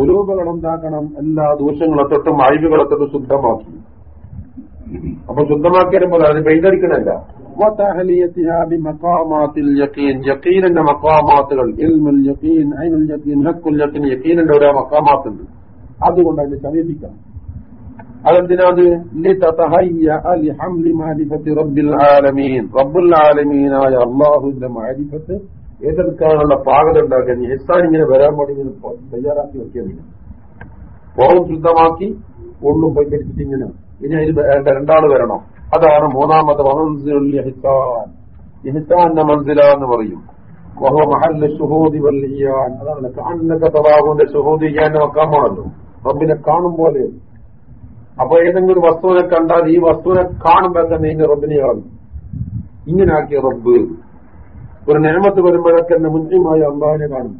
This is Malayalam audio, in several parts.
ഉലൂപകൾ എന്താക്കണം എല്ലാ ദൂഷ്യങ്ങളെ തൊട്ടും അഴിവുകളൊക്കെ ശുദ്ധമാക്കി. അപ്പൊ ശുദ്ധമാക്കി വരുമ്പോൾ അത് പെയ്തടിക്കണല്ല യക്കീനിന്റെ മക്കാമാത്തുകൾ ഇൽമുൽ യക്കീൻ ഐനുൽ യക്കീൻ ഹക്കുൽ യക്കീൻ യക്കീനിന്റെ ഓരോ മക്കാമാത്തുണ്ട് അതുകൊണ്ട് അതിനെ സമീപിക്കണം. അതെന്തിനാത് റബ്ബുൽ ആലമീനായ അള്ളാഹുവിന്റെ മാരിഫത്ത് ഏറ്റെടുക്കാനുള്ള പാകത ഉണ്ടാക്കാൻ ഹിസാൻ ഇങ്ങനെ വരാൻ വേണ്ടി ഇങ്ങനെ തയ്യാറാക്കി വെക്കുകയാണ്. പുറം ശുദ്ധമാക്കി ഉള്ളും പൈതരിച്ചിട്ട് ഇങ്ങനെ. ഇനി അതിൽ രണ്ടാൾ വരണം. അതാണ് മൂന്നാമത്തെ ഹിസാൻ മന്ദിര എന്ന് പറയും. തലാഹുവിന്റെ ഷുഹൂദി ചെയ്യാൻ വെക്കാമാണല്ലോ റബ്ബിനെ കാണും പോലെ. അപ്പൊ ഏതെങ്കിലും വസ്തുവിനെ കണ്ടാൽ ഈ വസ്തുവിനെ കാണുമ്പോൾ തന്നെ ഇങ്ങനെ റബ്ബിനെ കാണും ഇങ്ങനെ ആക്കിയ റബ്ബ്. ഒരു നിയമത്ത് വരുമ്പോഴൊക്കെ എന്നെ മുന്യമായി അള്ളാഹിനെ കാണും.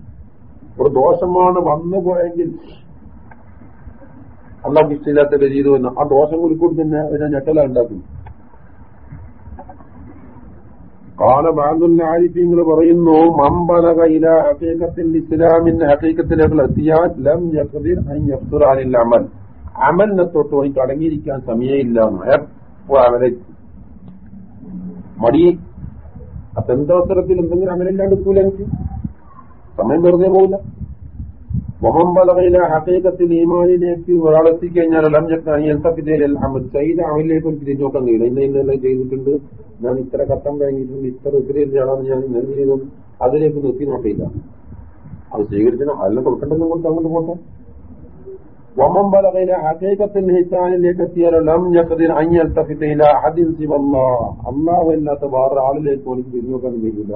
ഒരു ദോഷമാണ് വന്നു പോയെങ്കിൽ അള്ളാഹ് ഇഷ്ടമില്ലാത്ത ചെയ്തു എന്ന്. ആ ദോഷം കൂടി കൂടി തന്നെ അതിനെ ഞെട്ടല ഉണ്ടാക്കും. കാല ബാന്തുല്ല ആരിഫ്യങ്ങൾ പറയുന്നു മമ്പലക ഇല ഹക്കീക്കത്തിൽ ഇസ്ലാമിന്റെ ഹക്കീക്കത്തിലേക്കുള്ള എത്തിയാൽ അമൽ. അമലിനെ തൊട്ട് പോയി തടങ്ങിയിരിക്കാൻ സമയമില്ല എപ്പോ അവരെ മടി? അപ്പൊ എന്തവസരത്തിൽ എന്തെങ്കിലും അമലില്ലാണ്ട് എടുക്കൂല എനിക്ക് സമയം വെറുതെ പോകില്ല മുഹമ്മലകയിലെ ഹക്കീക്കത്തിൽ ഈമാനിലേക്ക് ഒരാൾ എത്തിക്കഴിഞ്ഞാൽ എല്ലാം അമൽ ചെയ്ത അമലിലേക്ക് എനിക്ക് തിരിഞ്ഞു നോക്കാൻ കഴിയില്ല. ഇന്ന് ഇന്നെല്ലാം ചെയ്തിട്ടുണ്ട്. ഞാൻ ഇത്ര കത്തം കഴിഞ്ഞിട്ടുണ്ട്. ഇത്ര ഉത്തരവില്ലാണെന്ന് ഞാൻ ഇങ്ങനെ ചെയ്തത് അതിലേക്ക് നിർത്തി നോക്കിയില്ല. അത് സ്വീകരിക്കണം അതെല്ലാം കൊടുക്കേണ്ടതും കൊടുത്ത് അങ്ങോട്ട് പോട്ടെ. വമം ബലകയിലെ ഹക്കീക്കത്തിൽ ഹിസാനിലേക്ക് എത്തിയാലും ഞക്കതിൽ അഞ്ഞൽത്തഫിത്തയില അതിൽ ശിവല്ല അള്ളാഹു الله. വേറെ ആളിലേക്ക് എനിക്ക് തിരിഞ്ഞു നോക്കാൻ കഴിയില്ല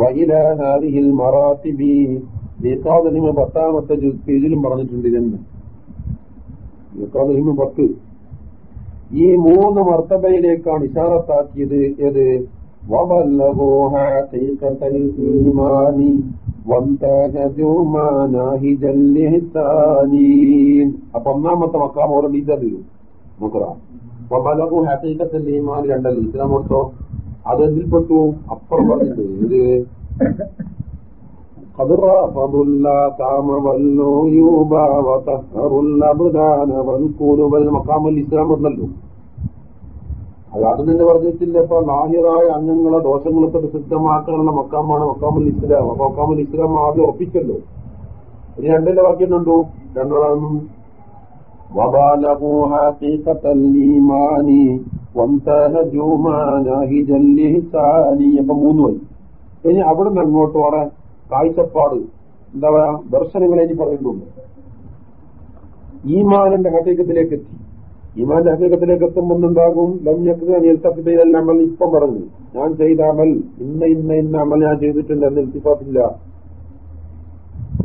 വൈല ഹാദിഹിൽ മറാത്തിബി നിക്കാദലിമ പത്താമത്തെ പേജിലും പറഞ്ഞിട്ടുണ്ട് ഇതെന്ന് നിക്കാദലിമ പത്ത് ഈ മൂന്ന് മർത്തബയിലേക്കാണ് ഇഷാറത്താക്കിയത്. ഏത്? അപ്പൊ ഒന്നാമത്തെ മക്കാം ഓരോ ഇതല്ലോ നോക്കറാം വബലഹു ഹഖീഖത്തുൽ ഈമാൻ രണ്ടല്ലോ ഇസ്ലാം കൊടുത്തോ അതെന്തിൽപ്പെട്ടു അപ്പുറം പറഞ്ഞിട്ട് ഇത് قد رافض اللاتام والعيوب وطهر الأبدان والقلوب മക്കാം ഇസ്ലാം എന്നല്ലോ അതാണ് തന്നെ പറഞ്ഞിട്ടില്ല ഇപ്പൊ ലാഹിറായ അംഗങ്ങളെ ദോഷങ്ങളൊക്കെ പ്രസിദ്ധമാക്കാനുള്ള മക്കാമാണ് മക്കാമുൽ ഇസ്ലാം. അപ്പൊ മക്കാമുൽ ഇസ്ലാം ആദ്യം ഉറപ്പിച്ചല്ലോ. ഇനി രണ്ടിന്റെ വാക്യമുണ്ടോ രണ്ടാളൊന്നും. അപ്പൊ മൂന്ന് ഇനി അവിടെ നിന്ന് അങ്ങോട്ട് വേറെ കാഴ്ചപ്പാട് എന്താ പറയാ? ദർശനങ്ങൾ ഇനി പറയുന്നുണ്ട്. ഈമാനിന്റെ ഹട്ടീക്കത്തിലേക്ക് എത്തി. ഈമാന്റെ ഹക്കീക്കത്തിലേക്ക് എത്തുമ്പോണ്ടാകും ലംയക്കൽ അമൽ ഇപ്പം പറഞ്ഞു ഞാൻ ചെയ്ത അമൽ ഇന്ന ഇന്ന ഇന്ന അമൽ ഞാൻ ചെയ്തിട്ടുണ്ട് എന്ന് ഇൽത്തിഫാത്തില്ല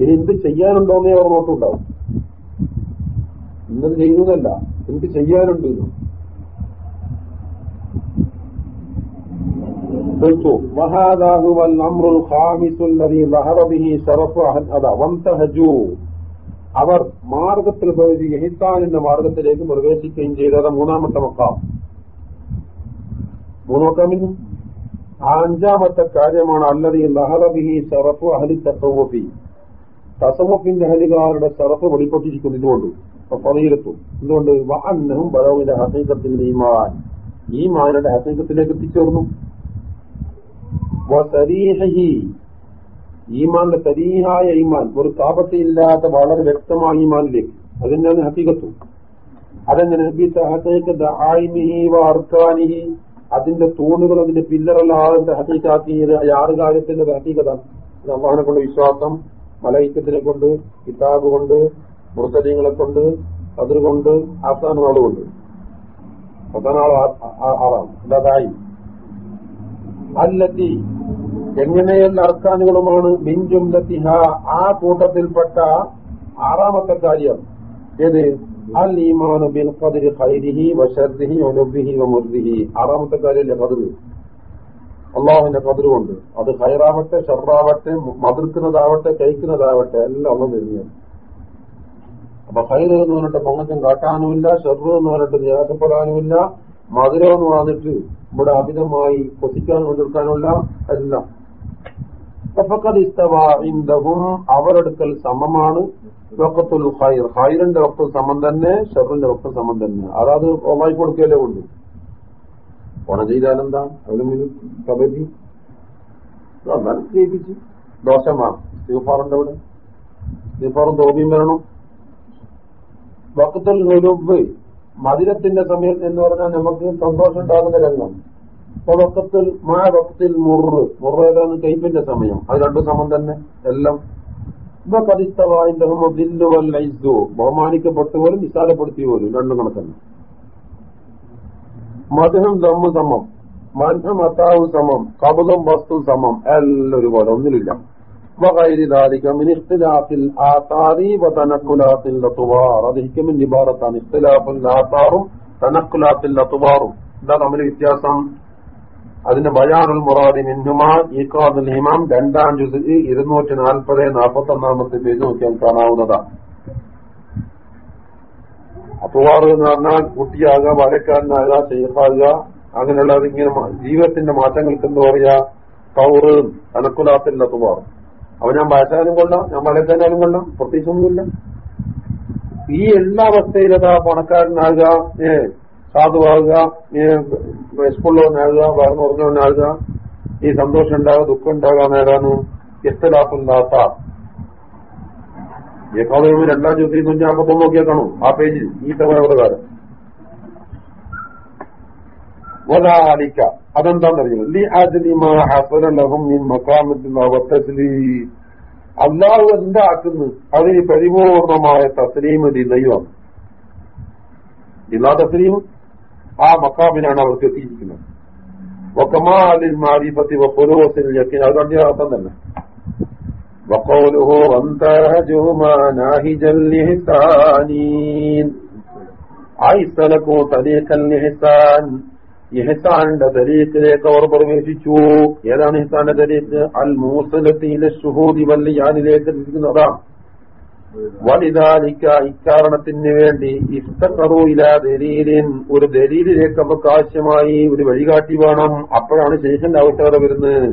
ഇനി എന്ത് ചെയ്യാനുണ്ടോന്നേ അവർ നോട്ടുണ്ടാവും ഇന്നത് ചെയ്യുന്നതല്ല എന്ത് ചെയ്യാനുണ്ട് وهذا هو الأمر الخامس الذي ظهر به شرف أهل وانتهجوا അവർ മാർഗത്തിൽ പ്രവേശിക്കുക എന്ന മാർഗത്തിലേക്ക് പ്രവേശിക്കുകയും ചെയ്തത് മൂന്നാമത്തെ മക്കാം. മൂന്നോക്കാമിൽ ആ അഞ്ചാമത്തെ കാര്യമാണ് അല്ലതി ലഹറബിഹി ഷറഫ് അഹലി തസവഫി തസവഫിന്റെ അഹലികാരുടെ ഷറഫ് വെളിപ്പെട്ടിരിക്കുന്നു ഇതുകൊണ്ട് പതിയിലെത്തും എന്തുകൊണ്ട്? വഅന്നഹും ബലവിന്റെ മാൻ ഈ മാനയുടെ ഹസീകത്തിലേക്ക് എത്തിച്ചേർന്നു. ഈമാന്റെ തരീഹായ ഈമാൻ ഒരു താപത്തിയില്ലാത്ത വളരെ വ്യക്തമായ ഈമാനിലേക്ക്. അതിനാണ് ഹക്കീകത്തും അതെങ്ങനെ അർക്കാനിഹി. അതിന്റെ തൂണുകൾ അതിന്റെ പില്ലറല്ലാതെ ഹക്കീക്കാക്കിയത് ആറ് കാര്യത്തിന്റെ ഹത്തികത അള്ളാഹിനെ കൊണ്ട് വിശ്വാസം മലയിക്കത്തിനെ കൊണ്ട് കിതാബ് കൊണ്ട് മുർത്തലീങ്ങളെ കൊണ്ട് അതിർകൊണ്ട് ആസ്ഥാനങ്ങളെ കൊണ്ട്. അവസാനാൾ ആറാം അതായി അല്ലത്തി എങ്ങനെയുള്ള അർക്കാനുകളുമാണ് മിഞ്ചുംലത്തിഹ ആ കൂട്ടത്തിൽപ്പെട്ട ആറാമത്തെ കാര്യം. ഏത്? അൽ ഈമാനു ബിൽ ഖദ്രി ഖൈരിഹി വശർദിഹി ഒലുബിഹി വമുർദിഹി ആറാമത്തെ കാര്യമല്ലേ അല്ലാഹുവിന്റെ അള്ളാഹുവിന്റെ കൊണ്ട്. അത് ഹൈറാവട്ടെ ഷർറാവട്ടെ മതിർക്കുന്നതാവട്ടെ കഴിക്കുന്നതാവട്ടെ എല്ലാം ഒന്നും തന്നെയാണ് അപ്പൊ ഹൈർ എന്ന് പറഞ്ഞിട്ട് പൊങ്ങച്ചം കാട്ടാനുമില്ല ഷെറു എന്ന് പറഞ്ഞിട്ട് നിരാശപ്പെടാനുമില്ല മധുരം എന്ന് പറഞ്ഞിട്ട് ഇവിടെ അമിതമായി കൊത്തിക്കാനും കൊണ്ടിരിക്കാനുമില്ല എല്ലാം. അവരെടുക്കൽ സമമാണ്. ലോക്കത്തുൽ ഹൈർ ഹൈറിന്റെ ഒക്കെ സമം തന്നെ ഷെറിന്റെ ഒക്കെ സമം തന്നെ. അതാത് ഒന്നായി കൊടുക്കലേ ഉണ്ട് ഓണ ചെയ്താലെന്താ? അതിന് കബരി. എന്നാൽ ജയിപ്പിച്ച്. ദോഷമാ സ്റ്റീഫാറിന്റെ അവിടെ. സ്റ്റീഫാറും തോന്നിയും വരണം. വക്കത്തുൽ നുലുബ് മധുരത്തിന്റെ സമയം എന്ന് പറഞ്ഞാൽ നമുക്ക് സന്തോഷം ഉണ്ടാകുന്ന രംഗം. വക്കത്തിൽ മാ വക്കത്തിൽ മുറ് മുറ് ഏതാണ് കൈപ്പിന്റെ സമയം അത് രണ്ടും സമം തന്നെ എല്ലാം ഇപ്പൊ കതിസ്തവായിന്റെ ദില്ലുവല്ലു ബഹുമാനിക്കപ്പെട്ടു പോലും നിസാരപ്പെടുത്തി പോലും രണ്ടും കണക്കന്നെ മധുരം ദമ്മ് സമം മധുരം അത്താവ് സമം കബുലം വസ്തു സമം എല്ലാം ഒരുപോലെ ഒന്നിലില്ല وغير ذلك من اختلاف الآثار وتنقلات الأطوار അത് ഹിക്കമിൻ ഇബാറത്താണ് ഇഖ്തിലാഫ് ആത്താറും തനക്കുലാത്തിൽ അത്തുവാറും എന്താ തമ്മിൽ വ്യത്യാസം അതിന്റെ ബയാനുൽ മുറാദി മിന്നുമാ ഈക്കാദുൽ ഹിമാം രണ്ടാം ജുസ് ഇരുന്നൂറ്റി നാൽപ്പത് നാൽപ്പത്തി ഒന്നാമത്തെ പേജ് നോക്കിയാൽ കാണാവുന്നതാണ് അപ്പുവാറ് എന്ന് പറഞ്ഞാൽ കുട്ടിയാകുക വരക്കാരനാകുക ഷെയ്ഖാകുക അങ്ങനെയുള്ള ഇങ്ങനെ ജീവിതത്തിന്റെ മാറ്റങ്ങൾക്ക് എന്താ പറയാ? കൗറ് അനക്കുലാത്തിന്റെ അപ്പുവാർ. അപ്പൊ ഞാൻ വയസ്സായാലും കൊള്ളാം ഞാൻ വരക്കാനാലും കൊള്ളാം പ്രത്യേകിച്ചൊന്നുമില്ല. ഈ എല്ലാ അവസ്ഥയിലതാ പണക്കാരനാകുക ഏ സാധുവാകുക വേറെ വളർന്നു പറഞ്ഞവനാകുക ഈ സന്തോഷം ഉണ്ടാകുക ദുഃഖം ഉണ്ടാകുക നേടാനും ഇഷ്ടലാപ്പില്ലാത്ത ഏകാദവും രണ്ടാം ജ്യോതി ഇരുന്നൂറ്റി നാൽപ്പത്തൊന്ന് നോക്കിയാൽ കാണും ആ പേജിൽ ഈ തവണ പ്രകാരം. വദാലിക്ക അതെന്താണെന്നറിയോ ലി അജ്ലിമാ ഹസന ലഹും എന്താക്കുന്നു അതിന് പരിപൂർണമായ തസ്ലീമ ദൈവമാണ് ഇല്ലാ തസ്ലീം ആ മക്കാമിനാണ് അവർക്ക് എത്തിയിരിക്കുന്നത് വക്കമാലിൽ മാരിഫത്തി വഫുലൂസിൽ യക്കീൻ അത് കണ്ടിയ അർത്ഥം തന്നെ وقوله وانتهجوا ما ناهج الإحسانين عيسلكوا طريق الإحسان ഇഹസാന്റെ ദരീഖിലേക്ക് അവർ പ്രവേശിച്ചു ഏതാണ് ഇഹസാന്റെ ദരീഖ് അൽ മൂസലത്തിലെ ഷുഹൂദി വല്ലിയാനിലേക്ക് ഇരിക്കുന്നതാണ് വലുതാലിക്ക ഇക്കാരണത്തിന് വേണ്ടി ഇഷ്ടക്കറൂയില ദലീലിൻ. ഒരു ദലീലിലേക്ക് നമുക്ക് ആവശ്യമായി ഒരു വഴികാട്ടി വേണം. അപ്പോഴാണ് ശേഷന്റെ ആവശ്യകത വരുന്നത്.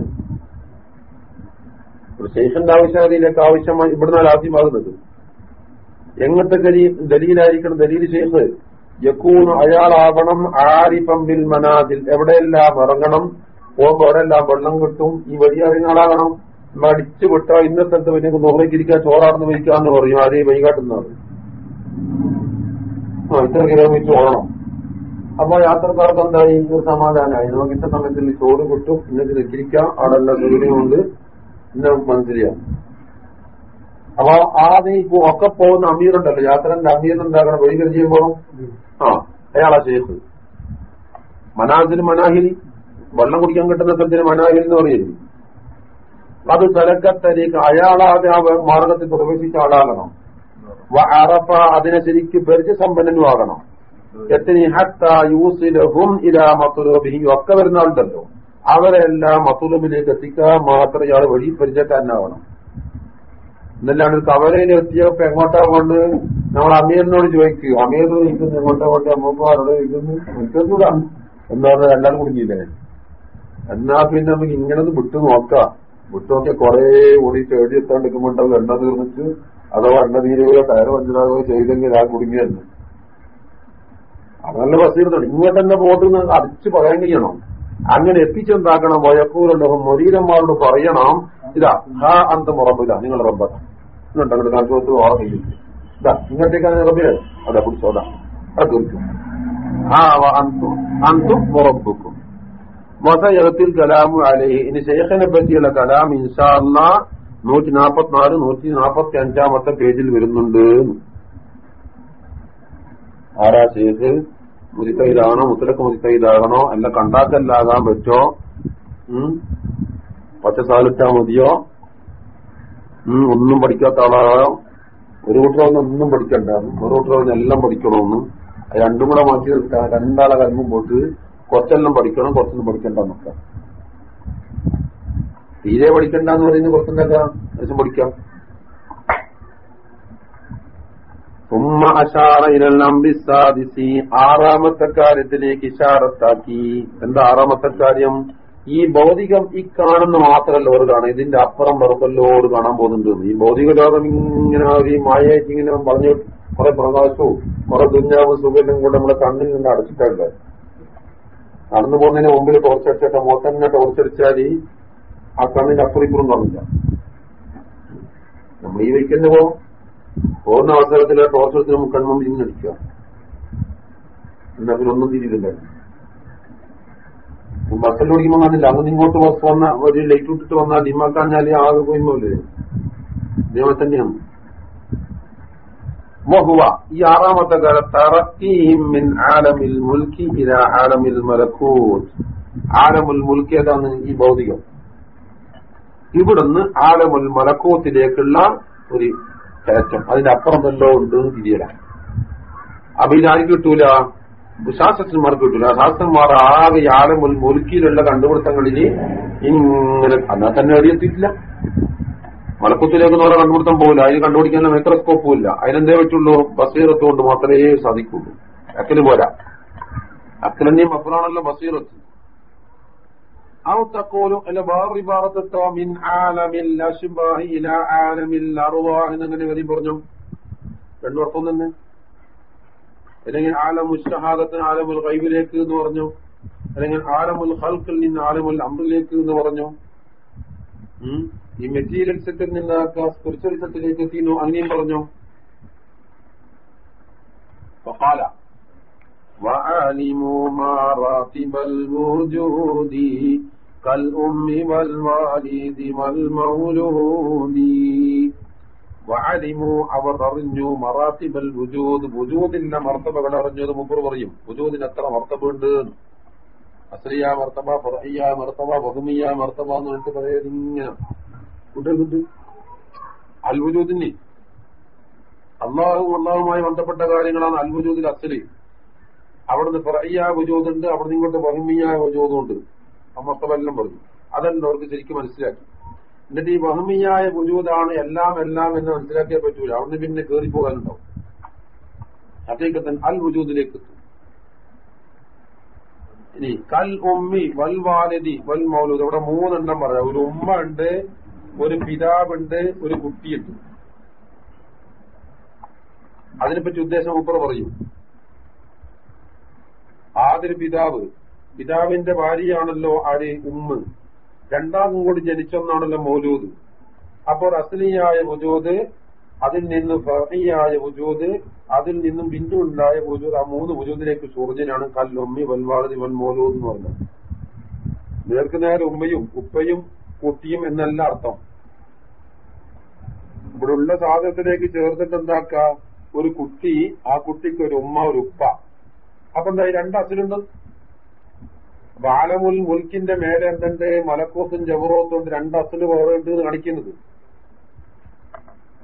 ഒരു ശേഷന്റെ ആവശ്യകതയിലേക്ക് ആവശ്യമായി ഇവിടുന്ന് ആദ്യമാകുന്നത്. എങ്ങനത്തെ ദലീലായിരിക്കണം ദലീൽ ചെയ്യുന്നത് യക്കൂന് അയാളാവണം ആരിപ്പമ്പിൽ ബിൽ മനാദിൽ എവിടെയെല്ലാം ഇറങ്ങണം? പോകുമ്പോ എവിടെയെല്ലാം വെള്ളം കിട്ടും. ഈ വഴി അറിയുന്ന ആളാകണം. മടിച്ചു വിട്ടാ ഇന്ന സ്ഥലത്ത് പിന്നെ നോക്കിയിരിക്കാൻ ചോറാണെന്ന് വയ്ക്കാന്ന് പറയും. ആരെ വൈകാട്ടുന്നത് ആ ഇത്ര കിലോമീറ്റർ ഓടണം അപ്പൊ യാത്രക്കാർക്ക് എന്തായി? ഒരു സമാധാനമായി. നമുക്ക് ഇത്ര സമയത്തിൽ ചോറ് കിട്ടും. ഇന്നത്തെ നിൽക്കിരിക്കാം അവിടെ എല്ലാം സൗകര്യമുണ്ട് ഇന്ന മനസ്സിലാം അപ്പൊ ആദ്യം ഇപ്പൊ ഒക്കെ പോകുന്ന അമീറുണ്ടല്ലോ. യാത്രന്റെ അമീർ എന്താക്കണം? വൈകൽ ചെയ്യുമ്പോൾ ആ അയാളാ ഷേഖ്. മനാസിൽ മനാഹിൽ. വെള്ളം കുടിക്കാൻ കിട്ടുന്ന സ്ഥലത്തിന് മനാഹിൽ എന്ന് പറയുന്നു അത് തലക്കത്തലേക്ക് അയാളാതെ ആ മാർഗത്തിൽ പ്രവേശിച്ച ആളാകണം. അറഫ അതിനെ ശരിക്കും പരിചയസമ്പന്നനുമാകണം. എത്തിനി ഹത്ത യൂസിലഹും ഇലാ മത്തുലബിഹി ഒക്കെ വരുന്ന ആളുണ്ടല്ലോ. അവരെല്ലാം മത്തുലബിലേക്ക് എത്തിക്കാൻ മാത്രം ഇയാൾ വഴി പരിചയക്കാരനാവണം. എന്നല്ലാണ് കവലയിൽ എത്തിയപ്പോ എങ്ങോട്ടാ കൊണ്ട് നമ്മൾ അമീറിനോട് ചോദിക്കും അമീർ ചോദിക്കുന്നു എങ്ങോട്ടാ കൊണ്ട്? അമ്മപ്പാരോട് ചോദിക്കുന്നു. മറ്റൊന്നുകൂടാ പറഞ്ഞാൽ എല്ലാവരും കുടുങ്ങിയില്ലേ എന്നാ പിന്നെ നമുക്ക് ഇങ്ങനെ വിട്ടു നോക്കാം വിട്ടു നോക്കിയാൽ കുറെ ഓടി തേടി എത്താണ്ടിരിക്കുമ്പോണ്ടാവും എണ്ണ തീർന്നിട്ട് അഥവാ എണ്ണ തീരുകയോ ടയർ പഞ്ചറാകുകയോ ചെയ്തെങ്കിൽ ആ കുടുങ്ങിയെന്ന് അതല്ല ബസ്സിരുന്നുണ്ട് ഇങ്ങനെ തന്നെ പോട്ടെന്ന് അടിച്ചു പറയാൻ കഴിയണം? അങ്ങനെ എത്തിച്ചെന്താക്കണം? വയക്കൂരുള്ളതും മൊരീരന്മാരോട് പറയണം. ഇതാ ഹാ അന്ത മുറപ്പില്ല നിങ്ങൾ റബ്ബർ ഇന്നുണ്ട് അങ്ങോട്ട് കാണിച്ചു കയ്യിൽ ഇതാ ഇങ്ങോട്ടേക്കാണ് റബ്ബിൽ അതാ പിടിച്ചോടാ അത് തീർക്കും ആ അന്തും അന്തും മുറബുക്കും വസയത്തിൽ കലാമു അലഹി. ഇനി ശേഖനെ പറ്റിയുള്ള കലാം ഇൻഷാല്ല നൂറ്റി നാപ്പത്തിനാല് നൂറ്റി നാപ്പത്തി അഞ്ചാമത്തെ പേജിൽ വരുന്നുണ്ട്. ആരാ ശേഖ്? മുതിത്തയിലാണോ മുത്തലക്ക് മുരിത്തൈലാകണോ? അല്ല കണ്ടാക്കല്ലാകാൻ പറ്റോ? പച്ച സാലിട്ടാ മതിയോ? ഒന്നും പഠിക്കാത്ത ആളാകാം. ഒരു കൂട്ടർ ഒന്നും പഠിക്കണ്ട. ഒരു കൂട്ടർ എല്ലാം പഠിക്കണമെന്ന്. രണ്ടും കൂടെ മാറ്റി നിർത്താം രണ്ടാളെ കലമ്പും പോയിട്ട് കുറച്ചെല്ലാം പഠിക്കണം കുറച്ചൊന്നും പഠിക്കണ്ട പഠിക്കണ്ടെന്നൊക്കെ. തീരെ പഠിക്കണ്ട എന്ന് പറയുന്നത് കുറച്ചെന്തൊക്കെ? ദിവസം പഠിക്കാം. ആറാമത്തെ കാര്യത്തിലേക്ക് ഇഷാറത്താക്കി. എന്താ ആറാമത്തെ കാര്യം? ഈ ഭൗതികം ഈ കാണുന്ന മാത്രമല്ല ഒരു കാണാം ഇതിന്റെ അപ്പുറം വെറുപ്പല്ലോട് കാണാൻ പോകുന്നുണ്ട് ഈ ഭൗതിക ലോകം ഇങ്ങനെ ഒരു മായയായിട്ട് ഇങ്ങനെ പറഞ്ഞു കുറെ പ്രകാശവും കുറെ ദുഞ്ഞാവും സുഖനും കൂടെ നമ്മുടെ കണ്ണിൽ നിന്ന് അടച്ചിട്ടുണ്ട് നടന്നു പോകുന്നതിന് മുമ്പിൽ ടോർച്ചടിച്ചിട്ട് മോട്ടറിനെ ടോർച്ചടിച്ചാൽ ആ കണ്ണിന്റെ അപ്പുറിപ്പുറം കാണില്ല നമ്മൾ ഈ വയ്ക്കുന്ന പോകുന്ന അവസരത്തിൽ ടോർച്ചടിച്ച് നമുക്ക് കൺമുമ്പിൽ ഇങ്ങനെ അടിക്കുക. എന്നാ ഒന്നും തിരിയില്ലായിരുന്നു ബസ്സിൽ ഓടിക്കുമ്പോൾ കാണില്ല അന്ന് ഇങ്ങോട്ട് ബസ് വന്ന ഒരു ലൈറ്റ് ഇട്ടിട്ട് വന്നാൽ ഡിമാക്കാഞ്ഞാൽ ആകെ പോയില്ലേ നിയമം തന്നെയാണ്. വഹുവ ഈ ആറാമത്തെ കാലം ആലമിൽ മുൽക്കി ഇല ആലമിൽ മലക്കൂത്ത്. ആലമുൽ മുൽക്കി ഏതാണ് ഈ ഭൗതികം. ഇവിടുന്ന് ആലമുൽ മലക്കൂത്തിലേക്കുള്ള ഒരു കയറ്റം. അതിന്റെ അപ്പുറം വല്ലോ ഉണ്ട് തിരിയലാണ് അപ്പൊ ഇതാരും കിട്ടൂല ശാസ്ത്രജ്ഞന്മാർക്ക് കിട്ടൂല. ശാസ്ത്രന്മാർ ആകെ ആലമുൽ മുൽക്കിയിലുള്ള കണ്ടുപിടുത്തങ്ങളിൽ ഇങ്ങനെ എന്നാൽ തന്നെ എഴുതിയെത്തിയിട്ടില്ല മലക്കുത്തിലേക്ക് നോരെ കണ്ടുപിടുത്തം പോകില്ല അതിന് കണ്ടുപിടിക്കാൻ മൈക്രോസ്കോപ്പും ഇല്ല അതിനെന്തേ പറ്റുള്ളൂ ബസീറത്ത് കൊണ്ട് മാത്രമേ സാധിക്കുള്ളൂ അക്കല് പോരാ അക്കലിന്റെയും അപ്പുറാണല്ലോ ബസീറത്ത് أو تقول അല്ല വേറെ ഇബാറത്തിട്ടോ മിൻ ആലമിൽ അശ്ബാഹി ഇല ആലമിൽ അറുവാഹ് എന്നങ്ങനെ വരി പറഞ്ഞു രണ്ടു അർത്ഥം തന്നെ അല്ലെങ്കിൽ ആലമുൽ ഷഹാദത്തിന് ആലമുൽ ഗൈബിലേക്ക് എന്ന് പറഞ്ഞു അല്ലെങ്കിൽ ആലമുൽ ഹൽക്കിൽ നിന്ന് ആലമുൽ അമ്രിലേക്ക് എന്ന് പറഞ്ഞു ഈ മെറ്റീരിയൽ സെറ്റിൽ നിന്ന് സ്പിരിച്വൽ സെറ്റിലേക്ക് എത്തിയിരുന്നു അങ്ങനെയും പറഞ്ഞു فقال وعالموا مراتب الوجود كالأم والوالد والمولود وعلموا അവർ അറിഞ്ഞു മറാത്തിബൽ വുജൂദ് വുജൂദിന്റെ മർത്തബകൾ അറിഞ്ഞത് മുമ്പ് പറയും വുജൂദിന് എത്ര മർത്തബുണ്ട് അസ്രിയ മർത്തബ ഫറഹിയ മർത്തബ ബഹുമിയ മർത്തബ എന്ന് പറഞ്ഞിട്ട് പറയുന്നത് ഇങ്ങനെ കുട്ടികൾക്കുണ്ട് അൽവുജൂദിന്. അള്ളാഹു അള്ളാഹുമായി ബന്ധപ്പെട്ട കാര്യങ്ങളാണ് അൽവുജൂദിൽ അസൽ. അവിടുന്ന് ഫറഹിയ വുജൂദുണ്ട് അവിടുന്ന് ഇങ്ങോട്ട് ബഹുമിയ വുജൂദുണ്ട്. അമ്മത്തവെല്ലാം പറഞ്ഞു. അതല്ല അവർക്ക് ശരിക്കും മനസ്സിലാക്കി. എന്നിട്ട് ഈ ബഹുമിയായ വുജൂദാണ് എല്ലാം എല്ലാം എന്ന് മനസ്സിലാക്കിയാൽ പറ്റൂല. അവിടുന്ന് പിന്നെ കയറി പോകാനുണ്ടാവും. ഹക്കീക്കത്തൻ അൽ വുജൂദിലേക്ക് എത്തും. ഇനി കൽ ഉമ്മി വൽ വാലതി വൽ മൗലൂദ്. അവിടെ മൂന്നെണ്ണം പറയാം. ഒരു ഉമ്മ ഉണ്ട് ഒരു പിതാവുണ്ട് ഒരു കുട്ടിയുണ്ട്. അതിനെപ്പറ്റി ഉദ്ദേശം ഉപ്പറ പറയും. ആദ്യൊരു പിതാവ്. പിതാവിന്റെ ഭാര്യയാണല്ലോ ആര്? ഉമ്മ. രണ്ടാമതും കൂടി ജനിച്ചൊന്നാണല്ലോ മൗലൂദ്. അപ്പോൾ അസ്ലിയായ വുജൂദ് അതിൽ നിന്ന് ഫഹിയായ വുജൂദ് അതിൽ നിന്നും ബിന്ദു ഉണ്ടായ ആ മൂന്ന് വുജൂദിലേക്ക് സൂർജനാണ് കല്ലൊമ്മി വൻ മൗലൂദ് എന്ന് പറഞ്ഞത്. നേർക്കുനേരെ ഉമ്മയും ഉപ്പയും കുട്ടിയും എന്നല്ല അർത്ഥം. ഇവിടെ ഉള്ള സാധനത്തിലേക്ക് ചേർത്തിട്ട് എന്താക്ക? ഒരു കുട്ടി ആ കുട്ടിക്ക് ഒരു ഉമ്മ ഒരു ഉപ്പ. അപ്പൊ എന്താ രണ്ട് അസുലുണ്ട് ബാലമുൽ മുൽക്കിന്റെ മേലെ എന്തുണ്ട്? മലക്കോസും ജബറോത്തും രണ്ട് അസുൽ വേറെ കാണിക്കുന്നത്.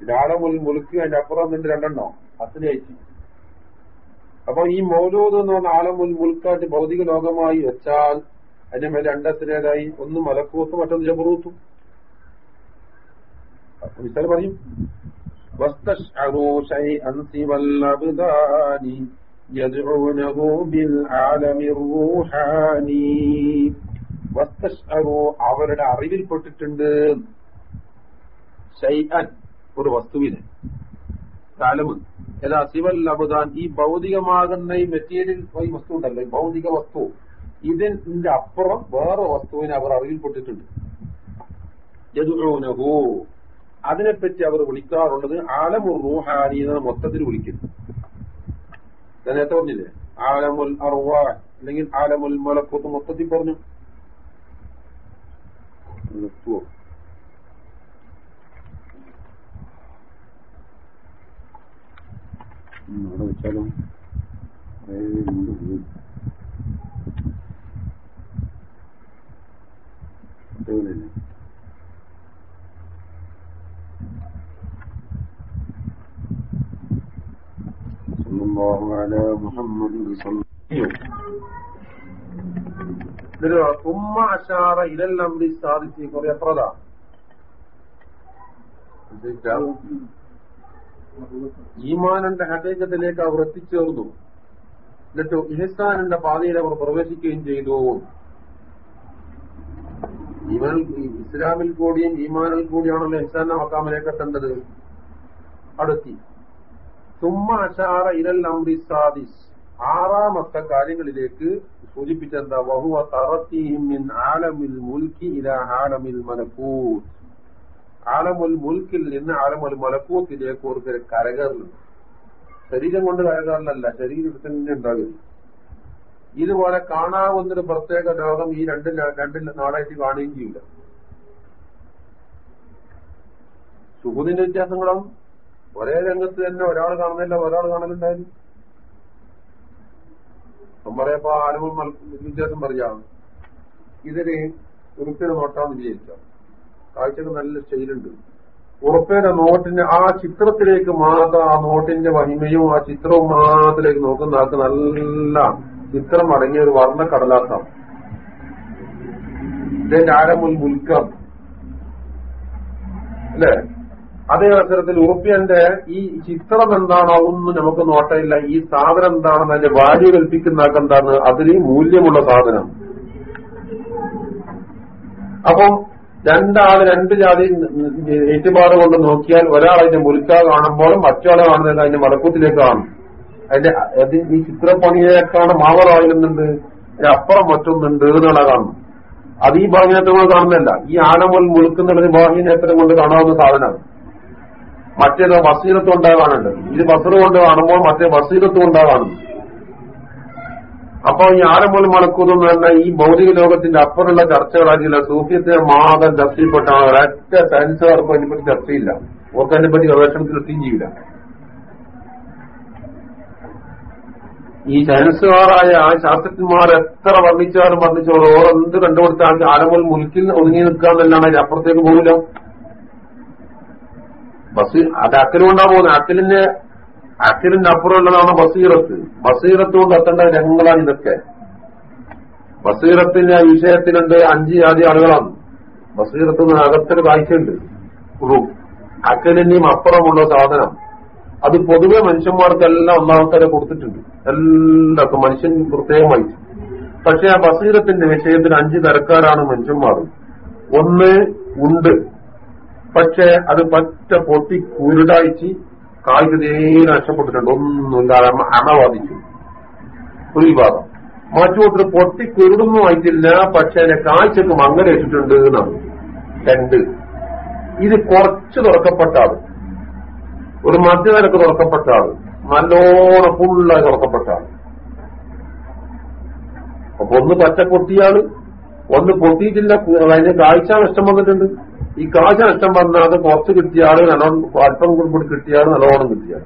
ലാലമുൽ മുൽക്ക് അതിന്റെ അപ്പുറം നിന്റെ രണ്ടെണ്ണോ? അസുൽ അയച്ചു അപ്പൊ ഈ മൗലൂദ് എന്ന് പറഞ്ഞ ആലമുൽ മുൽക്കായിട്ട് ഭൗതിക ലോകമായി വെച്ചാൽ അതിനെ രണ്ടത്തിലേതായി ഒന്ന് മലക്കൂത്തും മറ്റൊന്ന് ജബറൂത്തും. മിസാൽ പറയും അവരുടെ അറിവിൽപ്പെട്ടിട്ടുണ്ട് ഒരു വസ്തുവിനെ. കാലമു. ഏതാ? സിവൽ ലബുദാൻ ഈ ഭൗതികമാകുന്ന ഈ മെറ്റീരിയൽ വസ്തു ഉണ്ടല്ലോ ഭൗതിക വസ്തു. ഇതിന്റെ അപ്പുറം വേറെ വസ്തുവിനെ അവർ അറിയിൽപ്പെട്ടിട്ടുണ്ട് അതിനെപ്പറ്റി അവർ വിളിക്കാറുള്ളത് ആലമുർ റൂഹാനി എന്ന മൊത്തത്തിൽ വിളിക്കുന്നു. ഞാൻ നേരത്തെ പറഞ്ഞില്ലേ? ആലമുൽ അറുവാൻ അല്ലെങ്കിൽ ആലമുൽ മലക്കൂത്ത് മൊത്തത്തിൽ പറഞ്ഞു. നിർത്തുവോ അവിടെ വെച്ചാലും? ഇതെല്ലാം സാധിച്ച് കുറെ എത്രതാ? ഈമാനന്റെ ഹകേക്കത്തിലേക്ക് അവർ എത്തിച്ചേർന്നു. എന്നിട്ട് ഇഹസാനന്റെ പാതയിൽ അവർ പ്രവേശിക്കുകയും ചെയ്തു. ഇവൻ ഇസ്ലാമിൽ കൂടിയും ഈമാനിൽ കൂടിയാണല്ലോ ഇൻസാന്റെ മക്കാമിലേക്ക് എത്തേണ്ടത് അടുത്തി. തുമ്മ അഷാറ ഇരൽ അമ്രി സാദിസ്. ആറാമത്തെ കാര്യങ്ങളിലേക്ക് സൂചിപ്പിച്ചെന്താ? വഹുവ തറത്തീഹിൻ ആലമിൽ മുൽക്കി ഇല ആലമിൽ മലക്കൂത്ത്. ആലമുൽ മുൽക്കിൽ നിന്ന് ആലമുൽ മലക്കൂത്തിലേക്ക് ഒരു കരകയറലുണ്ട് ശരീരം കൊണ്ട് കരകയറലല്ല ശരീരം തന്നെ ഉണ്ടാകുന്നു ഇതുപോലെ കാണാവുന്നൊരു പ്രത്യേക ലോകം ഈ രണ്ട് രണ്ടിൽ നാടായിട്ട് കാണുകയും ചെയ്യില്ല സുഹൃത്തിന്റെ വ്യത്യാസങ്ങളും ഒരേ രംഗത്ത് തന്നെ ഒരാൾ കാണുന്നില്ല ഒരാൾ കാണലുണ്ടായിരുന്നു പറയപ്പോ ആരും വ്യത്യാസം പറയാം. ഇതിന് ഉറുപ്പിയുടെ നോട്ടാന്ന് വിചാരിക്കാം. കാഴ്ചക്ക് നല്ല സ്റ്റൈലുണ്ട്. ഉറപ്പേടെ നോട്ടിന്റെ ആ ചിത്രത്തിലേക്ക് മാത്രം ആ നോട്ടിന്റെ മഹിമയും ആ ചിത്രവും മാത്രത്തിലേക്ക് നോക്കുന്ന ആൾക്ക് നല്ല ചിത്രം അടങ്ങിയ ഒരു വർണ കടലാസാണ്. ഇതിന്റെ ആരമുൽ മുൽക്കം. അല്ലേ? അതേ അവസരത്തിൽ ഉറുപ്പ്യന്റെ ഈ ചിത്രം എന്താണോ ഒന്നും നമുക്ക് നോട്ടമില്ല. ഈ സാധനം എന്താണെന്ന് അതിന്റെ വാല്യൂ കൽപ്പിക്കുന്ന എന്താണ് അതിന് മൂല്യമുള്ള സാധനം. അപ്പം രണ്ടാൾ രണ്ട് ജാതി ഏറ്റുപാട് കൊണ്ട് നോക്കിയാൽ ഒരാൾ അതിന്റെ മുൽക്ക കാണുമ്പോഴും മറ്റൊരാളെ കാണുന്നത് അതിന്റെ മടക്കൂത്തിലേക്ക് കാണും. അതിന്റെ ഈ ചിത്രപ്പണിയേക്കാണ് മാവറായിരുന്നുണ്ട് അതിനപ്പുറം മറ്റൊന്നുണ്ട് എന്നുള്ള കാണുന്നു അത് ഈ ഭാഗ്യനേത്രം കാണുന്നില്ല ഈ ആനമുൽ മുഴുക്കുന്നുള്ളത് ഭാഗ്യനേത്രം കൊണ്ട് കാണാവുന്ന സാധനമാണ്. മറ്റേത് വസീലത്ത് കൊണ്ടാ കാണുന്നുണ്ട് ഇത് ബസറ് കൊണ്ട് കാണുമ്പോൾ മറ്റേ വസീലത്ത് കൊണ്ടാ കാണുന്നു അപ്പൊ ഈ ആരമുൽ മലക്കൂതെന്ന് പറഞ്ഞാൽ ഈ ഭൗതിക ലോകത്തിന്റെ അപ്പുറമുള്ള ചർച്ചകളാക്കില്ല സൂഫിയത്തെ മാത്രം ചർച്ചയിൽപ്പെട്ടാണ് ഒരൊറ്റ സയൻസുകാർക്കും അതിനെപ്പറ്റി ചർച്ചയില്ല. ഓർക്കതിനെപ്പറ്റി ഗവേഷണത്തിൽ എത്തുകയും ചെയ്യില്ല. ഈ സയൻസുകാരായ ആ ശാസ്ത്രജ്ഞന്മാർ എത്ര വർണിച്ചാലും വർണിച്ചോളൂ. ഓർ എന്ത് കണ്ടുപിടുത്താൽ ആലമുൽ മുൽക്കിൽ ഒതുങ്ങി നിൽക്കാന്നല്ലാണ് അതിന് അപ്പുറത്തേക്ക് പോകില്ല ബസ് അത് അക്കലുകൊണ്ടാ പോകുന്നത്. അക്കലിന്റെ അക്കലിന്റെ അപ്പുറമുള്ളതാണ് ബസീറത്ത്. ബസീറത്ത് കൊണ്ട് എത്തേണ്ട രംഗങ്ങളാണ് ഇതൊക്കെ. ബസീറത്തിന്റെ വിഷയത്തിലുണ്ട് അഞ്ച് ജാതി ആളുകളാണ്. ബസീറത്ത് അകത്തൊരു കാഴ്ചയുണ്ട്. അക്കലിന്റെയും അപ്പുറമുള്ള സാധനം. അത് പൊതുവെ മനുഷ്യന്മാർക്കെല്ലാം ഒന്നാമത്തെ കൊടുത്തിട്ടുണ്ട്. എല്ലാവർക്കും മനുഷ്യൻ പ്രത്യേകമായി. പക്ഷെ ആ ബസീറത്തിന്റെ വിഷയത്തിൽ അഞ്ച് തരക്കാരാണ് മനുഷ്യന്മാർ ഒന്ന് ഉണ്ട്. പക്ഷെ അത് പറ്റ പൊട്ടി കുരുടായിച്ച് കായ്ക്ക് നേരെ നഷ്ടപ്പെട്ടിട്ടുണ്ട്. ഒന്നും അമ ബാധിച്ചു ഒരു വിഭാഗം മറ്റു പൊട്ടി കുരുടൊന്നും ആയിട്ടില്ല പക്ഷെ അതിനെ കാഴ്ചക്ക് മങ്ങലേറ്റിട്ടുണ്ട് എന്നാണ്. രണ്ട്. ഇത് കുറച്ച് തുറക്കപ്പെട്ട ആൾ ഒരു മധ്യനിരക്ക് തുറക്കപ്പെട്ട ആൾ നല്ലോണം ഫുള്ളായി തുറക്കപ്പെട്ട ആൾ അപ്പൊ ഒന്ന് പച്ച പൊട്ടിയാൾ ഒന്ന് പൊട്ടിയിട്ടില്ല അതിന് കാഴ്ച നഷ്ടം വന്നിട്ടുണ്ട്. ഈ കാഴ്ച നഷ്ടം വന്നാൽ അത് കുറച്ച് കിട്ടിയാൾ നല്ലോണം അല്പം കൂടി കിട്ടിയാൾ നല്ലോണം കിട്ടിയാൾ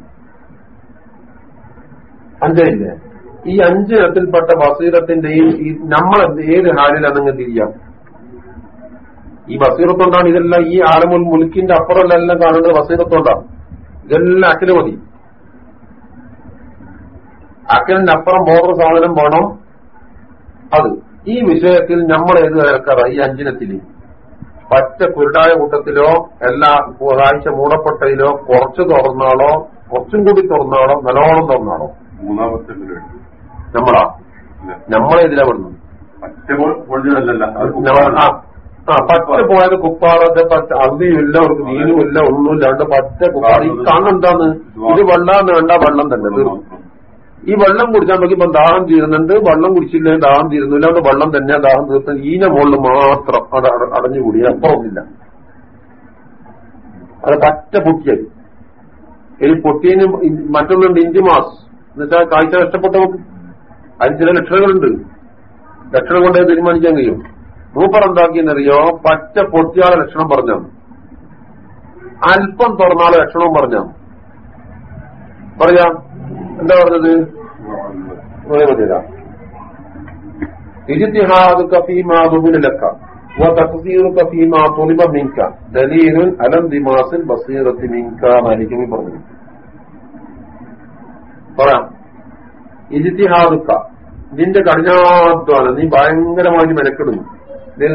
അഞ്ചില്ലേ? ഈ അഞ്ച് ഇനത്തിൽപ്പെട്ട ബസീറത്തിന്റെയും ഈ നമ്മൾ ഏത് ഹാലിലാണ് നിങ്ങൾ തിരിയാം? ഈ ബസീറത്തോണ്ടാണ് ഇതെല്ലാം ഈ ആലമുൽ മുൽക്കിന്റെ അപ്പുറമെല്ലാം കാണുന്നത് ബസീറത്തോണ്ടാണ് ഇതെല്ലാം അക്കിന് മതി. അക്കലിന്റെ അപ്പുറം സാധനം വേണം. അത്. ഈ വിഷയത്തിൽ നമ്മൾ ഏത് നിരക്കാറ ഈ അഞ്ചിനത്തിൽ പച്ച കുരുടായ കൂട്ടത്തിലോ എല്ലാ ഒരാഴ്ച മൂടപ്പെട്ടതിലോ കുറച്ച് തുറന്നാളോ കുറച്ചും കൂടി തുറന്നാളോ നല്ലോണം തുറന്നാളോ? മൂന്നാമത്തെ നമ്മളാ? നമ്മളെതിലാ പെടുന്നു ആ പച്ച പോയത് കുപ്പാറത്തെ പച്ച അവിയുമില്ല അവർക്ക് നീനുമില്ല ഒന്നുമില്ലാണ്ട് പച്ച കുപ്പാറ ഈ കാണുന്നെന്താന്ന് ഇത് വെള്ളാന്ന് വേണ്ട വെള്ളം തന്നെ. ഈ വെള്ളം കുടിച്ചാൽ നോക്കിയപ്പോ ദാഹം തീരുന്നുണ്ട്. വെള്ളം കുടിച്ചില്ലേ ദാഹം തീരുന്നില്ല അതുകൊണ്ട് വെള്ളം തന്നെ ദാഹം തീർത്ത ഈന മുകളിൽ മാത്രം അത് അടഞ്ഞുകൂടി അപ്പുറമില്ല. അത് പറ്റ പൊട്ടിയത് ഈ പൊട്ടിയതിന് മറ്റൊന്നുണ്ട് ഇഞ്ചിമാസ് എന്നുവെച്ചാൽ കാഴ്ച നഷ്ടപ്പെട്ടവർക്ക് അതിന് ചില ലക്ഷണങ്ങളുണ്ട്. ലക്ഷണം കൊണ്ടേ തീരുമാനിക്കാൻ കഴിയും. മൂപ്പർ എന്താക്കിയെന്നറിയോ പച്ച പൊട്ടിയാളെ ലക്ഷണം പറഞ്ഞു അല്പം തുറന്നാളെ ലക്ഷണവും പറഞ്ഞു പറയാം എന്താ പറഞ്ഞത് اجتهادك فيما ضمن لك وتقصيرك فيما طلب منك دليل على انضماس البصيرة منك മാലിക്കും പറഞ്ഞു പറയാം ഇജിത്തിഹാദുക്ക നിന്റെ കഠിനാധ്വാനം നീ ഭയങ്കരമായിട്ട് മെനക്കെടുന്നു ഇതിൽ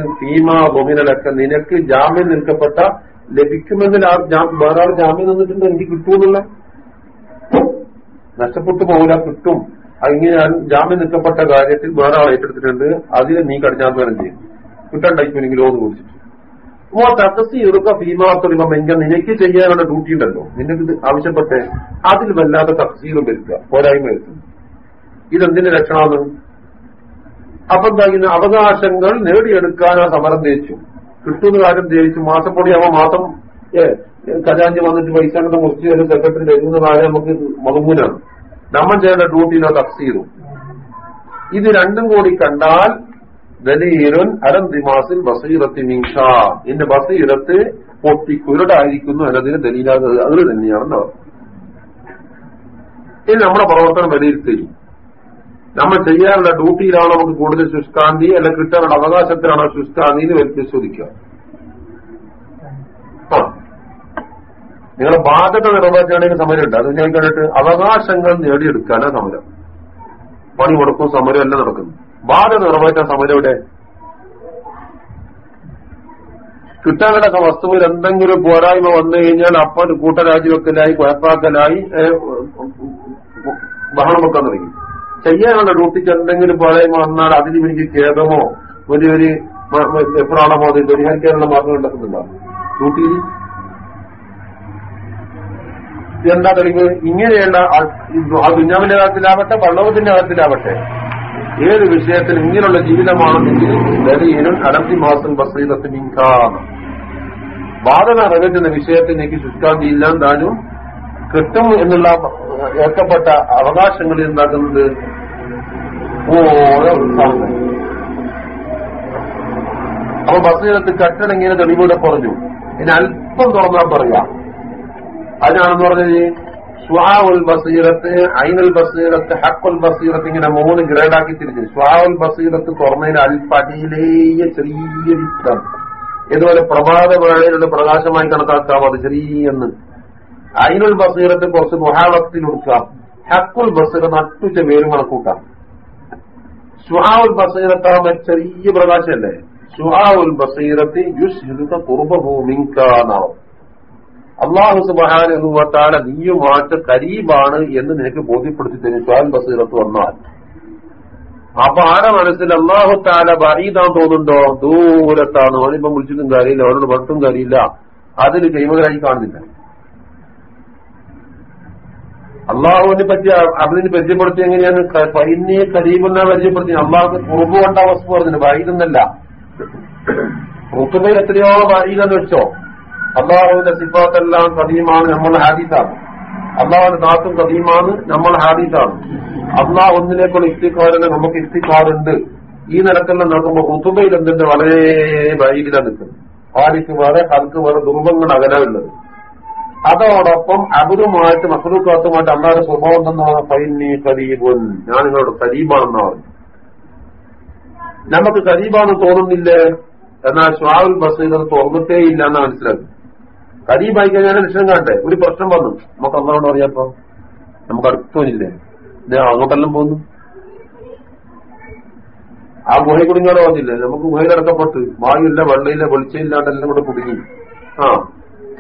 ബൊമിനലൊക്കെ നിനക്ക് ജാമ്യം നിൽക്കപ്പെട്ട ലഭിക്കുമെന്ന് വേറെ ജാമ്യം നിന്നിട്ടുണ്ട് എനിക്ക് കിട്ടുമെന്നുള്ള. നഷ്ടപ്പെട്ടു പോകില്ല കിട്ടും. അങ്ങനെ ജാമ്യം നിൽക്കപ്പെട്ട കാര്യത്തിൽ വേറെ ആൾ ഏറ്റെടുത്തിട്ടുണ്ട്. അതിന് നീ കഠിനാധ്വാനം ചെയ്യും. കിട്ടണ്ടായിപ്പോലെങ്കിലും ഓന്ന് കുടിച്ചിട്ട് ഓ തകസി ഇറുക്ക ഫീമാർത്തുമ്പം എങ്കിൽ നിനക്ക് ചെയ്യാനുള്ള ഡ്യൂട്ടി ഉണ്ടല്ലോ. നിനക്ക് ആവശ്യപ്പെട്ടേ അതിൽ വല്ലാത്ത തഫ്സീറും വരുത്തുക പോരായ്മ വരുത്തും ഇതെന്തിന്റെ ലക്ഷണമാണ് അപ്പൊ എന്താ അവകാശങ്ങൾ നേടിയെടുക്കാൻ ആ സമരം തേച്ചു കിട്ടുന്ന കാര്യം തേച്ചു അവ മാസം ഖജാഞ്ചി വന്നിട്ട് പൈസ അങ്ങോട്ട് മുറിച്ച് ഒരു സെക്രട്ടറി തരുന്ന കാര്യം നമുക്ക് മതമൂലാണ് നമ്മൾ ചെയ്യേണ്ട ഡ്യൂട്ടിയിലോ തഫ്സീറും. ഇത് രണ്ടും കൂടി കണ്ടാൽ ദലീലുൻ ദിമാസിൽ ബസീറത്തി മിങ്ഷ എന്റെ ബസീറത്ത് പൊട്ടി കുരുടായിരിക്കുന്നു എന്നതിന് ദലീലാകുന്നത് അത് തന്നെയാണെന്ന് അവർ ഇനി നമ്മുടെ പ്രവർത്തനം വിലയിരുത്തി. നമ്മൾ ചെയ്യാനുള്ള ഡ്യൂട്ടിയിലാണോ നമുക്ക് കൂടുതൽ ശുഷ്കാന്തി അല്ല കിട്ടാനുള്ള അവകാശത്തിലാണോ ശുഷ്കാന്തി എന്ന് പരിശോധിക്കുക ആ. നിങ്ങളെ ബാധ്യത നിറവേറ്റാണെങ്കിൽ സമരമുണ്ട്. അത് ഞാൻ കണ്ടിട്ട് അവകാശങ്ങൾ നേടിയെടുക്കാനാണ് സമരം. പണി മുടക്കും സമരം എല്ലാം നടക്കുന്നു. ബാധ്യത നിറവേറ്റാൻ സമരം ഇവിടെ കിട്ടാൻ കിടക്കുന്ന വസ്തുവിൽ എന്തെങ്കിലും പോരായ്മ വന്നു കഴിഞ്ഞാൽ അപ്പം കൂട്ടരാജിവെക്കലായി കുഴപ്പാക്കലായി ബഹളം വെക്കാൻ തുടങ്ങി. ചെയ്യാനുള്ള ഡ്യൂട്ടിക്ക് എന്തെങ്കിലും പോരായ്മ വന്നാൽ അതിന് എനിക്ക് ഖേദമോ വലിയൊരു എപ്പോഴാണോ അത് പരിഹരിക്കാനുള്ള മാർഗം കണ്ടെത്തുന്നില്ല. ഡ്യൂട്ടിയിൽ എന്താ തെളിവ്? ഇങ്ങനെയുള്ള ആ ദുഞ്ഞാവിന്റെ കാര്യത്തിലാവട്ടെ പള്ളവത്തിന്റെ കാര്യത്തിലാവട്ടെ ഏത് വിഷയത്തിൽ ഇങ്ങനെയുള്ള ജീവിതമാണെന്നെങ്കിൽ ദലീനും അനന്തി മാസം ഇൻകാണ് വാദന നിറവേറ്റുന്ന വിഷയത്തിലേക്ക് എനിക്ക് ശുഷ്കാന്തി ഇല്ലാന്താനും കിട്ടും എന്നുള്ള ഏർക്കപ്പെട്ട അവകാശങ്ങളിൽ ഉണ്ടാക്കുന്നത് അപ്പൊ ബസ്സിനകത്ത് കട്ടടങ്ങിയ തെളിവൂടെ പറഞ്ഞു. ഇനി അല്പം തുറന്നാൽ പറയാം. അതിനാണെന്ന് പറഞ്ഞത് സ്വാവുൽ ബസീറത്ത് ഐനൽ ബസീറത്ത് ഹക്കുൽ ബസീറത്ത് ഇങ്ങനെ മൂന്ന് ഗ്രേഡാക്കി തിരിച്ചു സ്വാവുൽ ബസീറത്ത് തുറന്നതിന് അല്പടിയിലേയ ചെറിയ ഇതുപോലെ പ്രഭാത വേളയിലുള്ള പ്രകാശമായി കണക്കാക്കാം അത് ചെറിയെന്ന്. ഐനുൽ ബസീറത്ത് കുറച്ച് മുഹാവത്തിൽ കൊടുക്കാം ഹക്കുൽ ബസീറ നട്ടുച്ച പേരും കണക്കൂട്ടാം സ്വാവുൽ ബസീറത്താകുമ്പോ ചെറിയ പ്രകാശമല്ലേ സ്വാവുൽ ബസീറത്ത് യുഷ്ഹിദുക കുറുബഭൂമിക്കാന്നാവും അള്ളാഹു സുബാനുഭവത്താല നീയുമായിട്ട് കരീബാണ് എന്ന് നിനക്ക് ബോധ്യപ്പെടുത്തി തരും സ്വാൽ ബസീറത്ത് വന്നാൽ. അപ്പൊ ആരെ മനസ്സിൽ അള്ളാഹു താല ബഹീദാൻ തോന്നുന്നുണ്ടോ? ദൂരത്താണ്. അവനിപ്പം വിളിച്ചിട്ടും കാര്യമില്ല. അവനോട് പറഞ്ഞിട്ടും കാര്യമില്ല. അതിന് കൈമകരായി കാണുന്നില്ല. അള്ളാഹുവിനെ പറ്റി അതിന് പരിചയപ്പെടുത്തി എങ്ങനെയാണ് പൈനെ കരീബെന്നാ പരിചയപ്പെടുത്തി. അള്ളാഹുക്ക് കുറുബ് കൊണ്ട വസ്തു പറഞ്ഞു വൈകുന്നല്ല റുത്തുബയിൽ എത്രയോ വൈകുന്നു വെച്ചോ. അള്ളാഹുവിന്റെ സിഫാത്തെല്ലാം കദീമാണ് നമ്മൾ ഹാദീസാണ്. അള്ളാഹുവിന്റെ നാത്തും കദീമാണ് നമ്മൾ ഹാദീസാണ്. അള്ളാഹ് ഒന്നിലേക്കുള്ള ഇഫ്തിക്കാരന് നമുക്ക് ഇഫ്തിക്കാറുണ്ട് ഈ നിലക്കെല്ലാം നോക്കുമ്പോൾ റുത്തുബയിൽ എന്തിന്റെ വളരെ വൈകിലാണ് നിൽക്കുന്നത്. ആരിക്ക് വേറെ കൽക്ക് വേറെ ദുർബങ്ങൾ അകലുള്ളത് അതോടൊപ്പം അബുദുമായിട്ട് മക്കളുക്കാത്തുമായിട്ട് അള്ളാഹുടെ സ്വഭാവം തന്നാണ് പൈനി കരീബുൻ ഞാൻ നിങ്ങളോട് കരീബാണെന്ന് പറഞ്ഞു നമുക്ക് കരീബാന്ന് തോന്നുന്നില്ലേ? എന്നാൽ ഷ്വാവുൽ ബസീർ തുറന്നിട്ടേ ഇല്ല എന്ന് മനസ്സിലാക്കി കരീബായി കഴിഞ്ഞാൽ ലക്ഷണം കാണട്ടെ. ഒരു പ്രശ്നം വന്നു. നമുക്ക് അള്ളാഹോട് അറിയാപ്പോ നമുക്ക് അടുത്തോന്നില്ലേ അങ്ങോട്ടെല്ലാം പോന്നു. ആ ഗുഹയിൽ കുടുങ്ങാതെ വന്നില്ലേ നമുക്ക് ഗുഹയിലടക്കപ്പെട്ട് വായുല്ല വെള്ളയില്ല വെളിച്ചമില്ലാണ്ടെല്ലാം കൂടെ കുടുങ്ങി. ആ.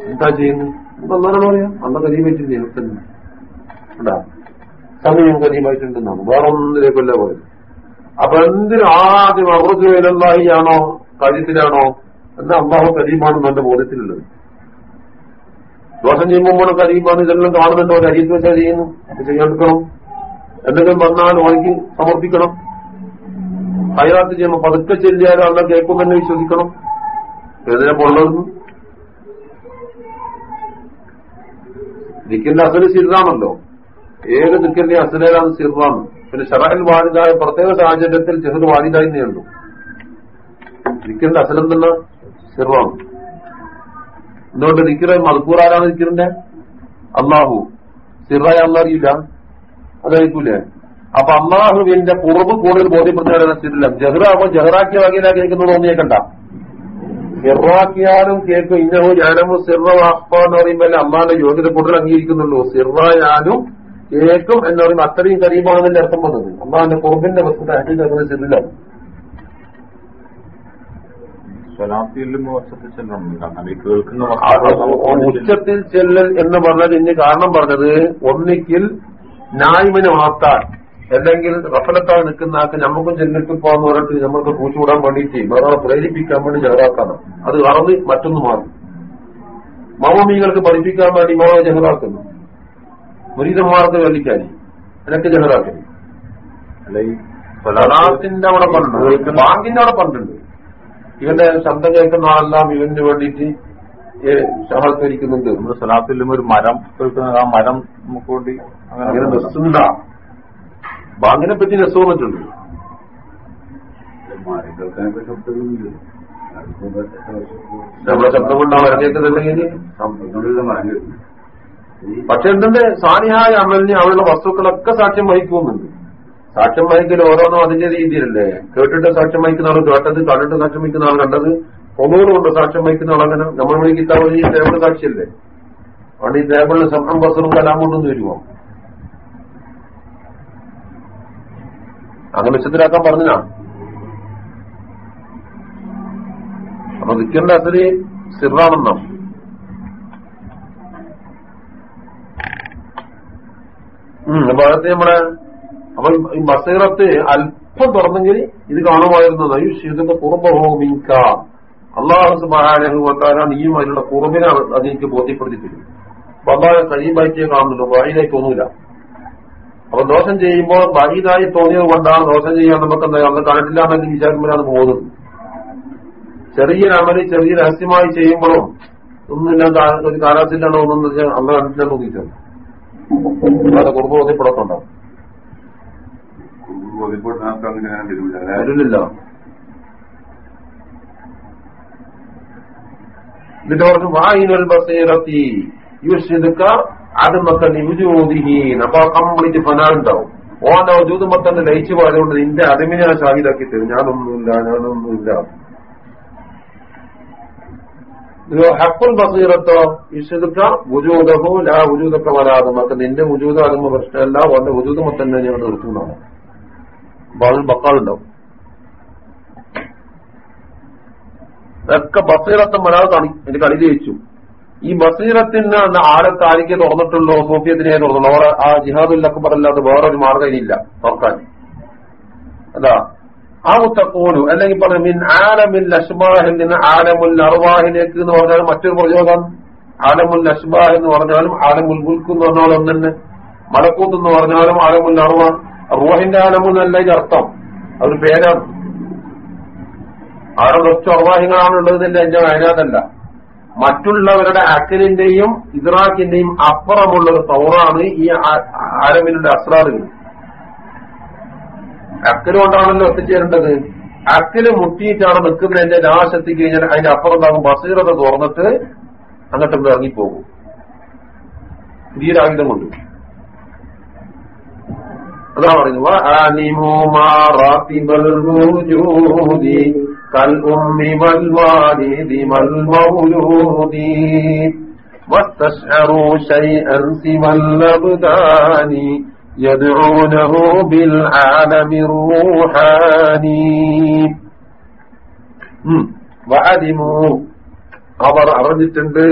എന്താ ചെയ്യുന്നു അന്നാണ് പറയാം അന്ന കരീബായിട്ടില്ലേ ഉണ്ടാ സമയം കരീമായിട്ടുണ്ടെന്നാണ്. വേറെ ഒന്നിലേക്കല്ല പോയത്. അപ്പൊ എന്തിനും ആദ്യം അറുപത് ആണോ കാര്യത്തിലാണോ എന്നാ അള്ളാഹു കരീമാണെന്ന് എന്റെ ബോധ്യത്തിലുള്ളത്. ദോഷം ചെയ്യുമ്പോൾ കരീമാണ് ഇതെല്ലാം കാണുന്നുണ്ടോ? അരിയത്ത് വെച്ചാൽ ചെയ്യുന്നു. അത് ചെയ്യാണ്ടിരിക്കണം എന്തെങ്കിലും വന്നാൽ ഓനിക്ക് സമർപ്പിക്കണം. ഹൈറാത്ത് ചെയ്യുമ്പോൾ പതുക്കെ ചെല്ലിയാലും അല്ല കേൾക്കുമെന്ന് വിശ്വസിക്കണം. ഏതിനെ കൊള്ളരുന്നു ദിക്കിന്റെ അസൽ സിറാണല്ലോ ഏത് ദിക്കിന്റെ അസലേതാണ് സിറാണ് പിന്നെ ഷറായിൽ വാരിതായ പ്രത്യേക സാഹചര്യത്തിൽ ചെഹർ വാരിതായി നേണ്ടു ദിക്കിന്റെ അസലം തന്നെ സിറാണ് എന്തുകൊണ്ട് ദിക്കിറെ മധുക്കൂറാരാണ് ദിക്കിറിന്റെ അള്ളാഹു സിറായ അന്നറിയില്ല അതായിരിക്കൂലേ അപ്പൊ അള്ളാഹുവിന്റെ കുറവ് കൂടുതൽ ബോധ്യപ്പെടുത്തുന്ന സ്ഥിതിയില്ല ജഹ്റാകുമ്പോ ജഹ്റാക്കിയ വകയിലാക്കി കേൾക്കുന്നത് തോന്നിയേക്കണ്ട. സിറാക്കിയാലും കേൾക്കും. ഇന്നഹു ഞാനമു സിറവാഹ്ബ എന്ന് പറയുമ്പോൾ അമ്മാന്റെ യോഗ്യത കൂടുതൽ അംഗീകരിക്കുന്നുള്ളൂ. സിറായാലും കേൾക്കും എന്ന് പറയുമ്പോൾ അത്രയും കരീമാണെന്നതിന്റെ അർത്ഥം വന്നത്. അമ്മാന്റെ കുറുബിന്റെ വസ്തുത അഹിൽ അങ്ങനെ സ്ഥിതിയിലാണ് ഉച്ചത്തിൽ ചെല്ലൽ എന്ന് പറഞ്ഞത് ഇനി കാരണം പറഞ്ഞത് ഒന്നിക്കിൽ നായ്മിന് മാത്താൻ അല്ലെങ്കിൽ റഫലത്തായി നിൽക്കുന്ന ആൾക്ക് നമുക്കും ചെന്നിട്ട് പോകാന്ന് പറഞ്ഞിട്ട് നമ്മൾക്ക് കൂച്ചുകൂടാൻ വേണ്ടിയിട്ട് വേറെ പ്രേരിപ്പിക്കാൻ വേണ്ടി ജഹറാക്കണം അത് അറന്ന് മറ്റൊന്ന് മാറും. മമമീകൾക്ക് പഠിപ്പിക്കാൻ വേണ്ടി മാവ ജഹറാക്കുന്നു മുരീതന്മാർക്ക് വെല്ലിക്കാരി അതിനൊക്കെ ജഹറാക്കുന്നു അല്ല ഈ സലാത്തിന്റെ അവിടെ പണ്ടുണ്ട്. ബാങ്കിന്റെ അവിടെ പണ്ടുണ്ട്. ഇവന്റെ ശബ്ദം കേൾക്കുന്ന ആളെല്ലാം ഇവന് വേണ്ടിയിട്ട് സഹകരിക്കുന്നുണ്ട് നമ്മുടെ സലാത്തിലും ഒരു മരം കേൾക്കുന്ന ആ മരം നമുക്ക് വേണ്ടി അങ്ങനെ നെസ്സുണ്ട. ബാങ്കിനെ പറ്റി രസം വന്നിട്ടുണ്ട് നമ്മുടെ ശബ്ദം കൊണ്ടാണ് ഇറങ്ങിയിട്ടുണ്ടെങ്കിൽ പക്ഷെ എന്തുണ്ട്? സാനിഹായ അമലിന് അവളുടെ വസ്തുക്കളൊക്കെ സാക്ഷ്യം വഹിക്കുന്നുണ്ട്. സാക്ഷ്യം വഹിക്കൽ ഓരോന്നും അതിന്റെ രീതിയിലല്ലേ? കേട്ടിട്ട് സാക്ഷ്യം വഹിക്കുന്ന ആൾ കേട്ടത് കണ്ടിട്ട് സാക്ഷ്യം വഹിക്കുന്ന ആൾ കണ്ടത് ഒന്നുകൊണ്ട് സാക്ഷ്യം വഹിക്കുന്ന ആളങ്ങനെ നമ്മൾ വിളിക്കുന്ന സാക്ഷിയല്ലേ? അതുകൊണ്ട് ഈ ടേബിളിൽ സമം ബസറും കലാം കൊണ്ടൊന്നും വരുമോ അങ്ങനെ വിശുദ്ധരാക്കാൻ പറഞ്ഞാ അപ്പൊ ദിക്കറിന്റെ അസൽ സിറാണെന്നോ. അപ്പൊ അകത്ത് നമ്മളെ അപ്പൊ ഈ ബസീറത്ത് അല്പം തുറന്നെങ്കിൽ ഇത് കാണുമായിരുന്നു ഇതൊക്കെ കുറുമ്പഹോമിക്ക അള്ളാഹു സുബാനുഭവത്താല നീയും അതിനുള്ള കുറുമ്പിനെ അത് എനിക്ക് ബോധ്യപ്പെടുത്തി തരും അപ്പൊ അള്ളാഹ് കഴിയുമ്പോഴേക്കേ കാണുന്നുള്ളൂ വായിലേക്ക് തോന്നൂല അപ്പൊ ദോഷം ചെയ്യുമ്പോൾ വൈതായി തോന്നിയത് കൊണ്ടാണ് ദോഷം ചെയ്യാൻ നമുക്ക് അന്ന് കണ്ടിട്ടില്ല എന്നൊക്കെ വിചാരിക്കുമ്പോഴാണ് പോകുന്നത് ചെറിയൊരു അമൽ ചെറിയ രഹസ്യമായി ചെയ്യുമ്പോഴും ഒന്നുമില്ലാതെ ഒരു കാലാവസ്ഥയിലാണോ ഒന്നും അന്ന് കണ്ടിട്ടില്ലെന്ന് തോന്നിയിട്ടുണ്ട് അല്ലാതെ കുറുമ്പ് ബോധ്യപ്പെടത്തുണ്ടാവും വരില്ല എന്നിട്ട് പറഞ്ഞു വായിനൽ ബസീറത്തി യുഷിദുക്ക മക്കൾ യുജോദിഹീൻ അപ്പൊ കംപ്ലീറ്റ് ഫനാണ്ടാവും ഓന്റെ ഔദ്യോഗികമ തന്നെ ലയിച്ചു പോയതുകൊണ്ട് നിന്റെ അതിമിനെ ഷാഹിദാക്കി തരും. ഞാനൊന്നുമില്ല ഞാനൊന്നുമില്ല. ഹക്കുൽ ബസീറത്തോ യുഷിദുക്ക ഉജൂതഹോ ലാ ഉജൂതൊക്കെ വരാതെ മക്ക നിന്റെ വുജൂദ് ആകുമ്പോ പ്രശ്നമല്ല ഓന്റെ വുജൂദമ തന്നെ ഞാൻ നിർത്തുന്നതാണ്. അപ്പൊ അതിൽ ബക്കാളുണ്ടാവും. ഇതൊക്കെ ബസീറത്തം എന്റെ കളി ജയിച്ചു. ഈ ബസീറത്തിന് ആരെ താരിക്കെ തുറന്നിട്ടുള്ളൂ സൂഫിയത്തിനെ തുറന്നുള്ളൂ അവർ ആ ജിഹാദുൽ അക്ബർ അല്ലാതെ വേറൊരു മാർഗം ഇനിയില്ല തുറക്കാൻ. അതാ ആ മുത്തക്കോലു അല്ലെങ്കിൽ പറഞ്ഞു മിൻ അഷ്ബാഹിൽ നിന്ന് ആലമുൽ അറുവാഹിലേക്ക് എന്ന് പറഞ്ഞാൽ മറ്റൊരു പ്രയോഗം. ആലമുൽ അഷ്ബാഹ് എന്ന് പറഞ്ഞാലും ആലമുൽ ഗുൽക്ക് എന്ന് പറഞ്ഞാലും ഒന്ന് തന്നെ മലക്കൂത്ത് എന്ന് പറഞ്ഞാലും ആലമുൽ അറുവ റൂഹിന്റെ ആലമെന്നല്ല ഇത് അർത്ഥം. അതൊരു പേരാണ്. ആരോ കുറച്ച് അർവാഹികളാണ് ഉള്ളതിന്റെ എന്റെ അതിനകത്തല്ല. മറ്റുള്ളവരുടെ അക്കലിന്റെയും ഇസ്രാഖിന്റെയും അപ്പുറമുള്ള ഒരു തൗറാണ് ഈ ആരമിലുള്ള അസ്രാറുകൾ അക്കൽ കൊണ്ടാണല്ലോ എത്തിച്ചേരേണ്ടത് അക്കൽ മുട്ടിയിട്ടാണ് നിൽക്കുന്നതിന്റെ രാശത്തി കഴിഞ്ഞാൽ അതിന്റെ അപ്പുറം ഉണ്ടാകും ബസീറത തുറന്നിട്ട് അങ്ങോട്ട് ഇറങ്ങിപ്പോകും. പുതിയൊരായുധം കൊണ്ട്. അതാ പറയുന്നത് كالأم والوالد والمولود واستشعروا شيئا سوى الأبدان يدعونه بالعالم الروحاني وعلموا അവർ അറിഞ്ഞിട്ടുണ്ട്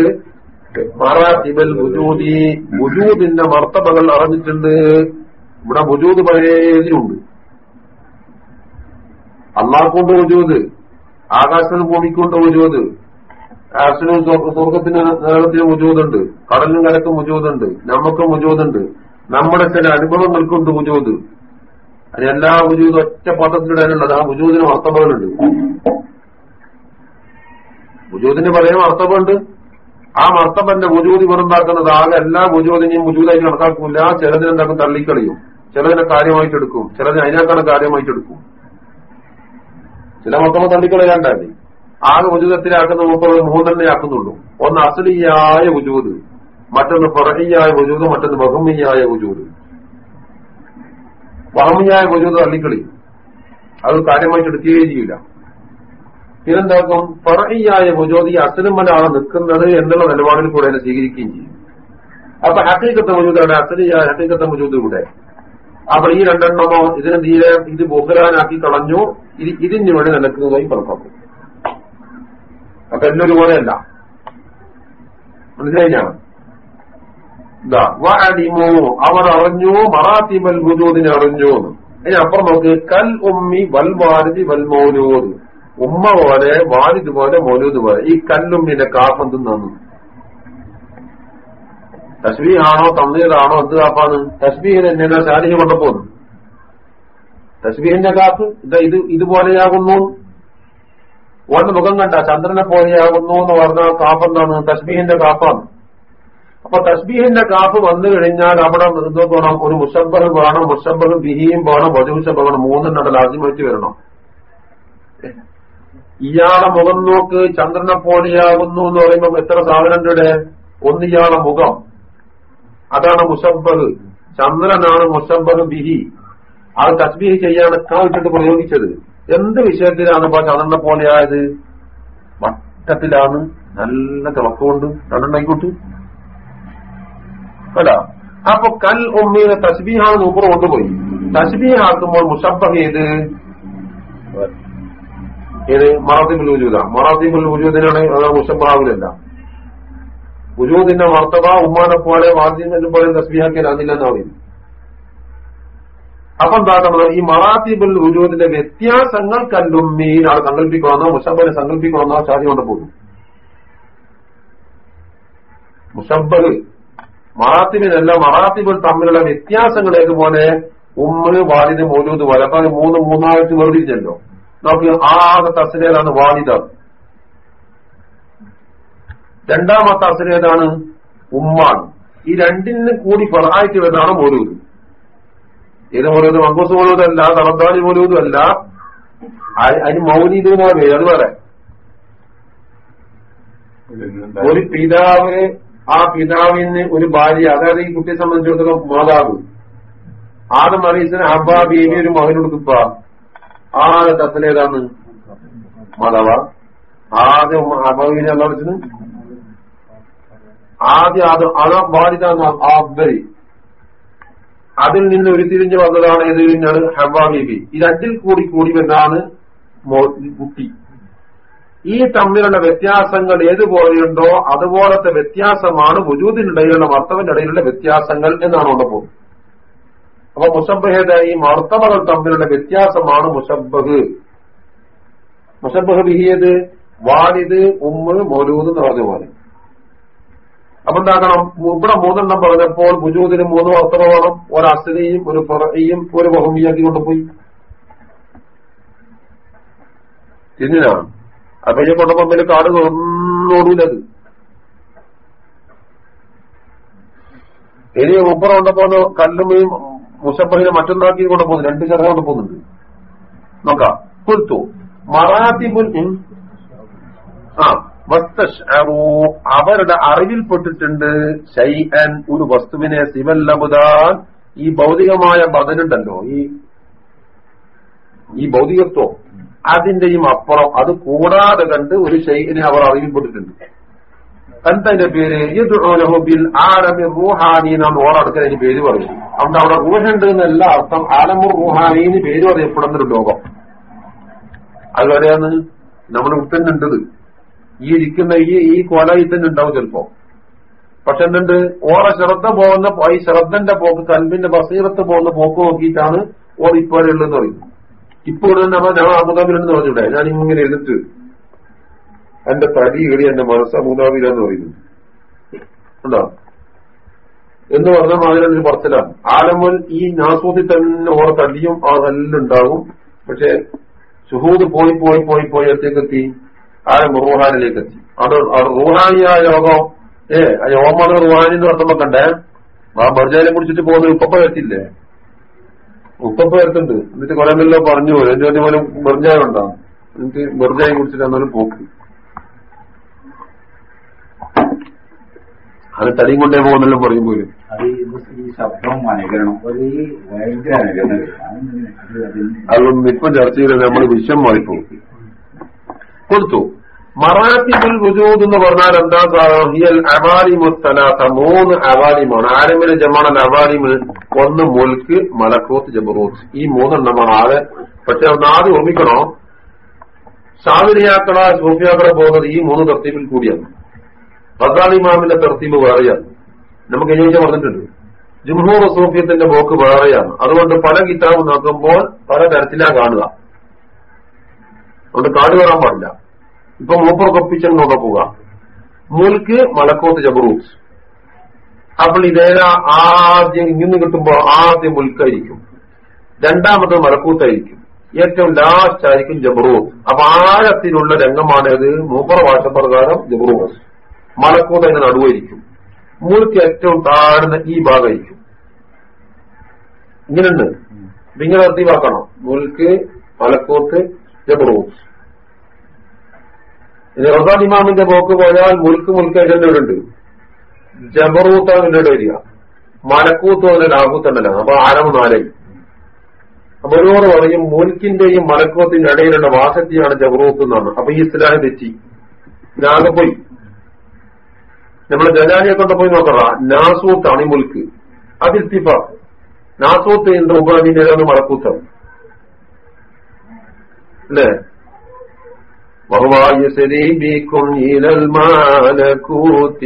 മറാത്തിബൽ വുജൂദി വുജൂദിന്റെ മർത്തബകൾ അറിഞ്ഞിട്ടുണ്ട് ഇവിടെ വുജൂദ് പഴയതിലുണ്ട് അള്ളാഹ്കൊണ്ട് വുജൂദ് ആകാശത്തിന് ഭൂമിക്കൊണ്ട് വുജൂദ്. ആകാശത്തിന് സ്വർഗത്തിന് നേരത്തിന് വുജൂതുണ്ട് കടലിനും കരക്കും വുജൂതുണ്ട് നമുക്കും വുജൂതുണ്ട് നമ്മുടെ ചില അനുഭവങ്ങൾക്കുണ്ട് വുജൂത് അതിനെല്ലാ വുജൂദ് ഒറ്റ പദത്തിലിടാനുള്ളത് ആ ഉജൂതിന് അർത്ഥങ്ങളുണ്ട് വുജൂദിന് പറയാൻ അർത്ഥമുണ്ട് ആ മർത്തബന്റെ മുജൂതി വെറുണ്ടാക്കുന്നത് ആകെ എല്ലാ വുജൂദിനെയും മുജൂതായി കണക്കാക്കൂല. ചിലതിനെന്താക്കും തള്ളിക്കളിയും. ചിലതിനെ കാര്യമായിട്ടെടുക്കും. ചിലതിനെ അതിനേക്കാളും കാര്യമായിട്ട് ചില മൊത്തമ ആറ് ആകെ ഉജൂതത്തിലാക്കുന്ന മുപ്പത് മൂന്നെണ്ണേ ആക്കുന്നുള്ളൂ. ഒന്ന് അസലിയായ ഉചൂത് മറ്റൊന്ന് പറഹിയായ ഉചൂത് മറ്റൊന്ന് ബഹുമിയായ ഉചൂത് ബഹുമിയായ ഉചൂത് തള്ളിക്കളി. അത് കാര്യമായിട്ട് എടുക്കുകയും ചെയ്യില്ല. പിന്നെന്താക്കും? പറഹിയായ ഉചോത് ഈ അസലുമ്മലാണ് നിൽക്കുന്നത് എന്നുള്ള നിലപാടിൽ കൂടെ അതിനെ സ്വീകരിക്കുകയും ചെയ്യും. അപ്പൊ ഹക്കീക്കത്തെ മുജൂദാണ് അസലിയായ ഹക്കീക്കത്തെ മുജൂദ് കൂടെ അപ്പൊ ഈ രണ്ടെണ്ണമോ ഇതിനെ തീരെ ഇത് ബുഹരാനാക്കി കളഞ്ഞു. ഇത് ഇതിന് വേണ്ടി നിലക്കുന്നതായി കണക്കാക്കും അപ്പൊ എന്നൊരു പോലെയല്ല. വഅലിമു അവർ അറിഞ്ഞു മറാത്തിബൽ വജൂദിനെ അറിഞ്ഞു അതിനപ്പുറം നോക്ക് കൽ ഉമ്മി വൽ വാരിദി വൽ മൗലൂദ്. ഉമ്മ പോലെ വാരിദ് പോലെ മൗലൂദ് പോലെ. ഈ കല്ലുമ്മിന്റെ കാഫന്തും നന്നു തസ്ബീഹാണോ തന്നീറാണോ എന്ത് കാപ്പാണ്? തസ്ബീഹിന് എന്നെ ശാരിഹ കൊണ്ടുപോകുന്നു തസ്ബീഹിന്റെ കാപ്പ് ഇതാ ഇത് ഇതുപോലെയാകുന്നു. ഓന്റെ മുഖം കണ്ട ചന്ദ്രനെ പോലെയാകുന്നു എന്ന് പറഞ്ഞ കാപ്പെന്താണ് തസ്ബീഹിന്റെ കാപ്പാണ്. അപ്പൊ തസ്ബീഹിന്റെ കാപ്പ് വന്നു കഴിഞ്ഞാൽ അവിടെ എന്തോ വേണം? ഒരു മുഷബ്ബഹ് വേണം മുഷബ്ബഹ് ബിഹിയും വേണം വജുമുഷബ് വേണം മൂന്നെണ്ണം ആദ്യം വരണം. ഇയാളെ മുഖം നോക്ക് ചന്ദ്രനെ പോലെയാകുന്നു എന്ന് പറയുമ്പോൾ എത്ര സാധനങ്ങളുടെ ഇവിടെ ഒന്ന് ഇയാളെ മുഖം. അതാണ് മുഷബ്ബഹ് ചന്ദ്രനാണ് മുഷബ്ബഹ് ബിഹി. അത് തസ്ബീഹ് ചെയ്യാൻ കാവിട്ടിട്ട് പ്രയോഗിച്ചത്? എന്ത് വിഷയത്തിലാണ് ഇപ്പൊ ചന്ദ്രനെ പോലെയായത് വട്ടത്തിലാണ്. നല്ല തിളക്കമുണ്ട്. രണ്ടെണ്ണായിക്കോട്ട് അല്ല. അപ്പൊ കൽ ഉമ്മീനെ തസ്ബീഹാണ് നൂപ്പർ കൊണ്ടുപോയി. തസ്ബീഹാക്കുമ്പോൾ മുഷബഹ് ഏത്? ഏത്? മറാത്തിബുൽ വജൂദ. മറാത്തിബുൽ മുഷബ് അത് വജൂദിന്റെ മർത്തബ ഉമ്മാനെ പോലെ വാദ്യം പോലെ തസ്ബീഹാക്കിയാൽ അതില്ലെന്ന് പറയും അപ്പൊ എന്താക്കുന്നത് ഈ മറാത്തീബിൽ ഉജൂദിന്റെ വ്യത്യാസങ്ങൾ കല്ലുമ്മീൻ ആൾ സങ്കല്പിക്കണമെന്നോ മുഷബനെ സങ്കല്പിക്കണമെന്നോ ഷാജി കൊണ്ട് പോകും മുഷബ് മറാത്തിബിനല്ല മറാത്തിബിൾ തമ്മിലുള്ള വ്യത്യാസങ്ങൾ ഏതുപോലെ? ഉമ്മ് വാലിദ് മൗലൂദ് അത് മൂന്ന് മൂന്നായിട്ട് വേർതിരിച്ചല്ലോ. നമുക്ക് ആ ആകെ തസ്ലേലാണ് വാലിദ. രണ്ടാമത്തെ അസുരേതാണ് ഉമ്മാണ്. ഈ രണ്ടിനും കൂടി ഫറായിട്ട് വരുന്നതാണ് മൗലൂദ്. ഏത് മൗലൂദ്? മങ്കൂസ് മൗലൂദ് തറദ്ദാനി മൗലൂദും അതിന് മൗലീദ് അത് വേറെ. ഒരു പിതാവ് ആ പിതാവിന് ഒരു ഭാര്യ അതായത് ഈ കുട്ടിയെ സംബന്ധിച്ചിടത്തോളം മാതാവ്. ആദം അലീസിന് അബ്ബാ ബീവി ഒരു മകനോട് കുപ്പ ആദ്യ തസലേതാണ് മാതാവ. ആദ്യം എന്താ വിളിച്ചത് ആദ്യം അത് അത് ബാധിതാണ് അബ്ബരി അതിൽ നിന്ന് ഉരുത്തിരിഞ്ഞ് വന്നതാണ് ഏത് പിന്നാണ് ഹബ ബീബി ഈ രണ്ടിൽ കൂടി കൂടി വന്നാണ് കുട്ടി. ഈ തമ്മിലുള്ള വ്യത്യാസങ്ങൾ ഏതുപോലെയുണ്ടോ അതുപോലത്തെ വ്യത്യാസമാണ് വുജൂദിനിടയിലുള്ള മർത്തവിന്റെ ഇടയിലുള്ള വ്യത്യാസങ്ങൾ എന്നാണ് അവിടെ പോകുന്നത്. അപ്പൊ മുഷബഹയുടെ ഈ മർത്തവകൾ തമ്മിലുള്ള വ്യത്യാസമാണ് മുസബഹ് മുസബഹ് ബിഹിയത് വാലിദ് ഉമ്മ് മൗലൂദ് എന്ന് പറഞ്ഞ പോലെ. അപ്പൊ എന്താക്കണം ഇവിടെ മൂന്നെണ്ണം പറഞ്ഞപ്പോൾ ബുജൂദിന് മൂന്ന് മർത്തവ വേണം. ഒരു അസ്ലിയും ഒരു ഫറയും ഒരു ബഹുമിയാക്കി കൊണ്ടുപോയി. തിന്നിനാണ് അപ്പൊ ഈ പിന്നെ കാട് ഒന്നോടൂലത് ഇനി ഉപ്പറ കൊണ്ടപ്പോ കല്ലുമയും മുഷബഹിനെ മറ്റൊന്നാക്കി കൊണ്ടുപോകുന്നു. രണ്ട് ചെറുത കൊണ്ടുപോകുന്നുണ്ട്. നോക്കാം. കുൽത്തു. മറാത്തിബുൽ. ആ. അവരുടെ അറിവിൽപ്പെട്ടിട്ടുണ്ട് ശൈഅൻ ഒരു വസ്തുവിനെ സിവല്ലബുദാൻ ഈ ഭൗതികമായ ബദനുണ്ടല്ലോ ഈ ഈ ഭൗതികത്വം. അതിന്റെയും അപ്പുറം അത് കൂടാതെ കണ്ട് ഒരു ഷെയ്ഖിനെ അവർ അറിവിൽപ്പെട്ടിട്ടുണ്ട് എന്തതിന്റെ പേര്? ബിൽ ആലമി റൂഹാനി എന്നാണ് അതിന് പേര് പറയും അതുകൊണ്ട് അവിടെ റൂഹുണ്ട് എന്നല്ല അർത്ഥം. ആലമു റൂഹാനി എന്ന് പേര് പറയപ്പെടുന്നൊരു ലോകം. അതുപോലെയാണ് നമ്മുടെ ഉത്തന്നുണ്ടത് ഈ ഇരിക്കുന്ന ഈ ഈ കൊലയിൽ തന്നെ ഉണ്ടാവും ചിലപ്പോ. പക്ഷെ എന്തുണ്ട്? ഓറെ ശ്രദ്ധ പോകുന്ന ഈ ശ്രദ്ധന്റെ പോക്ക് കൽബിന്റെ ബസീറത്ത് പോകുന്ന പോക്ക് നോക്കിയിട്ടാണ് ഓർ ഇപ്പോഴുള്ളതെന്ന് പറയും ഇപ്പോൾ നമ്മൾ ഞാൻ അബുദാബിലുണ്ടെന്ന് പറഞ്ഞൂടെ? ഞാൻ ഇങ്ങനെ എഴുതിട്ട്. എന്റെ തടി കയറി എന്റെ മനസ്സ് അബുദാബിലെന്ന് പറയുന്നു. ഉണ്ടോ? എന്ന് പറഞ്ഞാൽ അതിനൊരു പറച്ചിലാണ്. ആലമുൽ ഈ നാസൂതി തന്നെ ഓർ തടിയും ആ ഉണ്ടാകും പക്ഷെ സുഹൂദ് പോയി പോയി പോയി പോയി എത്തേക്കെത്തി ആലം റൂഹാനിലേക്ക് എത്തി? അത് അത് റൂഹാനിയായ യോഗം ഏ ആ യോഗമാണ് റുഹാനി എന്ന് പറഞ്ഞപ്പോ കണ്ടേ? ആ മർജാനെ കുടിച്ചിട്ട് പോകുന്ന ഉപ്പപ്പ എത്തില്ലേ ഉപ്പപ്പ എത്തുണ്ട് എന്നിട്ട് കൊലമെല്ലാം പറഞ്ഞു എന്റെ പോലെ മെർജായ ഉണ്ടാവും എനിക്ക് മെർജായി കുടിച്ചിട്ട് എന്നാലും പോക്ക്. അത് തടിയും കൊണ്ടേ പോകുന്നല്ലോ പറയും പോലും അതൊന്നും ഇപ്പം ചർച്ച ചെയ്തത് നമ്മൾ വിഷം മാറിപ്പോകും കൊടുത്തു. മറാത്തിബുൽ വുജൂദ് എന്ന് പറഞ്ഞാൽ എന്താ ഹിയൽ അവാലിമുത്തലാത്ത മൂന്ന് അവാലിമാണ് ആരമിന് ജമാണൽ അവാലിമിൽ ഒന്ന് മുൽക്ക് മലക്കൂത്ത് ജബറൂത്ത്. ഈ മൂന്നെണ്ണമാണ് ആകെ പക്ഷെ ഒന്ന് ആദ്യം ഓർമ്മിക്കണോ? ഷാവിരിയാക്കള സൂഫിയാക്കളെ പോകുന്നത് ഈ മൂന്ന് തർത്തീപിൽ കൂടിയാണ്. റസാലിമാമിന്റെ തർത്തീപ് വേറെയാണ്. നമുക്ക് കഴിഞ്ഞ പറഞ്ഞിട്ടുണ്ട്. ജുംഹൂർ സൂഫിയത്തിന്റെ പോക്ക് വേറെയാണ്. അതുകൊണ്ട് പല കിതാബ് നോക്കുമ്പോൾ പല തരത്തിലാണ് കാണുക. അതുകൊണ്ട് കാട് കയറാൻ പാടില്ല. ഇപ്പൊ മൂപ്പർ കൊപ്പിച്ചൻ നോക്കാൻ പോവുക. മുൽക്ക് മലക്കോത്ത് ജബറൂത്ത് അപ്പോൾ ഇതേതാ ആദ്യം ഇങ്ങനെ കിട്ടുമ്പോ ആദ്യം മുൽക്കായിരിക്കും. രണ്ടാമത് മലക്കൂത്തായിരിക്കും. ഏറ്റവും ലാസ്റ്റ് ആയിരിക്കും ജബറൂത്ത് അപ്പൊ ആഴത്തിലുള്ള രംഗമാണേത് മൂപ്പറ മൂപ്പർ ഭാഷപ്രകാരം ജബറൂത്ത് മലക്കൂത്ത് അതിന്റെ നടുവായിരിക്കും. മുൽക്ക് ഏറ്റവും താഴ്ന്ന ഈ ഭാഗമായിരിക്കും. ഇങ്ങനെയുണ്ട്. നിങ്ങൾ നിർത്തിവാക്കണം. മുൽക്ക് മലക്കൂത്ത് ജബറൂത്ത് റസാൻ ഇമാമിന്റെ പോക്ക് പോയാൽ മുൽക്ക് മുൽക്ക് അതിന്റെ ഉണ്ട് ജബറൂത്താണ് എന്നോട് വരിക. മലക്കൂത്ത് അതിന്റെ ലാഹൂത്തണ്ടല്ല അപ്പൊ ആരം നാലായി. അപ്പൊ ഒരുപാട് പറയും മുൽക്കിന്റെയും മലക്കൂത്തിന്റെ ഇടയിലുള്ള വാസത്തിയാണ് ജബറൂത്ത് എന്നാണ്. അപ്പൊ ഈ ഇസ്ലാഹ് തെറ്റി. ഞാൻ പോയി. നമ്മളെ ജലാലിയെ കൊണ്ട് പോയി നോക്കറ നാസൂത്താണ് ഈ മുൽക്ക്. അത് ഇത്തിഫാഖ് നാസൂത്ത് എന്ത് ഏതാണ് മലക്കൂത്താണ് അല്ലേ? وهو يسري بكم إلى الملكوت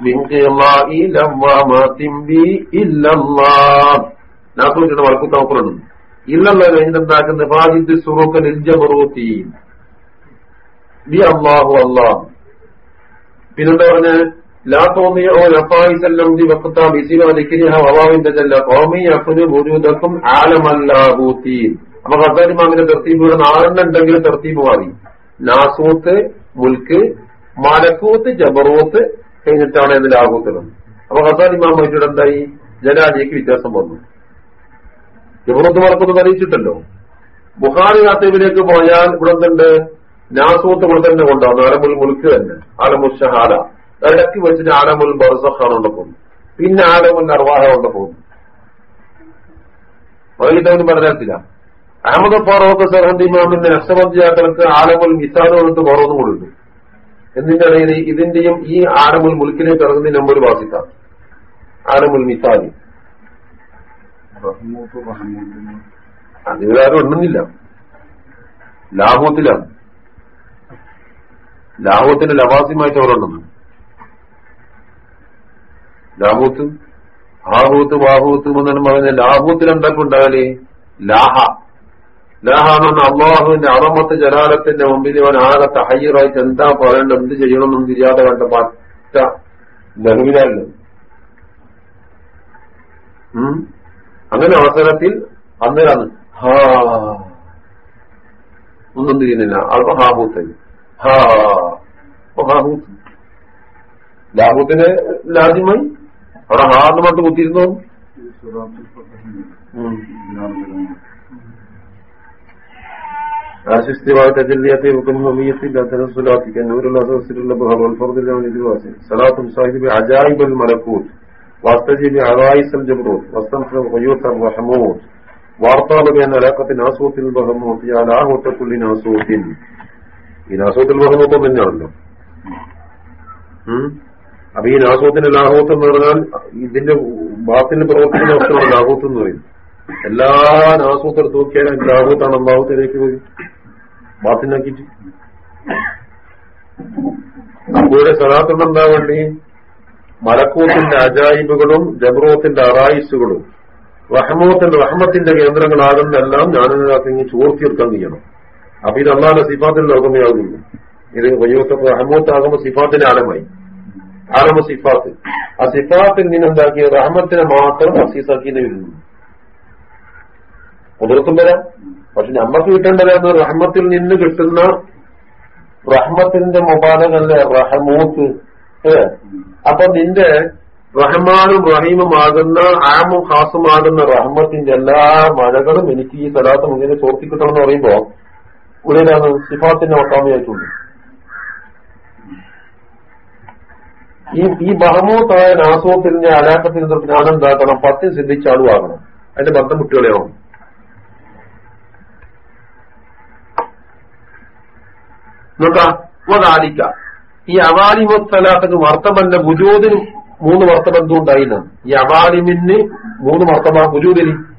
من قضاء لوامات بي إلا الله നാസൂറ്റിന്റെ മലക്കൂത്ത് നോക്കുന്നുണ്ട് ഇല്ലല്ല കഴിഞ്ഞെന്താക്കുന്ന ഫാജിദ് സുറൂക്കൻ ഇൽജബറൂത്തീൻ ബി അള്ളാഹു അള്ളാഹ് പിന്നെന്താ പറഞ്ഞ് ലാ തോന്നിയ ഓ ലഫായിസല്ലം ദി വഖത്ത ബിസിമ ദിക്രിഹ വവാവിന്റെ ജല്ല ഖൗമി യഫ്നു വുജൂദക്കും ആലമല്ലാഹൂത്തീൻ അപ്പൊ ഖസാരി മാമിന്റെ തർത്തീബ് ഇവിടെ നാലെണ്ണം ഉണ്ടെങ്കിൽ തർത്തീബ് മാറി നാസൂത്ത് മുൽക്ക് മലക്കൂത്ത് ജബറൂത്ത് കഴിഞ്ഞിട്ടാണ് ഇതിൽ ആകൂത്തുള്ളത് അപ്പൊ ഹസാൻ ഇമാം മഹിജിയുടെ എന്തായി? ജനാജിക്ക് വ്യത്യാസം വന്നു. ജബറൂത്ത് മലക്കൂത്ത് അറിയിച്ചിട്ടല്ലോ. ബുഹാറി കാത്തീബിലേക്ക് പോയാൽ ഇവിടെ എന്തുണ്ട്? നാസൂത്ത് ഇവിടെ തന്നെ കൊണ്ടാണ് ആലമുൽ മുൽക്ക് തന്നെ. ആലമുൽ ഷഹാല. ഇടയ്ക്ക് വെച്ചിട്ട് ആലമുൽ ബർസഖാണ് കൊണ്ട് പോകുന്നു പിന്നെ ആലമുൽ അർവാഹ കൊണ്ട് പോകുന്നു വൈകിട്ടവനും പറഞ്ഞില്ല അഹമ്മദ് ഫാറൂഖ് സർഹന്തി ഇമാമിന്റെ നഷ്ടബന്ധിയാക്കൾക്ക് ആലമുൽ മിസാദ് കൊടുത്ത് കുറവൊന്നും കൊടുക്കും എന്തിന്റെ ഇടയിൽ ഇതിന്റെയും ഈ ആലമുൽ മുൽക്കിലേക്ക് ഇറങ്ങുന്ന നമ്പർ വാസിക്കാം ആലമുൽ മിസാദി. അതിലാരും ഉണ്ടെന്നില്ല. ലാഹൂത്തിലാണ്. ലാഹൂത്തിന്റെ ലവാസിമായിട്ട് അവരുണ്ടെന്ന്. ലാഹൂത്ത് ആഹൂത്ത് വാഹൂത്ത് എന്നാണ് പറഞ്ഞ ലാഹൂത്തിൽ എന്തൊക്കെ ഉണ്ടാകൽ? ലാഹ. ലാഹ എന്ന് അള്ളാഹുവിന്റെ അറമത്ത് ജലാലത്തിന്റെ മുമ്പിൽ ഇവൻ ആകെ തഹയ്യറായിട്ട് എന്താ പറയേണ്ടത് എന്ത് ചെയ്യണമെന്നും തിരിയാതെ കണ്ട പറ്റ ലഘുവിനല്ല അങ്ങനെ അവസരത്തിൽ അന്നേരാണ് ഹാ. ഒന്നും തിരിയുന്നില്ല അപ്പൊ ഹാബൂത്തായി ഹാ. ഹാബൂത്ത്. ലാഭത്തിന് ലാദ്യമായി അവിടെ ഹാർന്ന് മട്ട് കുത്തിയിരുന്നോ? ആശിസ്തിവാദ ജല്ലിയത്തെ ഹുക്കും ഹമിയത്തിൽ അധനസുലാക്കിക്കാൻ നൂറുള്ള അസസിലുള്ള ബഹുൽഫർദിലാണ് സലാത്തും സാഹിബ് അജായിബൽ മലക്കൂത്ത് വാസ്തജീബി അറായിസൽ ജബ്രൂത്ത് വസ്തംസം ഹൊയ്യൂത്തർ റഹമൂത്ത് വാർത്താലക എന്ന അലാക്കത്തിന് ആസൂത്തിൽ ബഹമൂത്ത് ഞാൻ ആ ഹോട്ടക്കുള്ളിൻ ആസൂത്തിൻ ഈ നാസൂത്തിൽ ബഹമൂത്തം തന്നെയാണല്ലോ. അപ്പൊ ഈ നാസൂത്തിന്റെ ലാഹൂത്ത് എന്ന് പറഞ്ഞാൽ ഇതിന്റെ ബാത്തിൽ പ്രവർത്തിക്കുന്ന വസ്തുവാണ് ലാഹൂത്ത് എന്ന് പറയുന്നത്. എല്ലാ നാസൂത്തിൽ തൂക്കിയാലും ലാഹൂത്താണ് അമ്പാവത്തിലേക്ക് പോയി ബാത്തിനാക്കിയിട്ട് സലാത്തുണ്ട് എന്താ വേണ്ടി മലക്കൂത്തിന്റെ അജായിബുകളും ജബ്രോത്തിന്റെ അറായിസുകളും റഹ്മോത്തിന്റെ റഹ്മത്തിന്റെ കേന്ദ്രങ്ങളാകുന്നെല്ലാം ഞാനതിനകത്ത് ചോർത്തിയെടുക്കാൻ ചെയ്യണം അപ്പൊ ഇത് അള്ളാന്റെ സിഫാത്തിൽ ലോകമയാകുന്നു ഇത് വയ്യോത്തപ്പ് റഹ്മോത്ത് ആകുമ്പോൾ സിഫാത്തിന്റെ ആലമായി. ആലമ സിഫാത്ത്. ആ സിഫാത്തിൽ നിന്നുണ്ടാക്കിയ റഹ്മത്തിനെ മാത്രം അസീസാക്കി വരുന്നു കുതിർത്തും വരാം. പക്ഷെ നമ്മക്ക് കിട്ടേണ്ടതാണ് റഹ്മത്തിൽ നിന്ന് കിട്ടുന്ന റഹ്മത്തിന്റെ മുബാലകല്ലേ റഹമൂത്ത്. അപ്പൊ നിന്റെ റഹ്മാനും റഹീമുമാകുന്ന ആമും ഹാസുമാകുന്ന റഹ്മത്തിന്റെ എല്ലാ മഴകളും എനിക്ക് ഈ സ്ഥലത്ത് ഇങ്ങനെ ചോർത്തി കിട്ടണമെന്ന് പറയുമ്പോ ഉള്ളിലാണ് സിഫാത്തിന്റെ ഒട്ടാമയായിട്ടുണ്ട് ഈ ഈ ബഹമൂത്തായ നാസോത്തിന്റെ അലാക്കത്തിന് ജ്ഞാനം എന്താക്കണം പത്തിൽ സിദ്ധിച്ച ആളുമാകണം അതിന്റെ ബന്ധം കുട്ടികളെയാവും നോക്കാലിക്ക ഈ അവാലിമുത്തലാഖിന് വർത്തമന്റെ ഗുജൂതിന് മൂന്ന് വർത്തബന്ധം ഉണ്ടായിരുന്നു ഈ അവാലിമിന് മൂന്ന് വർത്തമാ ഗുജൂതിന്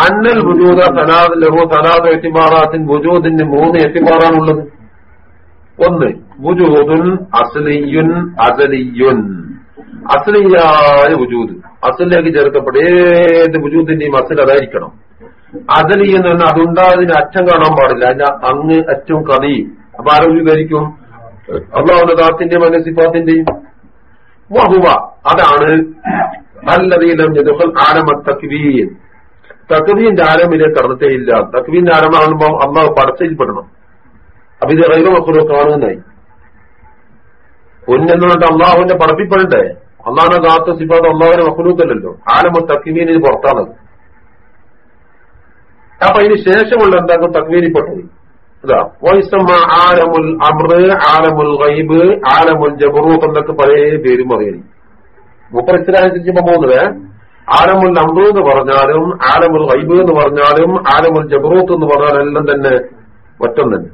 അന്നൽ ഗുജൂത സനാദ് ലഹു സനാദ് എത്തിമാറാത്തിൻ ബുജൂദിന് മൂന്ന് എത്തിമാറാണുള്ളത് ഒന്ന് ബുജൂദുൻ അസലിയുൻ അസലിയുൻ. അസലിയായ ഗുജൂത് അസലിലേക്ക് ചേർക്കപ്പെട്ട ഏത് വുജൂദിന്റെയും അസൽ അതായിരിക്കണം. അതലിയെന്ന് എന്ന് പറഞ്ഞാൽ അതുണ്ടായതിന് അറ്റം കാണാൻ പാടില്ല. അതിന്റെ അങ്ങ് അറ്റവും കഥയും അപ്പൊ ആരോഗ്യമായിരിക്കും അള്ളാഹുന്റെ ദാത്തിന്റെയും സിഫാത്തിന്റെയും വഹുവ അതാണ്. അല്ലതീലം ആലമ തക്വീൻ. തക്വീന്റെ ആലമിലേക്ക് കടന്നിട്ടേ ഇല്ല തക്വീന്റെ ആലമാകുമ്പോൾ അള്ളാഹ് പടച്ചയിൽപ്പെടണം അപ്പൊ ഇത് റൈവ മക്കളോ കാണുന്നതായി പൊന്നെന്നുകൊണ്ട് അള്ളാഹുവിന്റെ പടപ്പിപ്പെടണ്ടേ? അള്ളാഹുന്റെ ദാത്ത സിഫാത്ത് അള്ളാഹുവിന്റെ മക്കളൂത്തല്ലല്ലോ ആലമ തക്വീനിന് പുറത്താണത്. അപ്പൊ അതിന് ശേഷമുള്ള എന്താക്കും തക്വീനിപ്പെട്ടത് ആലമുൽ അമ്ര ആലമുൽ ഗൈബ് ആലമുൽ ജബറൂത്ത് എന്നൊക്കെ പഴയ പേരും പറയുന്നു മുപ്പറിച്ചിനനുസരിച്ച് പോകുന്നത് ആലമുൽ അമ്രു എന്ന് പറഞ്ഞാലും ആലമുൽ ഗൈബ് എന്ന് പറഞ്ഞാലും ആലമുൽ ജബറൂത്ത് എന്ന് പറഞ്ഞാലും എല്ലാം തന്നെ ഒറ്റം തന്നെ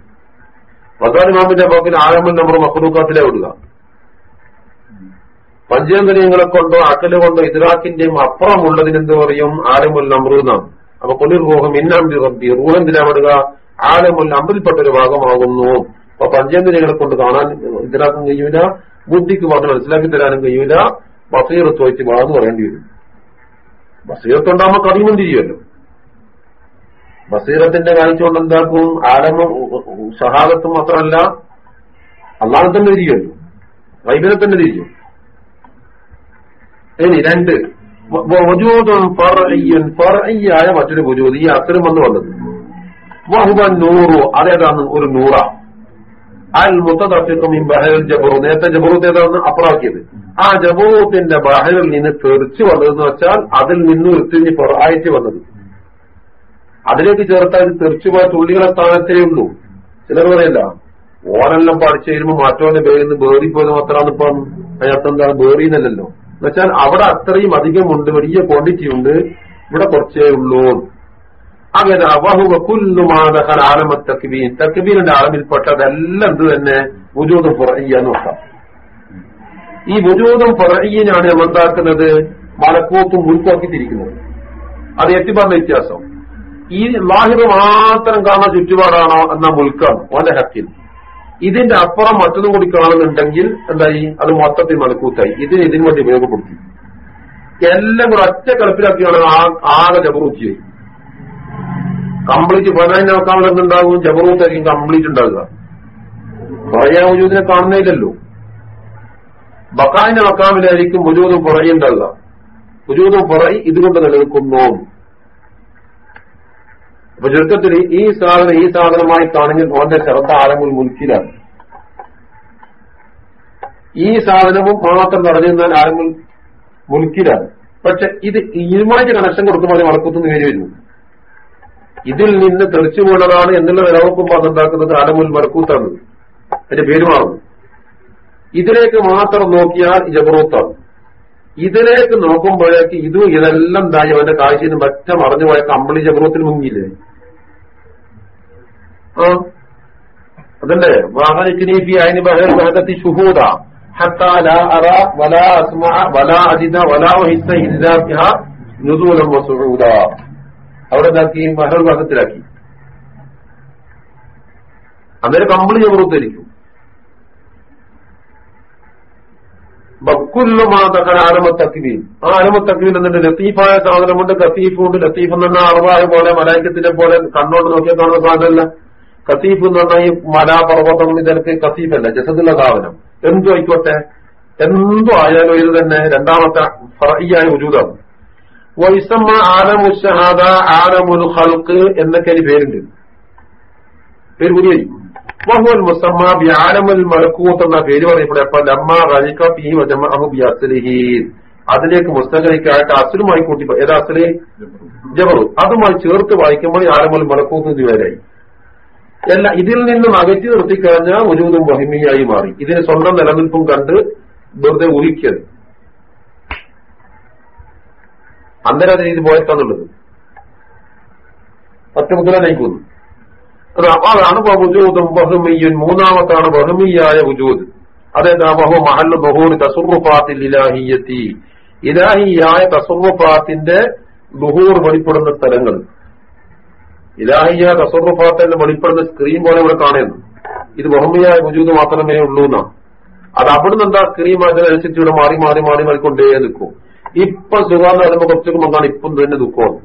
വസാലിമാമിന്റെ പോക്കിന് ആലമുൽ നമ്പർ മക്കളൂക്കാത്തിലെ വിടുക. പഞ്ചേന്ദ്രിയങ്ങളെ കൊണ്ടോ അക്കൽ കൊണ്ടോ ഇദ്രാക്കിന്റെയും അപ്പുറമുള്ളതിനെന്ത് പറയും? ആലമുൽ നമ്രു എന്നാണ്. അപ്പൊ കൊല്ലിർ റൂഹം ഇന്നാം റബ്ബി എന്തിനാ വിടുക? ആലമുൽ അമ്പതിൽപ്പെട്ട ഒരു ഭാഗമാകുന്നു. അപ്പൊ പഞ്ചേന്ദ്രിയങ്ങളെ കൊണ്ട് കാണാൻ ഇതിനാക്കാൻ കഴിയൂല. ബുദ്ധിക്ക് പറഞ്ഞ് മനസ്സിലാക്കി തരാനും കഴിയൂല. ബസീറത്ത് വഹിച്ച് വാന്ന് പറയേണ്ടി വരും. ബസീറത്ത് ഉണ്ടാകുമ്പോൾ കറിയും തിരിയുമല്ലോ ബസീറത്തിന്റെ കാഴ്ച കൊണ്ട് എന്താക്കും? ആലമും ഷഹാദത്തും മാത്രമല്ല അള്ളാഹെ തന്നെ തിരിയുമല്ലോ. വൈബിനെ തന്നെ തിരിയും. ഇനി രണ്ട്. വജൂദും ഫർഇയ്യൻ. ഫർഇയ്യായ മറ്റൊരു വജൂദ്. ഈ അത്തരം വന്ന് വന്നത്. നൂറു. അതേതാണ് ഒരു നൂറ. അൽ മുത്തും ജബറു നേരത്തെ ജബറൂത്ത് ഏതാണ് അപ്പറാക്കിയത് ആ ജബറൂത്തിന്റെ ബഹറിൽ നിന്ന് തെറിച്ചു വന്നതെന്ന് വെച്ചാൽ അതിൽ നിന്ന് ഉരുത്തിരിഞ്ഞ് ഫറായിട്ട് വന്നത്. അതിലേക്ക് ചേർത്താൽ തെറിച്ചു പോയ തുള്ളികളെ സ്ഥാനത്തേ ഉള്ളൂ. ചിലർ പറയല്ല ഓരെല്ലാം പഠിച്ചു കഴിയുമ്പോൾ മാറ്റോന്റെ പേരിൽ നിന്ന് ബേറിപ്പോയത് മാത്രമാണ് ഇപ്പം അതിനർത്ഥം എന്താണ് ബേറിന്നല്ലല്ലോ എന്നുവെച്ചാൽ അവിടെ അത്രയും അധികമുണ്ട് വലിയ ക്വാണ്ടിറ്റി ഉണ്ട്. ഇവിടെ കുറച്ചേ ഉള്ളൂ. അങ്ങനെ അവഹുവ കുല്ലുമാതഹൽ ആലമ തക്ബീൻ. തക്ബീറിന്റെ ആലമിൽപ്പെട്ടതെല്ലാം എന്ത് തന്നെ വുജൂദും പുറയ്യെന്ന് നോക്കാം ഈ വുജൂദും പുറയ്യനാണ് നമ്മൾ എന്താക്കുന്നത്? മലക്കൂത്തും തിരിക്കുന്നത് അത് എത്തിപ്പറഞ്ഞ വ്യത്യാസം. ഈ ലാഹിബ് മാത്രം കാണുന്ന ചുറ്റുപാടാണോ എന്ന മുൽക്കാണ്. ഓന്റെ ഹക്കിൽ. ഇതിന്റെ അപ്പുറം മറ്റൊന്നും കൂടി കാണുന്നുണ്ടെങ്കിൽ എന്തായി? അത് മൊത്തത്തിൽ മലക്കൂത്തായി. ഇതിന് ഇതിനു വേണ്ടി ഉപയോഗപ്പെടുത്തി. എല്ലാം കൂടെ ഒറ്റ കളിപ്പിലാക്കിയാണ് ആകെ ജബറൂത്തിയായി കംപ്ലീറ്റ് പതിനായിരം നോക്കാമെന്നുണ്ടാകും ജബറൂത്തായിരിക്കും കംപ്ലീറ്റ് ഉണ്ടാകുക പറയാൻ വജൂദിനെ കാണുന്നില്ലല്ലോ ബക്കാന്റെ മക്കാമിലായിരിക്കും വജൂദും ഉണ്ടാകുക വജൂദും പുറയി ഇതുകൊണ്ട് നിലനിൽക്കുന്നു. അപ്പൊ ചുരുക്കത്തിൽ ഈ സാധനം ഈ സാധനമായി കാണെങ്കിൽ ഓന്റെ ശ്രദ്ധ ആരെങ്കിലും മുൽക്കിലാണ് ഈ സാധനവും മാത്രം നിറഞ്ഞാൽ ആലമുൽ മുൽക്കിലാണ് പക്ഷെ ഇത് ഇതുമായിട്ട് കണക്ഷൻ കൊടുക്കുമ്പോൾ വളക്കത്തുനിന്ന് കയറി വരുന്നു ഇതിൽ നിന്ന് തെളിച്ചു വീണതാണ് എന്നുള്ള നിലനിൽക്കുമ്പോൾ അതുണ്ടാക്കുന്നത് ആലമുൽ മലക്കൂത്താണ് അതിന്റെ പേര് മാറുന്നു ഇതിലേക്ക് മാത്രം നോക്കിയാൽ ജബറൂത്താണ് ഇതിലേക്ക് നോക്കുമ്പോഴേക്ക് ഇതും ഇതെല്ലാം എന്തായി അവന്റെ കാഴ്ചയിൽ നിന്ന് മറ്റ മറഞ്ഞു പോയ കമ്പിളി ജബറൂത്തിൽ മുങ്ങിയില്ലേ ആ അതല്ലേ വാഹനിക്കിനീഫി അതിന് ബഹൽ ബഹദത്തി ഷുഹൂദ حتى لا أرى ولا أسمع ولا أجد ولا أحس إلا بها نزولا وصعودا അവിടെ എന്താക്കി മഹർ ഭാഗത്തിലാക്കി അന്നേരം കമ്പിളി ജബറൂത്തായിരിക്കും ബക്കുല്ലുമാതക്കൻ ആലമത്തക്കിവീൻ ആ ആലമത്തക്കിവീൻ എന്നിട്ട് ലത്തീഫായ സാധനമുണ്ട് കൊണ്ട് ലത്തീഫ് എന്ന് പറഞ്ഞാൽ അറുപായ പോലെ മലായക്കത്തിനെ പോലെ കണ്ണോട്ട് നോക്കിയാൽ കാണുന്ന സാധനമല്ല. കത്തീഫ് എന്ന് പറഞ്ഞാൽ ഈ മലാപർവതം ഇതൊക്കെ കത്തീഫല്ല ജസദുള്ള സാധനം. എന്തു ആയിക്കോട്ടെ എന്തു ആയാലും ഇത് തന്നെ രണ്ടാമത്തെ ഫറയ്യായ ഉജൂതാണ് വൈസമ്മ ആലമു ഷഹാദ ആലമുൽ ഹൽക്ക് എന്നൊക്കെ അതിന് പേരുണ്ട്. പേര് പുതിയ വഹുൽ മുസമ്മ ബി ആലമുൽ മലക്കൂത്ത് എന്ന പേര് പറയപ്പെടപ്പോ ലമ്മ റലിക്ക ഫീ വജമഅഹു ബി അസ്ലിഹി. അതിലേക്ക് മുസ്തഖലിക്കായിട്ട് അസുലുമായി കൂട്ടി ഏതാ അസുലി? ജബറു. അതുമായി ചേർത്ത് വായിക്കുമ്പോൾ ആലമുൽ മലക്കൂത്ത് പേരായി. അല്ല ഇതിൽ നിന്നും അകറ്റി നിർത്തിക്കഴിഞ്ഞാൽ ഒരുവിധം വഹിമിയായി മാറി. ഇതിന് സ്വന്തം നിലനിൽപ്പും കണ്ട് വെറുതെ ഊഹിക്കരുത് അന്നേരം ഇത് പോയെത്താന്നുള്ളത് ഒറ്റ നയിക്കുന്നു. അതാണ് വജൂദും ബഹുമിയ്യൻ മൂന്നാമത്താണ് ബഹുമിയായ വജൂദ്. അതേതാ ബഹു മഹൽ ബഹൂർ തസുറുഫാത്തിൽ ഇലാഹിയത്തി ഇലാഹിയായ തസുറുഫാത്തിന്റെ ബഹൂർ വെളിപ്പെടുന്ന സ്ഥലങ്ങൾ. ഇലാഹിയ തസുറുഫാത്തിന്റെ വെളിപ്പെടുന്ന സ്ക്രീൻ പോലെ ഇവിടെ കാണുന്നു. ഇത് ബഹുമിയായ ഉജൂദ് മാത്രമേ ഉള്ളൂ എന്നാ അത് അവിടുന്ന് എന്താ ക്രീം അതിനനുസരിച്ച് ഇവിടെ മാറി മാറി മാറി മാറിക്കൊണ്ടേ നിൽക്കും. ഇപ്പൊ സുഖം വരുമ്പോ കുറച്ചൊക്കെ വന്നാണ് ഇപ്പം തന്നെ ദുഃഖമാണ്.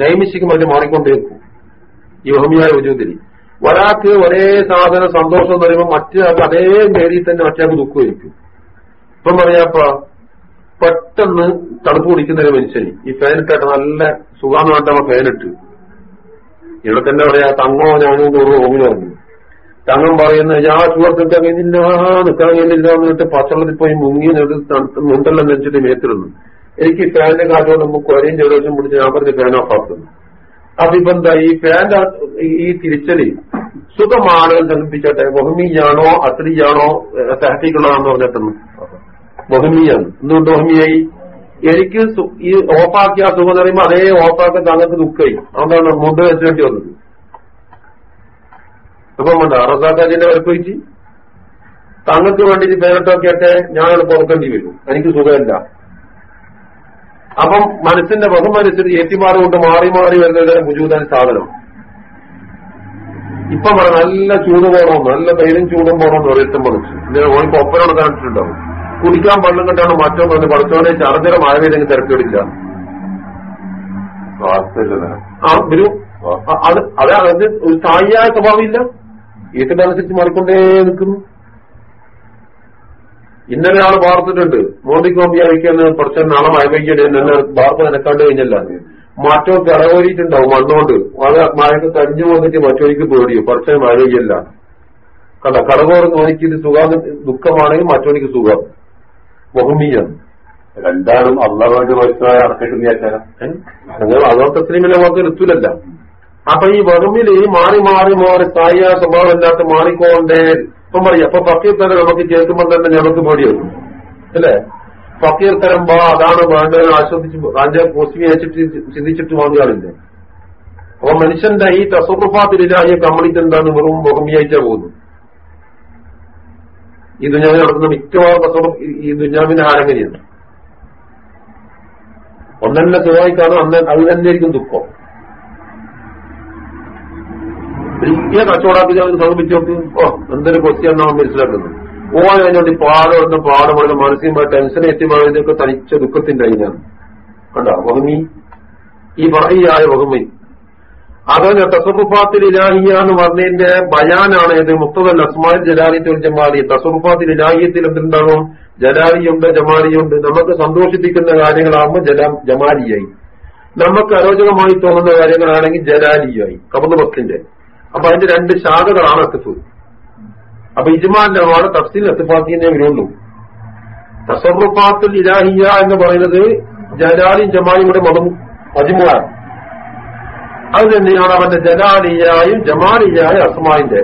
നൈമിഷിക്കും അതിന് മാറിക്കൊണ്ടേ നിൽക്കും ഈ വഹമിയായ വജൂതിരി ഒരാൾക്ക് ഒരേ സാധന സന്തോഷം എന്ന് പറയുമ്പോൾ മറ്റൊരാൾക്ക് അതേ മേരിയിൽ തന്നെ മറ്റൊരാൾക്ക് ദുഃഖമായിരിക്കും. ഇപ്പം പറയാപ്പ പെട്ടെന്ന് തണുപ്പ് കുടിക്കുന്ന ഒരു മനുഷ്യന് ഈ ഫാനിട്ടായിട്ട് നല്ല സുഖാന്ന് വേണ്ട ഫാനിട്ട് ഇവിടെ തന്നെ പറയാ തങ്ങോ ഞാനും തോറും പറഞ്ഞു തങ്ങം പറയുന്ന ഞാൻ ചൂട് നിൽക്കാൻ കഴിഞ്ഞില്ല നിൽക്കാൻ കഴിഞ്ഞില്ല എന്നിട്ട് പച്ചവെള്ളത്തിൽ പോയി മുങ്ങി മുണ്ടെല്ലാം നെഞ്ചിട്ട് മേത്തിരുന്നു. എനിക്ക് ഫാനിന്റെ കാറ്റോട് നമുക്ക് കൊരയും ജലദോഷം പിടിച്ച് ഞാൻ പറഞ്ഞ് ഫാൻ ഓഫ് ആക്കുന്നു. അപ്പൊ ഇപ്പൊ എന്താ ഈ ഫാന്റെ ഈ തിരിച്ചടി സുഖമാണ് സങ്കല്പിച്ചോട്ടെ ബഹുമിയാണോ അത്രിയാണോ സഹത്തിക്കുള്ളതാണെന്ന് പറഞ്ഞിട്ടുണ്ട്. ബഹുമിയാണ്. എന്തുകൊണ്ട് ബഹുമിയായി? എനിക്ക് ഈ ഓഫാക്കിയ സുഖം എന്ന് പറയുമ്പോൾ അതേ ഓഫാക്കി താങ്കൾക്ക് ദുഃഖമായി. അതുകൊണ്ടാണ് മുമ്പ് വെച്ചേണ്ടി വന്നത്. ഇപ്പം വേണ്ട റസാഖാജിന്റെ വരപ്പോയിച്ച് തങ്ങൾക്ക് വേണ്ടി പേരട്ടൊക്കെയാട്ടെ ഞാൻ പുറക്കേണ്ടി വരും. എനിക്ക് സുഖമില്ല. അപ്പം മനസ്സിന്റെ ബഹുമനസ്സിന് ഏറ്റിമാറുകൊണ്ട് മാറി മാറി വരുന്ന മുജൂദാൻ സാധനം. ഇപ്പം പറ നല്ല ചൂട് പോകണം നല്ല വെയിലും ചൂടും പോകണം എന്ന് പറയും മനസ്സ് ഇതിന് ഓനിക്ക് ഒപ്പനോട് കാണിച്ചിട്ടുണ്ടാവും. കുടിക്കാൻ വെള്ളം കണ്ടാണ് മറ്റോ പറഞ്ഞ് പഠിച്ചോനെ ചർജര മഴ പെയ്തെങ്കിൽ തിരക്കെടില്ല ആ അത് അത് അത് ഒരു സ്ഥായിയായ സ്വഭാവമില്ല. ഏറ്റിനനുസരിച്ച് മാറിക്കൊണ്ടേ നിൽക്കുന്നു. ഇന്നലെ ആൾ പാർത്തിട്ടുണ്ട്. മോദിക്ക് കോമ്പി അയക്കുന്ന കുറച്ച് നാളെ മഴ പെയ്യണേ എന്നെ വാർത്ത നിനക്കാണ്ട് കഴിഞ്ഞല്ല. മറ്റോ കിടകോരിയിട്ടുണ്ടാവും മണ്ണോണ്ട്. അത് മഴക്ക് കഞ്ഞു വന്നിട്ട് മറ്റോയ്ക്ക് പേടിയോ. കുറച്ച് മഴ പെയ്യല്ല. കണ്ട കടകോറ് നോനിക്ക് ഇത് സുഖം ദുഃഖമാണെങ്കിൽ മറ്റോനിക്ക് സുഖം. ബഹുമീയാണ് രണ്ടാളും അള്ളാഹുവിന്റെ വസ്തുവായി അടക്കിട്ട് വിചാരിച്ചാലും അതോ തസ്ലിമിനെ വാക്ക് എത്തൂലല്ല അപ്പൊ ഈ വെറുമിൽ മാറി മാറി മാറി തായ സ്വഭാവം ഇല്ലാത്ത മാറിക്കോണ്ടേ ഇപ്പം പറയാം. അപ്പൊ ഫക്കീർ തരം നമുക്ക് കേൾക്കുമ്പോൾ തന്നെ ഞങ്ങൾക്ക് പേടിയാവും. അല്ലേ? ഫക്കീർ വാ അതാണ് വേണ്ടത് ആസ്വദിച്ച് അതിന്റെ പോസിറ്റീവ് അയച്ചിട്ട് ചിന്തിച്ചിട്ട് വാങ്ങുകയാണില്ലേ അപ്പൊ മനുഷ്യന്റെ ഈ തസുറുഫാത്തിലായ കമ്മ്യൂണിറ്റി എന്താണ് വെറും മുഖമിയായിട്ടാ പോകുന്നു ഈ ദുഞ്ഞാവിൽ നടക്കുന്ന മിക്കവാറും തസുറു ഈ ദുഞ്ഞാവിന്റെ ആരങ്ങനെയാണ് ഒന്നെന്നെ സുഖമായിക്കാണും അന്ന് അത് തന്നെയായിരിക്കും ദുഃഖം. വലിയ കച്ചവടാക്കി സമീപിച്ചോട്ട് ഓ എന്തൊരു കൊത്തിയെന്നാണ് മനസ്സിലാക്കുന്നത്. ഓൻ അതിനോട് പാടം എന്ന പാടം വളരെ മാനസികമായ ടെൻഷൻ എത്തിമായതൊക്കെ തനിച്ച ദുഃഖത്തിന്റെ അതിനാണ് കണ്ടോ? വഹമി. ഈ പറയായ വഹമി. അതെ തസുറുഫാത്തിൽ ഇലാഹിയ എന്ന് പറഞ്ഞതിന്റെ ബയാനാണ് ഇത്. മുക്തതൽ അസ്മാൽ ജലാലിത്തുൽ ജമാലി തസുറുഫാത്തിൽ ഇലാഹിയത്തിൽ എന്തുണ്ടാകും ജലാലിയുണ്ട് ജമാലിയുണ്ട്. നമുക്ക് സന്തോഷിപ്പിക്കുന്ന കാര്യങ്ങളാകുമ്പോൾ ജല ജമാലിയായി. നമുക്ക് അരോചകമായി തോന്നുന്ന കാര്യങ്ങളാണെങ്കിൽ ജലാലിയായി. കബന്ന് ഭക്തിന്റെ അപ്പൊ അതിന്റെ രണ്ട് ശാഖകളാണ് അത്തഫ് അപ്പൊ ഇജ്മാന്റെ ആണ് തഫ്സീൽ അത്തഫാത്തിനെ വരുള്ളൂ. തസറുഫാത്തുൽ ഇലാഹിയ എന്ന് പറയുന്നത് ജലാലിയും ജമാലിയുടെ മതം മജിമുവാണ്. അത് തന്നെയാണ് അവന്റെ ജലാലിയായും ജമാലിയായ അസ്മാന്റെ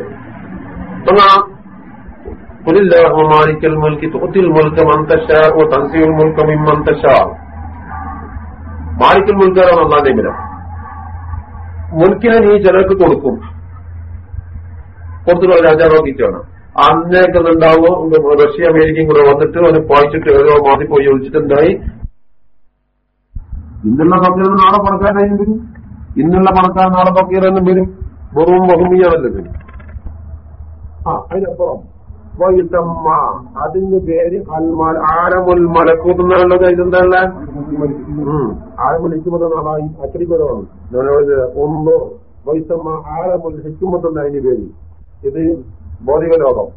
മാലിക്കൽ മുൽക്കി തുത്തിൽ മുൽക്ക മന്തശാ ഓ തൻസിയുൽ മുൽക്ക മിമ്മന്തശാ മാലിക്കൽ മുൽക്കാരാണ് ഒന്നാം നിയമനം മുൽക്കിനെ നീ ചിലർക്ക് കൊടുക്കും. കൊടുത്തിട്ടുള്ള രാജാവാക്കിയിട്ടാണ് അന്നേക്ക് ഉണ്ടാവും റഷ്യ അമേരിക്കയും കൂടെ വന്നിട്ട് അവന് പായിച്ചിട്ട് ഓരോ മാറി പോയി ഒഴിച്ചിട്ടുണ്ടായി ഇന്നുള്ള ഫക്കീർ നാളെ പണക്കാരായും വരും. ഇന്നുള്ള പണക്കാരൻ നാളെ ഫക്കീറെന്നും വരും. വെറും ബഹുമിയാണല്ലോ ആ അതിനപ്പുറം അതിന്റെ പേര് ആരമുൽ മലക്കൂത്ത് എന്നുള്ളത് ഇതെന്തല്ല ആരമുൽ ഹിക്കുമത്ത് നാളായി അച്ചടിപ്പരമാണ് ഞാനവിടെ ഒന്നോ വൈത്തമ്മ ആരമുൽ ഹിക്കുമത്ത് അതിന്റെ പേര്. ഇത് ഭൗതിക ലോകം.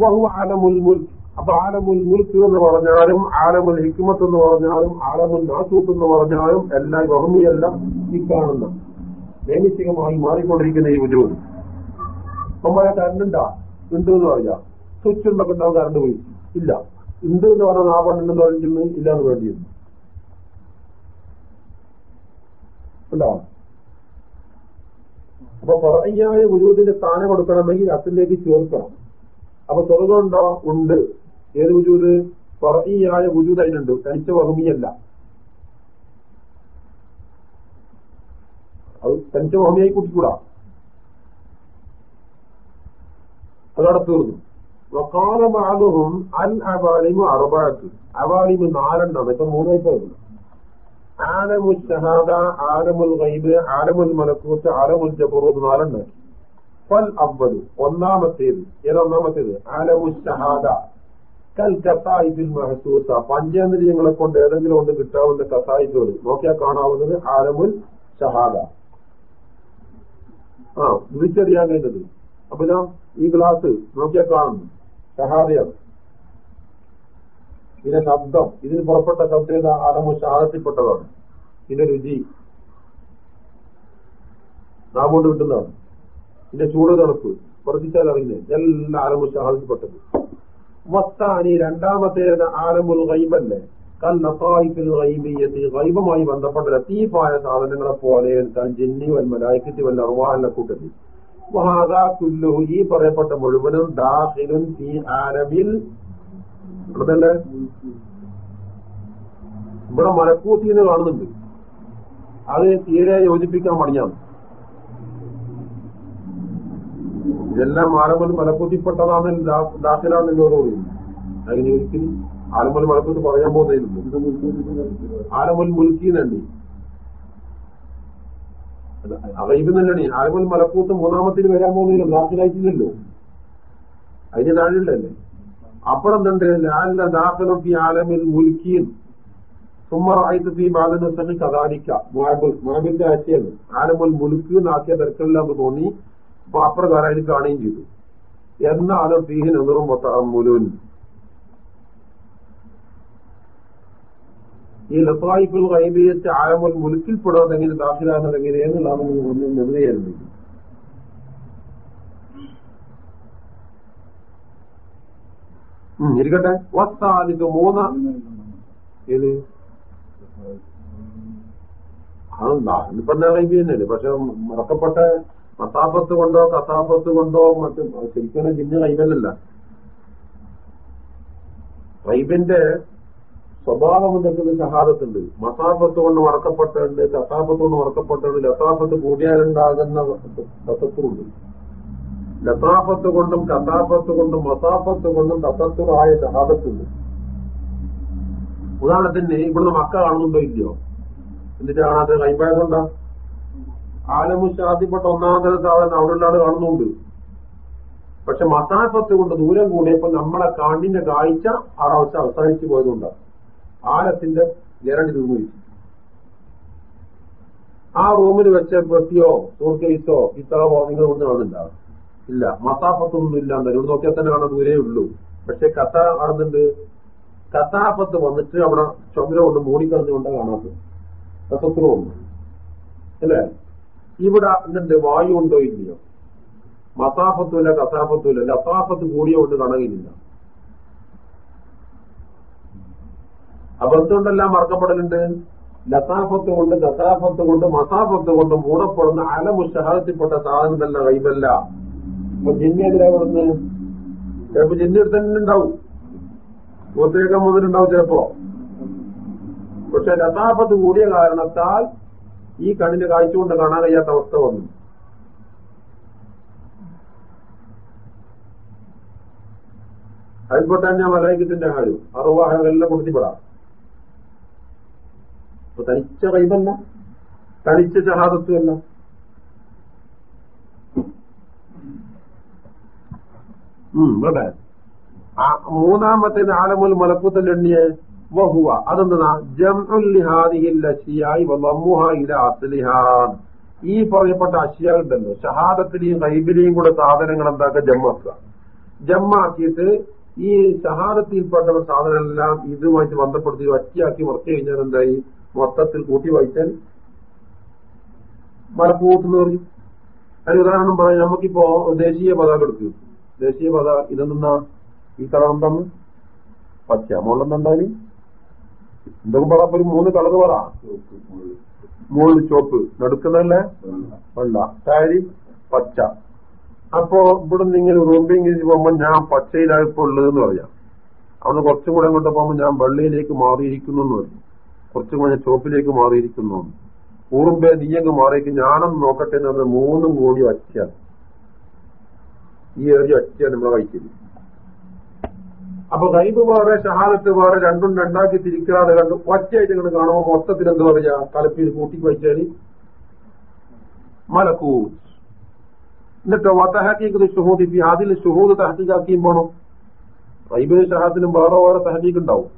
വഹു ആലമുൽ മുൽക്ക് അപ്പൊ ആലമുൽ മുൽക്ക് എന്ന് പറഞ്ഞാലും ആലമുൽ ഹിക്മത്ത് എന്ന് പറഞ്ഞാലും ആലമുൽ നാസൂത്ത് എന്ന് പറഞ്ഞാലും എല്ലാം ബഹുമിയെല്ലാം ഈ കാണുന്ന നൈമിത്തികമായി മാറിക്കൊണ്ടിരിക്കുന്ന ഈ ഉജൂത് നമ്മളെ കറണ്ടുണ്ടാ ഉണ്ട്? എന്ന് പറഞ്ഞാൽ സ്വിച്ച് ഉണ്ടൊക്കെ ഉണ്ടാവും കറണ്ട് പോയി. ഇല്ല. ഉണ്ട് എന്ന് പറഞ്ഞാൽ ആ പണ്ടുണ്ടെന്ന് പറഞ്ഞിരുന്നു ഇല്ല എന്ന് വേണ്ടിയിരുന്നു. ഉണ്ടോ? അപ്പൊ പറയ്യായ ഗുരുവിന്റെ സ്ഥാനം കൊടുക്കണമെങ്കിൽ അസിലേക്ക് ചേർക്കണം. അപ്പൊ സ്വർഗമുണ്ടോ ഉണ്ട്. ഏത് ഉജൂദ് പറയ്യായ ഉജൂദ് അതിനുണ്ട്. തനിച്ച വഹമിയല്ല. അത് തനിച്ച വഹമിയായി കൂട്ടിക്കൂടാ. അതവിടെ തീർന്നു. വക്കാലമാകും അൽ അവാലിമ് അറുപാത്ത് അവാലിമ് നാലെണ്ണാണ്. ഇപ്പൊ മൂന്നായി പോകുന്നു. ആലമുൽ ഷഹാദ ആലമുൽ ഗൈബ് ആലമുൽ മലക്കൂത്ത് ആലമുൽ ജബറൂത്ത് നാലുണ്ട് ഫൽ അവലു ഒന്നാമത്തേത് ഏതൊന്നാമത്തേത് ആലമുൽ ഷഹാദ കൽ കസായിഫിൽ മഹസൂസ. പഞ്ചേന്ദ്രിയങ്ങളെ കൊണ്ട് ഏതെങ്കിലും കൊണ്ട് കിട്ടാവുന്ന കസായിഫുകൾ നോക്കിയാൽ കാണാവുന്നത് ആലമുൽ ഷഹാദ ആ വിളിച്ചറിയാൻ വേണ്ടത് അപ്പൊ ഞാൻ ഈ ഗ്ലാസ് നോക്കിയാൽ കാണുന്നു. ഷഹാദയാണ്. ഇതിന്റെ ശബ്ദം ഇതിന് പുറപ്പെട്ട ശബ്ദം ആലമു ഷഹാദത്തിൽപ്പെട്ടതാണ് ഇതിന്റെ രുചി. നാം കിട്ടുന്നതാണ്. ഇതിന്റെ ചൂട് തണുപ്പ്. വർദ്ധിച്ചാൽ അറിയുന്നത് എല്ലാ ആലമു ശാദത്തിൽപ്പെട്ടത് മസ്താനി രണ്ടാമത്തെ ആലമുൽ ഗൈബല്ലേ? ഗൈബുമായി ബന്ധപ്പെട്ട ലത്തീഫായ സാധനങ്ങളെ പോലെ ജിന്നി കൂട്ടത്തിൽ. ഈ പറയപ്പെട്ട മുഴുവനും ദാഹിലും അതല്ലേ ഇവിടെ മലക്കൂത്തിന്ന് കാണുന്നുണ്ട്. അത് തീരെ യോജിപ്പിക്കാൻ പണിയാണ് ഇതെല്ലാം ആലമൽ മലക്കൂത്തിപ്പെട്ടതാണ് ദാഖിലാന്ന് എന്നോട് പറയുന്നു. അതിന് ഒരിക്കലും ആലമൽ മലക്കൂത്ത് പറയാൻ പോകുന്നതിലുണ്ട് ആലമൽ മുൽക്കീനണ്ടി അറിയുന്നല്ലേ ആലമ്പൽ മലക്കൂത്ത് മൂന്നാമത്തിൽ വരാൻ പോകുന്നില്ല ദാഖിലായിട്ടില്ലല്ലോ അതിന് താഴെയുള്ളല്ലേ അപ്പുറത്തുണ്ട് ലാലിന്റെ ദാഖലും ഫി ആലമിൽ ആലമുൽ മുൽക്ക് എന്നാക്കിയ തിരക്കില്ലാന്ന് തോന്നി. അപ്പൊ അപ്രകാരം അതിന് കാണുകയും ചെയ്തു. എന്നാലും ഫീഹിൻ എതിറും മുലുൻ ഈ ലത്തായിഫുൽ ഗൈബിയത്ത് ആലമുൽ മുൽക്കിൽ എങ്ങനെ ദാഖിലാകുന്നത് എങ്ങനെയെന്നുള്ളതാണ് നിർണയായിരുന്നു ഇരിക്കട്ടെ. വസ്താദിക്ക് മൂന്ന്. ഏത്? അതെന്താ? ഇപ്പൊ തന്നെയല്ലേ പക്ഷെ മറക്കപ്പെട്ട മസാഫത്ത് കൊണ്ടോ കസാഫത്ത് കൊണ്ടോ മറ്റു ശരിക്കും ജിന്ന് കൈബല്ലല്ല റൈബിന്റെ സ്വഭാവം നിൽക്കുന്ന ഷഹാദത്തുണ്ട്. മസാഫത്ത് കൊണ്ട് മറക്കപ്പെട്ടുണ്ട് കസാഫത്ത് കൊണ്ട് മറക്കപ്പെട്ടുണ്ട് ലസാഫത്ത് കൂടിയാലുണ്ടാകുന്ന തത്വത്തുണ്ട് ലസാഫത്ത് കൊണ്ടും കഥാഫത്ത് കൊണ്ടും മസാഫത്ത് കൊണ്ടും തത്തത്തുറായ ഷഹാദത്തുണ്ട്. ഉദാഹരണത്തിന് ഇവിടുന്ന് മക്ക കാണുന്നുണ്ടോ ഇല്ലയോ? എന്നിട്ട് കാണാത്ത കൈമ്പായതുകൊണ്ടാ ഒന്നാം ഒന്നാമത്തെ സാധനം അവിടെ ആൾ കാണുന്നുണ്ട്. പക്ഷെ മസാഫത്ത് കൊണ്ട് ദൂരം കൂടിയപ്പോ നമ്മളെ കാണിന്റെ കാഴ്ച ആറാവസ്ഥ അവസാനിച്ചു പോയതുകൊണ്ടാണ് ആലത്തിന്റെ ഗരണ്ടി തൂങ്ങിച്ചു ആ റൂമിൽ വെച്ച പെട്ടിയോ സൂർക്കേസോ കിതാബോ നിങ്ങൾ ഇവിടുന്ന് കാണുന്നുണ്ടാവും. ഇല്ല മസാഫത്തൊന്നും ഇല്ലാണ്ട് ഇവിടെ നോക്കിയാൽ തന്നെ കാണാൻ ദൂരേ ഉള്ളൂ. പക്ഷെ കഥ കാണുന്നുണ്ട്. കഥാപത്ത് വന്നിട്ട് അവിടെ ചുമര കൊണ്ട് മൂടിക്കളഞ്ഞുകൊണ്ട് കാണാത്തത്. രസത്തിലുണ്ട് അല്ലേ? ഇവിടെ എന്തുണ്ട്? വായു ഉണ്ടോ ഇല്ലയോ? മസാഫത്തുമില്ല കസാഫത്തുമില്ല ലസാഫത്ത് കൂടിയോണ്ട് കാണുകയില്ല അപ്പൊ എന്തുകൊണ്ടെല്ലാം മറക്കപ്പെടലുണ്ട്? ലസാഫത്ത് കൊണ്ട് കസാഫത്ത് കൊണ്ട് മസാഫത്ത് കൊണ്ട് മൂടപ്പെടുന്ന അലമുഷഹത്തിൽപ്പെട്ട സാധനം തന്നെ കൈമല്ല അപ്പൊ ജിന്നെതിരെ കൊടുന്ന് ചിലപ്പോ ജിന്നെടുത്ത് തന്നെ ഉണ്ടാവും. മുദ്രയൊക്കെ മുതലുണ്ടാവും ചിലപ്പോ. പക്ഷെ ലതാപത്ത് കൂടിയ കാരണത്താൽ ഈ കണ്ണിന് കാഴ്ചകൊണ്ട് കാണാൻ കഴിയാത്ത അവസ്ഥ വന്നു. അതിൽപ്പെട്ട ഞാൻ മലയാളത്തിന്റെ കാര്യം. അറുവാഹകളെല്ലാം കൊടുത്തിപ്പെടാം അപ്പൊ തനിച്ച കൈതല്ല തനിച്ച ചഹാദത്വമല്ല ഇവിടെ മൂന്നാമത്തെ ആലമുൽ മലക്കൂത്തൽ എണ്ണിയെ വഹുവ. അതെന്താ? ഈ പറയപ്പെട്ട അഷിയ ഉണ്ടല്ലോ. ഷഹാദത്തിലെയും കൈബിലെയും കൂടെ സാധനങ്ങൾ എന്താക്കുക? ജമ്മാക്കുക. ജമ്മാക്കിയിട്ട് ഈ ഷഹാദത്തിൽപ്പെട്ട സാധനങ്ങളെല്ലാം ഇതുമായിട്ട് ബന്ധപ്പെടുത്തി ഒറ്റയാക്കി വർക്ക് കഴിഞ്ഞാൽ എന്തായി? മൊത്തത്തിൽ കൂട്ടി വായിച്ചാൽ മലപ്പൂത്തെന്ന് പറയും അതിന് ഉദാഹരണം പറയാം. നമുക്കിപ്പോ ദേശീയ പതാക എടുക്കും ദേശീയ പതാക ഇതെന്നാ ഈ കളർ എന്താണ് പച്ച മുകളിലെന്തായാൽ എന്തൊക്കെ പറ ഒരു മൂന്ന് കളർ പറ. മുകളിൽ ചോപ്പ് നടുക്കുന്നല്ലേ വെള്ള താരി പച്ച. അപ്പോ ഇവിടെ നിങ്ങൾ റൂമിംഗ് പോകുമ്പോൾ ഞാൻ പച്ചയിലായപ്പോ ഉള്ളതെന്ന് പറയാം. അവിടെ കുറച്ചും കൂടെ അങ്ങോട്ട് പോകുമ്പോൾ ഞാൻ വെള്ളയിലേക്ക് മാറിയിരിക്കുന്നു എന്ന് പറയും. കുറച്ചും കൂടെ ചോപ്പിലേക്ക് മാറിയിരിക്കുന്നു ഊറുമ്പേ നീയങ്ങ് മാറിയിട്ട് ഞാനൊന്ന് നോക്കട്ടെ എന്ന് പറഞ്ഞാൽ മൂന്നും കൂടി ഒറ്റയാണ് ഈ ഒരു ഒറ്റ നമ്മളെ കഴിക്കൽ അപ്പൊ ഗൈബ് വേറെ ഷഹാദത്ത് വേറെ രണ്ടും രണ്ടാക്കി തിരിക്കാതെ കണ്ട് ഒറ്റയായിട്ട് ഇങ്ങനെ കാണുമ്പോൾ മൊത്തത്തിൽ എന്താ പറയാ തലപ്പിൽ കൂട്ടി വച്ചാൽ മലക്കൂ എന്നിട്ട് വത്തഹക്കീക്ക് ഷുഹൂദി അതിൽ ഷുഹൂദ് തഹക്കീക്കാക്കിയും പോണം. റൈബിന് ഷഹാദിനും വേറെ വേറെ തഹക്കീക്ക് ഉണ്ടാവും.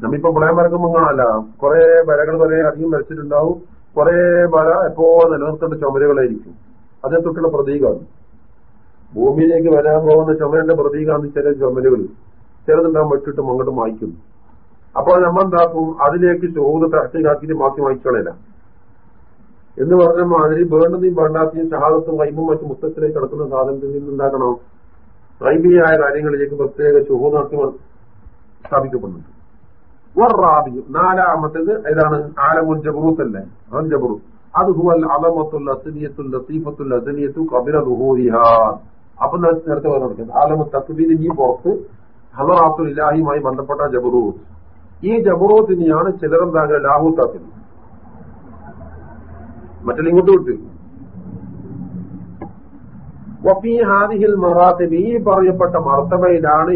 നമ്മിപ്പോ പ്രളയം വരക്കുമ്പോ കാണാല്ല കുറെ വരകൾ കുറെ അധികം വരച്ചിട്ടുണ്ടാവും. കുറെ വര എപ്പോ നിലനിർത്തേണ്ട ചുമരുകളായിരിക്കും. അതേ തൊട്ടുള്ള പ്രതീകമാണ് ഭൂമിയിലേക്ക് വരാൻ പോകുന്ന ചുമരന്റെ പ്രതീകമാണ് ചില ചുമലുകൾ ചിലതുണ്ടാകും വെട്ടിട്ട് അങ്ങോട്ട് മായ്ക്കുന്നു അപ്പോൾ നമ്മൾ എന്താക്കും അതിലേക്ക് ചോറ് തട്ടിലാക്കിയിട്ട് മാറ്റി വായിച്ചോളയില്ല എന്ന് പറഞ്ഞ മാതിരി വേണ്ടതും വേണ്ടാത്തയും ഷഹാദത്തും കൈമും മറ്റു മുത്തത്തിലേക്ക് കിടക്കുന്ന സാധനത്തിൽ നിന്നുണ്ടാക്കണോ? റൈബിയായ കാര്യങ്ങളിലേക്ക് പ്രത്യേക ചോഹനാട്ടി സ്ഥാപിക്കപ്പെടുന്നുണ്ട്. നാലാമത്തേത് ഏതാണ്? ആലമുൽ ജബറൂത്ത് അല്ലേ? അവൻ ജബറൂത്ത് അത് ഹുവൽ അലമത്തുൽ അസലിയത്തുൽ ലസീഫത്തുൽ അസലിയത്തു കബിര ദുഹൂരിഹ അപ്പൊ നേരത്തെ പറഞ്ഞു ആലമു തസ്ബീദ് ഈ പുറത്ത് ഹലറാത്തുൽ ഇലാഹിയുമായി ബന്ധപ്പെട്ട ജബറൂത്ത്. ഈ ജബറൂത്തിനെയാണ് ചിലരെന്താകുക ലാഹൂത്താക്കുന്നത് മറ്റേ ഇങ്ങോട്ട് വിട്ടു. വഫീ ഹാദിഹിൽ ഈ പറയപ്പെട്ട മർത്തബയിലാണ്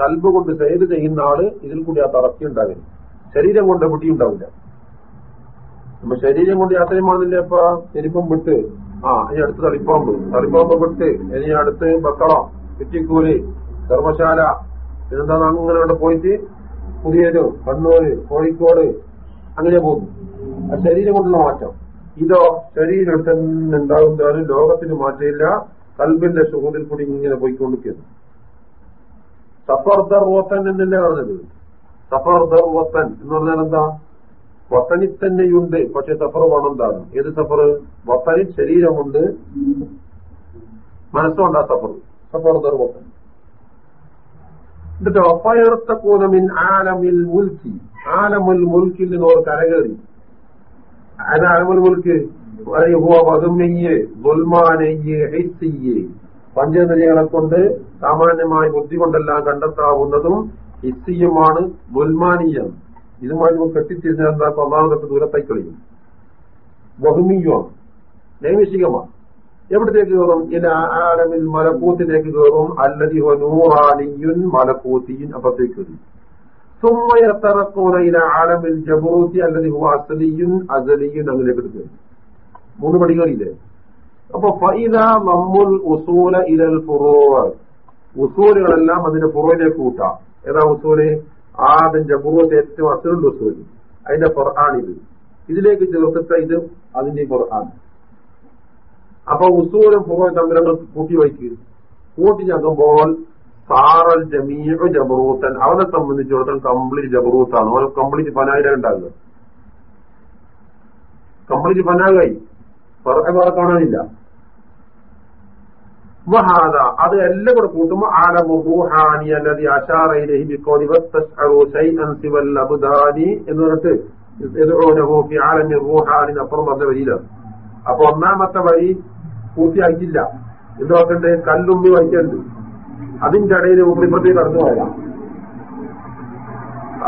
കൽബ് കൊണ്ട് സൈഡ് ചെയ്യുന്ന ആൾ ഇതിൽ കൂടി ആ തറക്കി ഉണ്ടാവില്ല. ശരീരം കൊണ്ട് പൊട്ടി ഉണ്ടാവില്ല. നമ്മ ശരീരം കൊണ്ട് യാത്രയുമാണില്ലേ പോകുന്നില്ല ഇപ്പൊ? ചെരുപ്പം വിട്ട്. ആ ഇനി അടുത്ത് തളിപ്പാമ്പ്. തളിപ്പാമ്പ് വിട്ട് ഇനി അടുത്ത് ബക്കളം കുറ്റിക്കൂൽ ധർമ്മശാല എന്താ അങ്ങനെ അവിടെ പോയിട്ട് പുതിയൊരു കണ്ണൂര് കോഴിക്കോട് അങ്ങനെ പോകും. ആ ശരീരം കൊണ്ടുള്ള മാറ്റം. ഇതോ ശരീരം തന്നെ ഉണ്ടാകുന്നതാണ് ലോകത്തിന് മാറ്റമില്ല. കൽബിന്റെ സുഹൃത്തിൽ കൂടി ഇങ്ങനെ പോയിക്കൊണ്ടിരിക്കുന്നു. സഫർ ദർവത്തൻ എന്നല്ലേ പറഞ്ഞത്. സഫർ എന്ന് പറഞ്ഞാൽ എന്താ വത്തനിൽ തന്നെയുണ്ട്. പക്ഷെ സഫർ വേണമെന്താണ് ഏത് സഫർ വത്തനിൽ ശരീരമുണ്ട്. മനസ്സുണ്ടാ സഫർ സഫർ ദർവത്തൻ എന്നിട്ട് ഒപ്പയർത്തക്കൂനമിൻ ആലമിൽ മുൽക്കി. ആലമുൽ മുൽക്കിൽ നിന്ന് ഓർ കരകേറി അത് ആലമുൽ മുൽക്ക് പഞ്ചേന്ദ്രിയങ്ങളെ കൊണ്ട് സാമാന്യമായ ബുദ്ധി കൊണ്ടെല്ലാം കണ്ടെത്താവുന്നതും ഹിസ്സിയുമാണ് ദുൽമാനീയം. ഇതുമായി നമുക്ക് കെട്ടിത്തിരിഞ്ഞാൽ എന്താ ഒന്നാമതൊക്കെ ദൂരത്തായി കളിയും ബഹുമീയമാണ് നൈമിഷികമാണ് എവിടത്തേക്ക് കയറും? ആലമിൽ മലക്കൂത്തിലേക്ക് കയറും. അല്ലതി നൂറാലിയുൻ മലക്കൂത്തിയും അപ്പുറത്തേക്ക് കയറി. സുമ്മയത്തറക്കോലയിൽ ആലമിൽ ജബൂത്തി അല്ലതി ഹു അസലിയുൻ അസലിയുൻ അങ്ങനെയൊക്കെ എടുത്തു മൂന്ന് പടി കയറിയില്ലേ അപ്പൊ ഫൈദ മമ്മുൽ ഉസൂല ഇലൽ ഫുറോ ഉസൂലുകളെല്ലാം അതിന്റെ ഫുറോയിലേക്ക് കൂട്ടാം. ഏതാ ഉസൂൽ? ആദ്യം പൂർവത്തെ ഏറ്റവും അസലുണ്ട് ഉസൂൽ അതിന്റെ ഫുറാണിത് ഇതിലേക്ക് ചേർത്തിട്ട ഇത് അതിന്റെ ഫുറാൻ അപ്പൊ ഉസൂരും പൂർവം തമ്മിലങ്ങൾ കൂട്ടി വയ്ക്കുക കൂട്ടി ചക്കുമ്പോൾ സാറൽ ജമീഴ് ജബറൂത്തൻ അവനെ സംബന്ധിച്ചിടത്തോളം കംപ്ലീറ്റ് ജബറൂത്താണ്. അവന് കംപ്ലീറ്റ് പനായിരം ഉണ്ടാകുക കംപ്ലീറ്റ് പനാകായി വേറെ കാണാനില്ല. വഹാദ. അത് എല്ലാം കൂടെ കൂട്ടുമ്പോ ആലമു റൂഹാനി അല്ലതി അഷാറയിലേഹി ബിക്കോലി വസ്തശ്അറു ശൈഅൻ സിവൽ അബ്ദാനി എന്ന് പറഞ്ഞിട്ട് യദ്ഊനഹു ഫി ആലമി റൂഹാനി അപ്പുറം പറഞ്ഞ വരിയിലാണ് അപ്പൊ ഒന്നാമത്തെ വരി പൂർത്തിയാക്കിയില്ല എന്ത് നോക്കണ്ടേ കല്ലുമ്മി വായിക്കണ്ട് അതിന്റെ ഇടയിൽ ഉമ്മിപ്പത്തി കടന്നു പോയതാണ്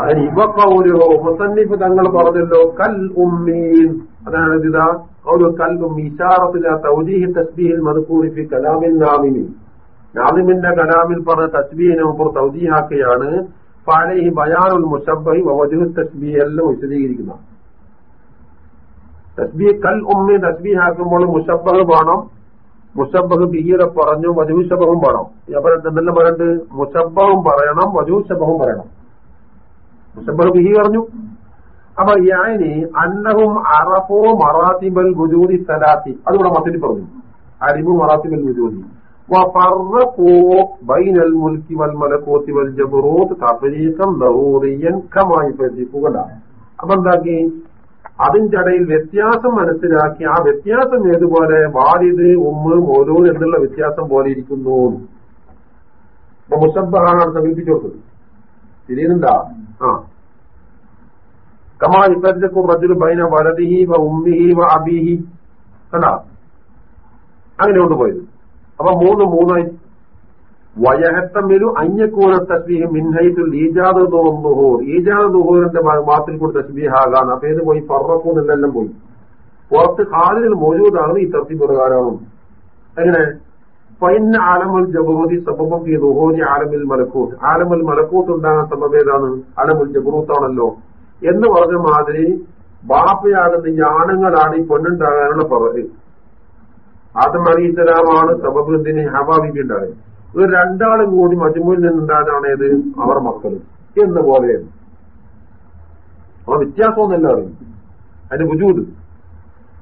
അതിന് പൗരോ മുസന്നിഫ് തങ്ങൾ പറഞ്ഞല്ലോ കൽ ഉമ്മീൻ. അതാണ് ഇതാ. ഒരു കല്ലും ഇഷാറത്തില തൗജീഹി തസ്ബീഹിൽ മധുക്കൂറി ഫി കലാമിൽ നാമിമി നാമിമിന്റെ കലാമിൽ പറഞ്ഞ തസ്ബീഹിനെ മുമ്പ് തൗജീഹാക്കുകയാണ് ഫാലഹി ബയാനുൽ മുഷബൈ വജുഹു തസ്ബീഹ് എല്ലാം വിശദീകരിക്കുന്ന. തസ്ബീ കൽ ഉമ്മി തസ്ബീഹാക്കുമ്പോൾ മുഷബഹ് വേണം. മുഷബഹ് ബിഹിയുടെ പറഞ്ഞു വജുഷബഹും വേണം. അപ്പൊ എന്തെല്ലാം പറയണ്ട് മുഷബഹും പറയണം വജുഷബഹും പറയണം. മുഷബഹ് ബിഹി പറഞ്ഞു. അപ്പൊ യാനി അന്നവും അറഫോ മറാത്തിബൽ ബുജൂദി സലാത്തി. അതുകൂടെ മത്തിൽ പറഞ്ഞു. അറിബു മറാത്തിബൽ ബുജൂദി അപ്പൊ അതിന്റെ ഇടയിൽ വ്യത്യാസം മനസ്സിലാക്കി ആ വ്യത്യാസം ഏതുപോലെ? വാലിദ് ഉമ്മ മോലൂർ എന്നുള്ള വ്യത്യാസം പോലെ ഇരിക്കുന്നു. മുസബ്ബഹാണ് സമീപിച്ചോട്ടത് കൊടുത്തത്. ശരിയെന്താ ആ. കമാ കണ്ടാ അങ്ങനെ കൊണ്ടുപോയത് അപ്പൊ മൂന്ന് മൂന്നായി വയഹത്തമ്മിലു അഞ്ഞക്കൂന തസ്ബീഹ് മിൻഹൈത്തുൽ ഈജാദ് നുഹൂർ ഈജാദ് നുഹൂറിന്റെ മാത്രത്തിൽ കൂടി തസ്ബീഹാകാൻ അപ്പൊ ഏത് പോയി ഫറക്കൂന്നെല്ലാം പോയി. പുറത്ത് കാലുകൾ മോജൂദാണ് ഈ തർത്തി പ്രകാരമാണ്. അങ്ങനെ ഫൈൻ ആലമുൽ ജബൂതി സബബം ഈ നുഹൂരി ആലമിൽ മലക്കൂത്ത്. ആലമുൽ മലക്കൂത്ത് ഉണ്ടാകാൻ സബബ് ഏതാണ്? ആലമുൽ ജബറൂത്താണല്ലോ. എന്ന് പറഞ്ഞ മാതിരി ബാപ്പയാകുന്ന ഞാണുങ്ങളാണ് ഈ പൊന്നുണ്ടാകാനുള്ള പറവ് ആദം അലിസ്ലാമാണ് സബബ് എന്തിന് ഹവാബിക്ക് ഉണ്ടായത്. ഒരു രണ്ടാളും കൂടി മജുമുയിൽ നിന്നുണ്ടാകാനാണ് ഏത്? അവർ മക്കൾ എന്ന പോലെയാണ്. അവർ വ്യത്യാസമൊന്നല്ല അറിയും. അതിന്റെ ബുജൂത്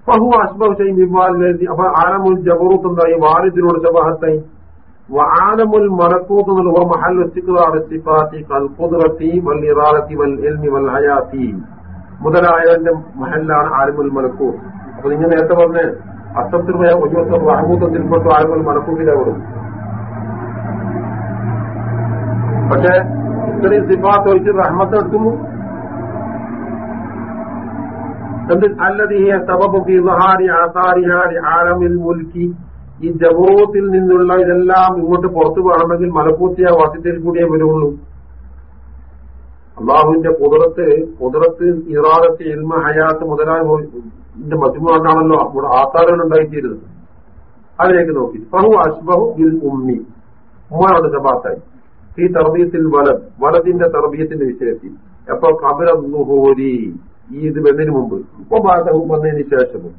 ബഹു അസ്ബബ് ചെയ്യും അപ്പൊ ആലമുൽ ജബറൂത്ത് എന്തായി? വാലിദിനോട് ശബാഹത്തായി. وعالم الملكوت هو محل استقرار الصفات كالقدرة والإرادة والعلم والحياة മുതലായതിന്റെ മഹല്ലാണ് ആലിമുൽ മലക്കൂർ അപ്പൊ നിങ്ങൾ നേരത്തെ പറഞ്ഞ് അസത്തിർമയ ഒഴിവത്തം മഹമൂദത്തിൽപ്പെട്ടു ആലിമുൽ മലക്കൂറിനെ വിടും പക്ഷെ ഇത്രയും സിഫാത്ത് ഒഴിച്ച് റഹ്മത്ത് എടുക്കുന്നു എന്ത് അല്ലത് ഈ സബബ് ഫി സഹാരി ആസാരിഹാരി ആലമിൽ മുൽക്കി ഈ ജബറൂത്തിൽ നിന്നുള്ള ഇതെല്ലാം ഇങ്ങോട്ട് പുറത്തു പോകണമെങ്കിൽ മലപ്പൂത്തിയ വാസിത്തിൽ കൂടിയേ വരുള്ളൂ. അള്ളാഹുവിന്റെ കുതിരത്ത് കുതിരത്ത് ഇറാദത്ത് ഇൽമ ഹയാത്ത് മുതലായ മറ്റുമാട്ടാണല്ലോ ഇവിടെ ആത്താറുകൾ ഉണ്ടായിത്തീരുന്നത് അതിലേക്ക് നോക്കി ബഹു അശ്ബഹു ബിൽ ഉമ്മി. ഉമ്മയാണ് ജബാത്തായി. ഈ തർബീയത്തിൽ വലത് വലതിന്റെ തർബീയത്തിന്റെ വിഷയത്തിൽ. എപ്പോ കബര ഈ ഇത് വന്നതിന് മുമ്പ്. ഇപ്പൊ ബാധവും വന്നതിന് ശേഷവും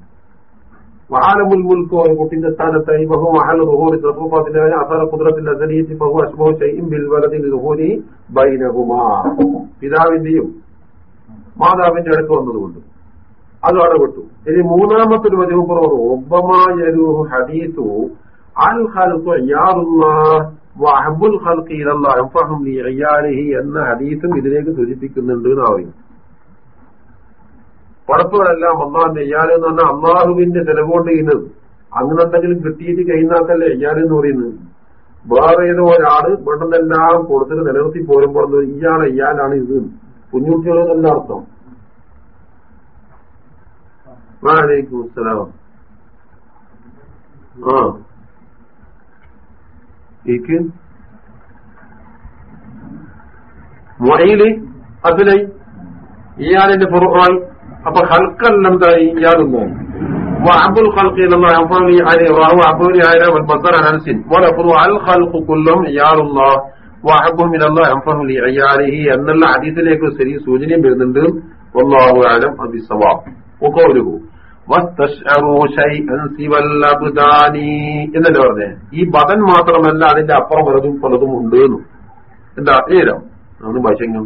وعالم الملك ويقول സ്ഥാനത്തായി وهو محل ظهور تصرفات الله اثر قدرة الازلية فهو اشبه شيء بالولد لظهوره بينهما പിതാവിന്റെയും മാതാവിന്റെ അടുത്ത് വന്നതുകൊണ്ട് അത് അടപെട്ടു ഇനി മൂന്നാമത്തെ ഒരു വചനം പറഞ്ഞു ഒബമായൊരു ഹദീസു അൽ ഖൽഖു ഇയാറുല്ലാഹ് വഹബുൽ ഖൽഖി ഇലല്ലാഹ് അൻഫഹും ലി എന്ന ഹദീസും ഇതിലേക്ക് സൂചിപ്പിക്കുന്നുണ്ട് എന്ന് പറയും പടപ്പുകളെല്ലാം അള്ളാഹിന്റെ ഇയാൾ എന്ന് പറഞ്ഞാൽ അള്ളാഹുവിന്റെ നിലകൊണ്ട് ചെയ്യുന്നത്. അങ്ങനെന്തെങ്കിലും കിട്ടിയിട്ട് കഴിയുന്നാക്കല്ലേ ഇയാൾ എന്ന് പറയുന്നത്. വേറെ ഏതോ ഒരാൾ വേണ്ടതെല്ലാം കൊടുത്തിട്ട് നിലനിർത്തി പോരുമ്പോൾ ഇയാളെ ഇയാളാണ് ഇത്. കുഞ്ഞുകുട്ടികളെന്നല്ല അർത്ഥം. വാലേക്കും അതിലെ ഇയാളിന്റെ പുറമായി അപ്പൊ ഹൽക്കല്ലെന്തായി ഇയാളൊന്നും وعبد الخلق الى الله ينفعني عليه وهو عبد على والبصر عن سن ولفظ الخلق كلهم عيال الله وحبهم الى الله ينفعه لعياله എന്നുള്ള ഹദീസിലേക്ക് ശരി സൂചനയും വരുന്നുണ്ട് والله اعلم بالصواب وقوله واستشعروا شيئا سوى الابدان എന്നല്ലേ പറഞ്ഞേ ഈ ബദൻ മാത്രമല്ല അതിന്റെ അപ്പുറം പലതും പലതും ഉണ്ട് എന്താ ഏരം അന്ന് ഭാഷങ്ങൾ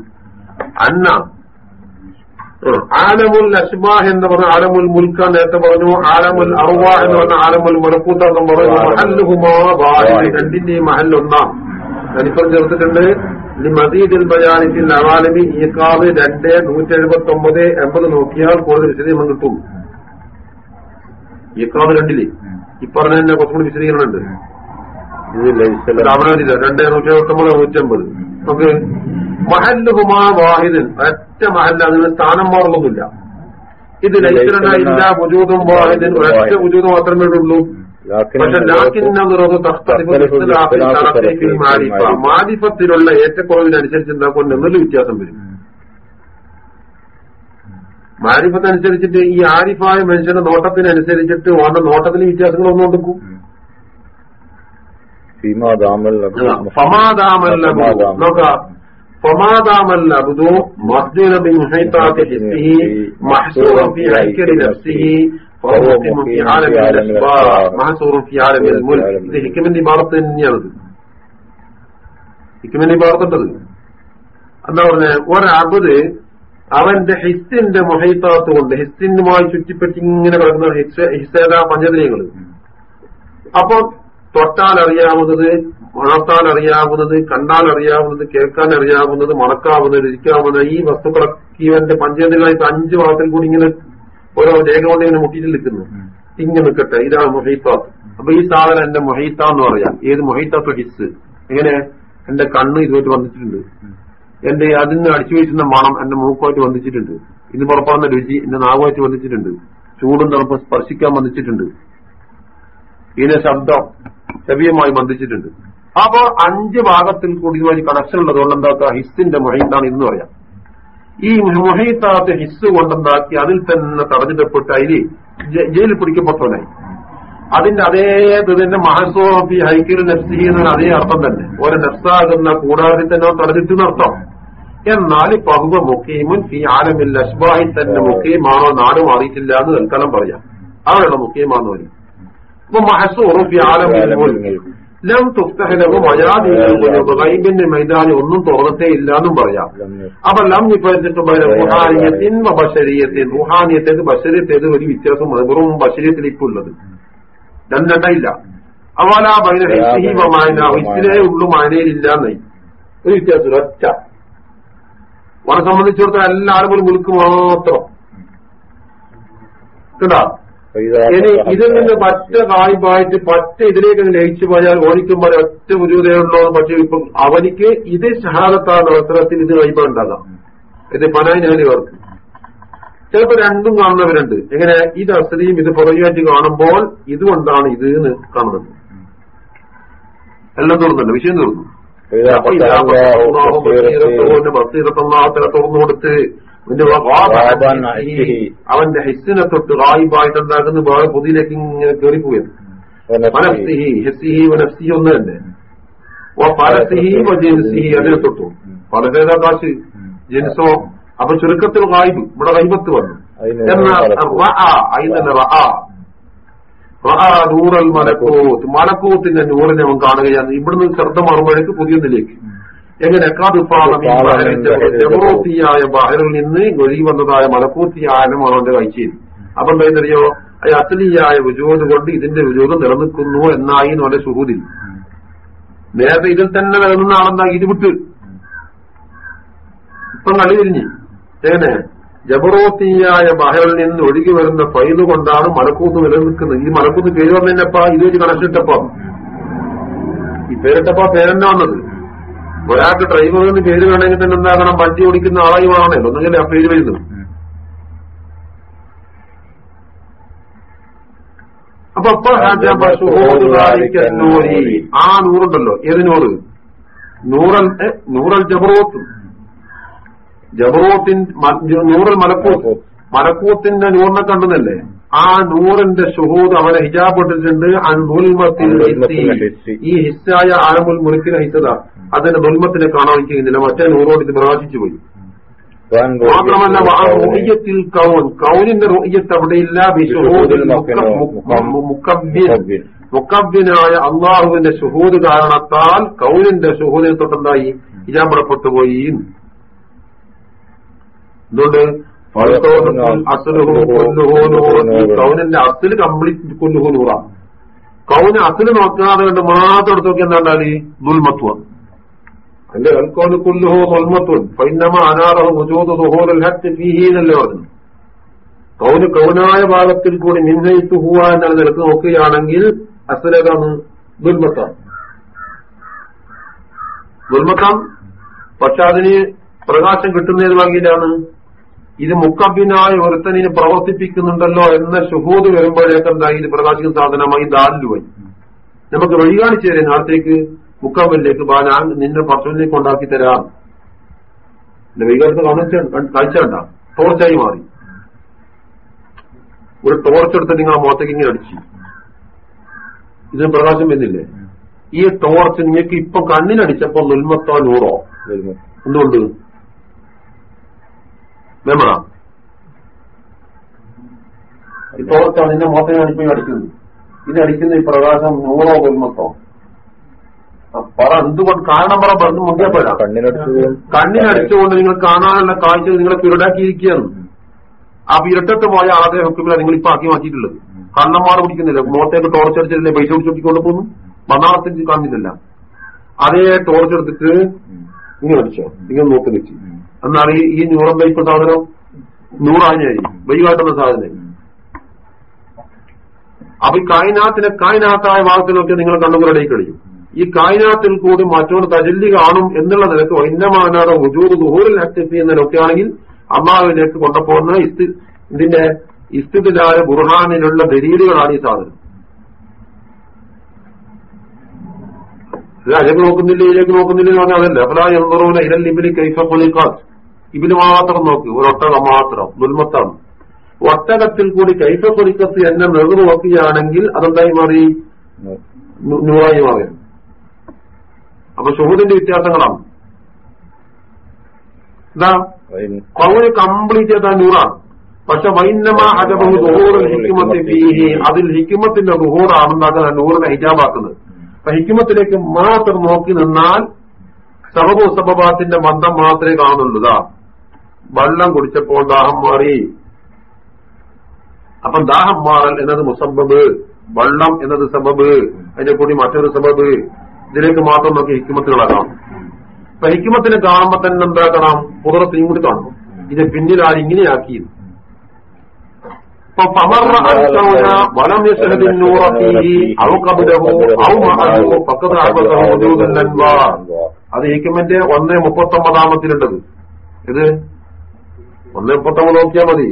അന്ന ആലമുൽ അഷ്ബാഹ് എന്ന് പറഞ്ഞ ആലമുൽ മുൽക്ക നേരത്തെ പറഞ്ഞു ആലമുൽ അറുവ എന്ന് പറഞ്ഞ ആലമുൽ മലക്കൂത്ത എന്ന് പറഞ്ഞു മഹല്ലുഹുമാ രണ്ടിന്റെയും മഹൽ ഒന്നാം ഞാനിപ്പം ചേർത്തിട്ടുണ്ട് മദീദിൽ ബയാനിത്തിൽ അവാലമി ഈക്കാവ് രണ്ട് നൂറ്റി എഴുപത്തി ഒമ്പത് എൺപത് നോക്കിയാൽ കൂടുതൽ വിശദീകരണം കിട്ടും ഈക്കാവ് രണ്ടിൽ ഇപ്പറഞ്ഞ തന്നെ കുറച്ചുകൂടി വിശദീകരണമുണ്ട് രണ്ട് നൂറ്റി എഴുപത്തി ഒമ്പത് നൂറ്റി അമ്പത് നമുക്ക് മഹല്ലുഹുമാ വാഹിദൻ ഒറ്റ മഹല്ല അതിന് സ്ഥാനം മാറുന്നൊന്നുമില്ല. ഇത് ഇല്ല വജൂദും വാഹിദൻ ഒറ്റ വജൂദ് മാത്രമേ ഉള്ളൂ. പക്ഷെ മാരിഫത്തിലുള്ള ഏറ്റക്കുറവിനനുസരിച്ച് എന്താക്കും എന്നൊരു വ്യത്യാസം വരും. മാരിഫത്തനുസരിച്ചിട്ട് ഈ ആരിഫായ മനുഷ്യന്റെ നോട്ടത്തിനനുസരിച്ചിട്ട് ഓന്റെ നോട്ടത്തിന് വ്യത്യാസങ്ങളൊന്നും കൊടുക്കും. ഫമാദാമല്ല നോക്കാം. فما دام العبد مصدر بمحيطات حسه محصورا في هيكل نفسه فهو مقيم في عالم الأسباب محصور في عالم الملك ഇത് ഹിക്കമിന്റെ ഇബാറത്ത് തന്നെയാണത് ഹിക്കമിന്റെ ഇബാറത്തുണ്ടത് എന്താ പറഞ്ഞ ഒരബുദ് അവന്റെ ഹിസ്സിന്റെ മൊഹൈത്താത്ത് കൊണ്ട് ഹിസ്സിനുമായി ചുറ്റിപ്പറ്റി ഇങ്ങനെ കിടക്കുന്ന ഹിസ്സേത പഞ്ചതീയങ്ങൾ അപ്പൊ തൊട്ടാൽ അറിയാവുന്നത് മണത്താൽ അറിയാവുന്നത് കണ്ടാൽ അറിയാവുന്നത് കേൾക്കാൻ അറിയാവുന്നത് മറക്കാവുന്നത് രുചിക്കാവുന്നത് ഈ വസ്തുക്കളൊക്കെ ഇവന്റെ പഞ്ചേന്ദ്രങ്ങളായിട്ട് അഞ്ച് ഭാഗത്തിൽ കൂടി ഇങ്ങനെ ഓരോ രേഖ കൊണ്ട് ഇങ്ങനെ മുട്ടിയിട്ട് നിൽക്കുന്നു. ഇങ്ങനെ നിൽക്കട്ടെ. ഇതാണ് മൊഹീത്താത്ത് അപ്പൊ ഈ സാധനം എന്റെ മൊഹീത്ത എന്ന് പറയാം. ഏത് മൊഹീത്താത്ത് ഹിസ്? എങ്ങനെ? എന്റെ കണ്ണ് ഇതുമായിട്ട് വന്നിട്ടുണ്ട്. എന്റെ അതിന് അടിച്ചു വീശുന്ന മണം എന്റെ മൂക്കുമായിട്ട് വന്നിച്ചിട്ടുണ്ട്. ഇന്ന് പുറപ്പെടുന്ന രുചി എന്റെ നാവുമായിട്ട് വന്നിച്ചിട്ടുണ്ട്. ചൂടും തണുപ്പ് സ്പർശിക്കാൻ വന്നിച്ചിട്ടുണ്ട്. ഇതിന്റെ ശബ്ദം ചെവിയുമായി ബന്ധിച്ചിട്ടുണ്ട്. അപ്പോ അഞ്ച് ഭാഗത്തിൽ കൂടി ഒരു കണക്ഷൻ ഉള്ളതുകൊണ്ട് എന്താക്കുക ഹിസ്സിന്റെ മൊഹീത്താണ് ഇന്ന് പറയാം. ഈ മൊഹീത്താത്ത ഹിസ് കൊണ്ടുണ്ടാക്കി അതിൽ തന്നെ തടഞ്ഞിടപ്പെട്ട് അതിൽ ജയിലിൽ പിടിക്കപ്പെട്ടവനായി അതിന്റെ അതേ തന്നെ മഹസോഫി ഹൈക്കിൽ നെഫ്സി ചെയ്യുന്ന അതേ അർത്ഥം തന്നെ. ഓരോ നെഫ്സാകുന്ന കൂടാതെ തന്നെ തടഞ്ഞിട്ട് അർത്ഥം. എന്നാൽ പഹുവ മുഖീമുൻ ഫി ആലമിൽ അഷ്ബാഹി തന്നെ മുഖീമാണോ നാട് മാറിയിട്ടില്ല എന്ന് തൽക്കാലം പറയാം. അവിടെയുള്ള മുഖീമാന്ന് പറയും? അപ്പൊ മഹസൂറും ഫി ആലമിൽ. ലം മൈതാനി ഒന്നും തുറന്നിട്ടേ ഇല്ല എന്നും പറയാം. അപ്പൊ ലം ബഷരീയത്തിൻ റുഹാനിയത്തേത് ബഷരീയത്തേത് ഒരു വ്യത്യാസം വെറും ബഷരീയത്തിൽ ഇപ്പൊ ഉള്ളത്. രണ്ടെണ്ണ ഇല്ല. അവല. ഹിസ്സിലേ ഉള്ളു മായനയിലില്ല എന്നായി ഒരു വ്യത്യാസം ഒറ്റ. അവനെ സംബന്ധിച്ചിടത്തോളം എല്ലാവരും ഒരു മുൽക്ക് മാത്രം. കേട്ടാ? ഇനി ഇതിൽ നിന്ന് പറ്റ കായ്പായിട്ട് പറ്റ ഇതിലേക്ക് ലയിച്ചു പോയാൽ ഓനിക്കുമ്പോൾ ഒറ്റ ഗുരുതയുള്ളൂ പക്ഷെ ഇപ്പം അവനിക്ക് ഇത് ഷഹാദത്താണ് അവസരത്തിൽ ഇത് കൈപ്പ ഉണ്ടാകാം? ഇത് പനായിനവർക്ക് ചിലപ്പോ രണ്ടും കാണുന്നവരുണ്ട്. എങ്ങനെ? ഇത് അസലിയും ഇത് പുറകുമായിട്ട് കാണുമ്പോൾ ഇതുകൊണ്ടാണ് ഇത് എന്ന് കാണുന്നത്. എല്ലാം തുറന്നല്ലോ വിഷയം തീർന്നു ബസ് ബസീറത്തൊന്നാത്തിനെ തുറന്നു കൊടുത്ത്. അവന്റെ ഹിസ്സിനെ തൊട്ട് റായിബായിട്ട് എന്താക്കുന്നു വേറെ പുതിയിലേക്ക് ഇങ്ങനെ കയറിപ്പോയത്. മനസ്സിഹി ഹിസ്സിഹി നഫ്സിഹി ഒന്ന് തന്നെ ഓ പരസിഹി ജിൻസിഹി അതിനെ തൊട്ടു. പലതേതാ കാശ് ജിൻസോ അപ്പൊ ചുരുക്കത്തിൽ റായിബ് ഇവിടെ റൈബത്ത് വന്നു. എന്നാൽ മലക്കൂത്ത്. മലക്കൂത്തിന്റെ നൂറിനെ അവൻ കാണുകയാണ്. ഇവിടുന്ന് ശ്രദ്ധ മാറുമ്പോഴേക്ക് പുതിയ നിലേക്ക് എങ്ങനെ? ജബറൂത്തിയായ ബഹറിൽ നിന്ന് ഒഴുകി വന്നതായ മലക്കൂത്തിയായാലും അവന്റെ കാഴ്ചയിൽ അപ്പൊ എന്തായിരുന്നറിയോ അത് അസലിയായ വിജോത് കൊണ്ട് ഇതിന്റെ വിജോദം നിലനിൽക്കുന്നു എന്നായി അവന്റെ സുഹൃതിൽ നേരത്തെ ഇതിൽ തന്നെ നിലനിന്ന ആളെന്താ? ഇത് വിട്ട് ഇപ്പം കളി തിരിഞ്ഞ് എങ്ങനെ? ജബറോത്തിയായ ബഹറിൽ നിന്ന് ഒഴുകി വരുന്ന ഫൈൽ കൊണ്ടാണ് മലക്കൂത്ത് നിലനിൽക്കുന്നത്. ഈ മലക്കൂത്ത് പേര് വന്നതിനപ്പ ഇത് വെച്ച് കണക്ഷൻ ഇട്ടപ്പോ. ഈ പേരിട്ടപ്പാ പേരെന്നെ വന്നത്? ഒരാൾക്ക് ഡ്രൈവർ എന്ന് പേര് വേണമെങ്കിൽ തന്നെ എന്താകണം വണ്ടി ഓടിക്കുന്ന ആളായി മാറണല്ലോ ഒന്നെങ്കിൽ ആ പേര് വരുന്നു. അപ്പൊ അപ്പൊ ആ നൂറുണ്ടല്ലോ. ഏത് നൂറ് നൂറൽ നൂറൽ ജബറോത്ത്. ജബറോത്തിൻ നൂറൽ മലക്കൂത്ത്. മലക്കൂത്തിന്റെ നൂറിനെ കണ്ടെന്നല്ലേ? ആ നൂറിന്റെ ഷുഹൂദ് അവനെ ഹിജാബിട്ടിട്ടുണ്ട് ഈ ഹിസ്സായ ആരമുൽ മുൽക്കിനെ ഹിച്ചതാ അതിന്റെ ദുൽമത്തിനെ കാണാൻ കഴിയുന്നില്ല മറ്റേ നൂറോട് ഇത് പ്രകാശിച്ചു പോയി. മാത്രമല്ല റോയ്യത്തിൽ കൗൻ കൗനിന്റെ റോയ്യത്ത് അവിടെയില്ല. മുക്കബ്യനായ അള്ളാഹുവിന്റെ ഷുഹൂദ് കാരണത്താൽ കൗനിന്റെ ഷുഹൂദിനെ തൊട്ടെന്തായി? ഹിജാബിടപ്പെട്ടു പോയി. എന്തുകൊണ്ട് കൗനിന്റെ അസിൽ കംപ്ലീറ്റ് കൊല്ലുഹു നൂറാ. കൗന് അസിൽ നോക്കാതെ കണ്ട് മാത്രം എടുത്ത് നോക്കി എന്താണ്ടാൽ ദുൽമത്വം അല്ലെ അൽക്കോന് കൊല്ലുഹോ ദുൽമത്വൻ പൈന്നമ അനാറഹു എന്നല്ലേ പറഞ്ഞു കൗന് കൗനായ ഭാഗത്തിൽ കൂടി മിൻഹയിത്ത് ഹുവ എന്ന നിലയ്ക്ക് നോക്കുകയാണെങ്കിൽ അസലേതാണ് ദുൽമത്താണ് ദുൽമത്താണ് പക്ഷെ അതിന് പ്രകാശം കിട്ടുന്നതിന് വേണ്ടിയിട്ടാണ് ഇത് മുക്കബിനായ ഒരുത്തനിന് പ്രവർത്തിപ്പിക്കുന്നുണ്ടല്ലോ എന്ന ഷുഹൂദ് വരുമ്പോഴേക്ക് എന്താ ഇത് പ്രകാശിക്കുന്ന സാധനമായി ദാലിലുപോയി നമുക്ക് വഴി കാണിച്ചു തരാം. നാളത്തേക്ക് മുക്കബിലേക്ക് ബാ ഞാൻ നിന്നെ പശുവിനെ കൊണ്ടാക്കി തരാം. വൈകാലത്ത് കാണിച്ച കാഴ്ച കണ്ട. ടോർച്ചായി മാറി. ഒരു ടോർച്ച് എടുത്ത് നിങ്ങൾ മുഖത്തേക്ക് ഇങ്ങനെ അടിച്ചു. ഇതിന് പ്രകാശം വരുന്നില്ലേ? ഈ ടോർച്ച് നിങ്ങൾക്ക് ഇപ്പൊ കണ്ണിനടിച്ചപ്പോ നുൽമത്തോ നൂറോ എന്തുകൊണ്ട്? ഈ ടോർച്ചാണ് നിന്റെ മുഖത്തിന് അടിപ്പോയി അടിക്കുന്നത് ഇതടിക്കുന്ന അടിക്കുന്ന ഈ പ്രകാശം നൂറോ കൊൽമത്തോ പറ എന്തുകൊണ്ട് കാരണം പറ പറഞ്ഞു മുണ്ടിയപ്പോഴാ കണ്ണിനടുത്ത് കണ്ണിനടിച്ചുകൊണ്ട് നിങ്ങൾ കാണാനുള്ള കാഴ്ച നിങ്ങളെ പിരടാക്കിയിരിക്കുകയാണ് ആ പിരട്ടത്ത് പോയ ആളെ ഹുക്കുമില നിങ്ങൾ ഇപ്പൊ ആക്കി മാറ്റിയിട്ടുള്ളത്. കണ്ണന്മാർ പിടിക്കുന്നില്ല. മുഖത്തേക്ക് ടോർച്ച് അടിച്ചിട്ടില്ലേ? പൈസ പിടിച്ചോട്ടിക്കൊണ്ട് പോകുന്നു മണ്ണാളത്തിൽ കാണുന്നില്ല അതേ ടോർച്ച് എടുത്തിട്ട് നിങ്ങൾ അടിച്ചോ? നിങ്ങൾ നോക്കി വെച്ച് എന്നാൽ ഈ നൂറം ബൈപ്പ് സാധനം നൂറാഞ്ഞായി വഴി കാട്ടുന്ന സാധനം. അപ്പൊ ഈ കായനാത്തിനെ കായനാത്തായ വാക്കിനൊക്കെ നിങ്ങൾ കണ്ണുകളുടെ കഴിയും ഈ കായനാത്തിൽ കൂടി മറ്റൊരു തജല്ലി കാണും എന്നുള്ള നിലയ്ക്ക് ഒന്നമാനാതെ ഉജൂർ ദുഹൂറിൽ ഹക്തി എന്നൊക്കെ ആണെങ്കിൽ അമ്മാവിലേക്ക് കൊണ്ടുപോകുന്ന ഇതിന്റെ ഇസ്തിലായ ബുർഹാനിലുള്ള ദലീലുകളാണ് ഈ സാധനം. അതിലേക്ക് നോക്കുന്നില്ല ഇതിലേക്ക് നോക്കുന്നില്ല എന്ന് പറഞ്ഞാൽ അതല്ല. അപ്പലാ എന്തോറൂല ഇരൽ ഇബിലി കൈഫ പുലിക്കാസ് ഇബിൽ മാത്രം നോക്കി ഒരു ഒട്ടകം മാത്രം ദുൽമത്താണ് ഒട്ടകത്തിൽ കൂടി കൈഫ കൊടുക്കത്ത് എന്നെ നെറു നോക്കുകയാണെങ്കിൽ അതെന്തായി മാറി? നൂറായി മാറി. അപ്പൊ ഷുഹൂദിന്റെ വ്യത്യാസങ്ങളാണ്. എന്താ കൗര് കംപ്ലീറ്റ് ചെയ്താൽ നൂറാണ്. പക്ഷെ വൈന്നമ അജബു ദുഹൂറുൽ ഹിക്കുമത്തി ഫീഹി അതിൽ ഹിക്കുമത്തിന്റെ ദുഹൂറാണെന്ന് ദുഹൂറാണെന്നാണ് നൂറിനെ ഹിജാബാക്കുന്നത്. അപ്പൊ ഹിക്കുമത്തിലേക്ക് മാത്രം നോക്കി നിന്നാൽ സബബു സബബാത്തിന്റെ ബന്ധം മാത്രമേ കാണുന്നുള്ളൂ. വെള്ളം കുടിച്ചപ്പോൾ ദാഹം മാറി. അപ്പം ദാഹം മാറൽ എന്നത് മുസബബ് വെള്ളം എന്നത് സബബ് അതിന്റെ കൂടി മറ്റൊരു സബബ്. ഇതിലേക്ക് മാത്രം നമുക്ക് ഹിക്കുമത്തുകളാകാം അപ്പൊ ഹിക്കുമത്തിനെ കാണുമ്പോ തന്നെ എന്താക്കണം? പുതറത്തെയും കൂടി കാണും. ഇത് പിന്നിലാണ് ഇങ്ങനെയാക്കി. അത് ഹിക്കുമന്റെ ഒന്ന് മുപ്പത്തൊമ്പതാമത്തിലുണ്ടത് ഇത് ഒന്ന് മുപ്പത്തൊമ്പത് നോക്കിയാൽ മതി.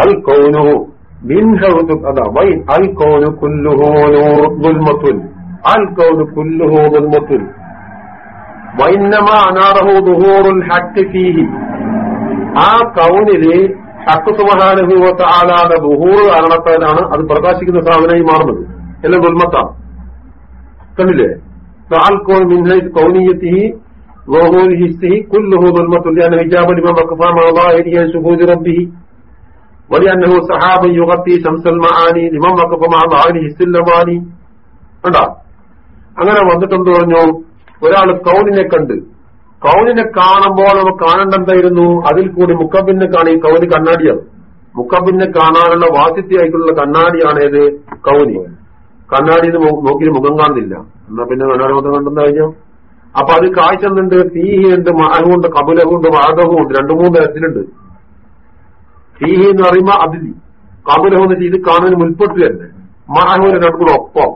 അൽ കൗനു അതാ വൈ അൽ കൗനു കുല്ലുഹു ദുൽമത്തുൻ. അൽ കൗനു കുല്ലുഹു ഫീഹി. ആ കൗനിൽ ഹക്ക് സുബഹാനുഭവത്തെ ആലാതെ ദുഹൂർ കാരണത്താലാണ് അത് പ്രകാശിക്കുന്ന സാധനമായി മാറുന്നത് എല്ലാം ദുൽമത്താണ് കണ്ടില്ലേ അൽ കൗൻ മിൻഹൈ കൗനീയത്തിഹി وظهور حسه كله ظلمة لأن حجاب لمن وقف مع ظاهره عن شهود ربه ولأنه سحاب يغطي شمس المعاني لمن وقف مع ظاهره حس اللماني കണ്ടാ അങ്ങനെ വന്നിട്ടെന്ത് പറഞ്ഞു ഒരാൾ കൗനിനെ കണ്ട് കൗനിനെ കാണുമ്പോൾ നമുക്ക് കാണേണ്ടെന്തായിരുന്നു അതിൽ കൂടി മുക്കബിനെ കാണി കൗലി കണ്ണാടിയാണ്. മുക്കബിനെ കാണാനുള്ള വാസിത്യായിട്ടുള്ള കണ്ണാടിയാണ് ഏത് കൗനി കണ്ണാടിയിൽ നോക്കി മുഖം കാണുന്നില്ല. എന്നാ പിന്നെ കണ്ണാടി മുഖം കണ്ടെന്ന് കഴിഞ്ഞു അപ്പൊ അത് തീഹി ഉണ്ട് മഹമുണ്ട് കബുലഹുണ്ട് വാദവും ഉണ്ട് രണ്ടു മൂന്ന് തരത്തിലുണ്ട്. തീഹി എന്ന് പറയുമ്പോ അതിഥി കബുലഹു എന്ന് ഇത് കാണുന്നതിന് മുൽപ്പെട്ട് തന്നെ മഹൂര് രണ്ടുകൂടെ ഒപ്പം.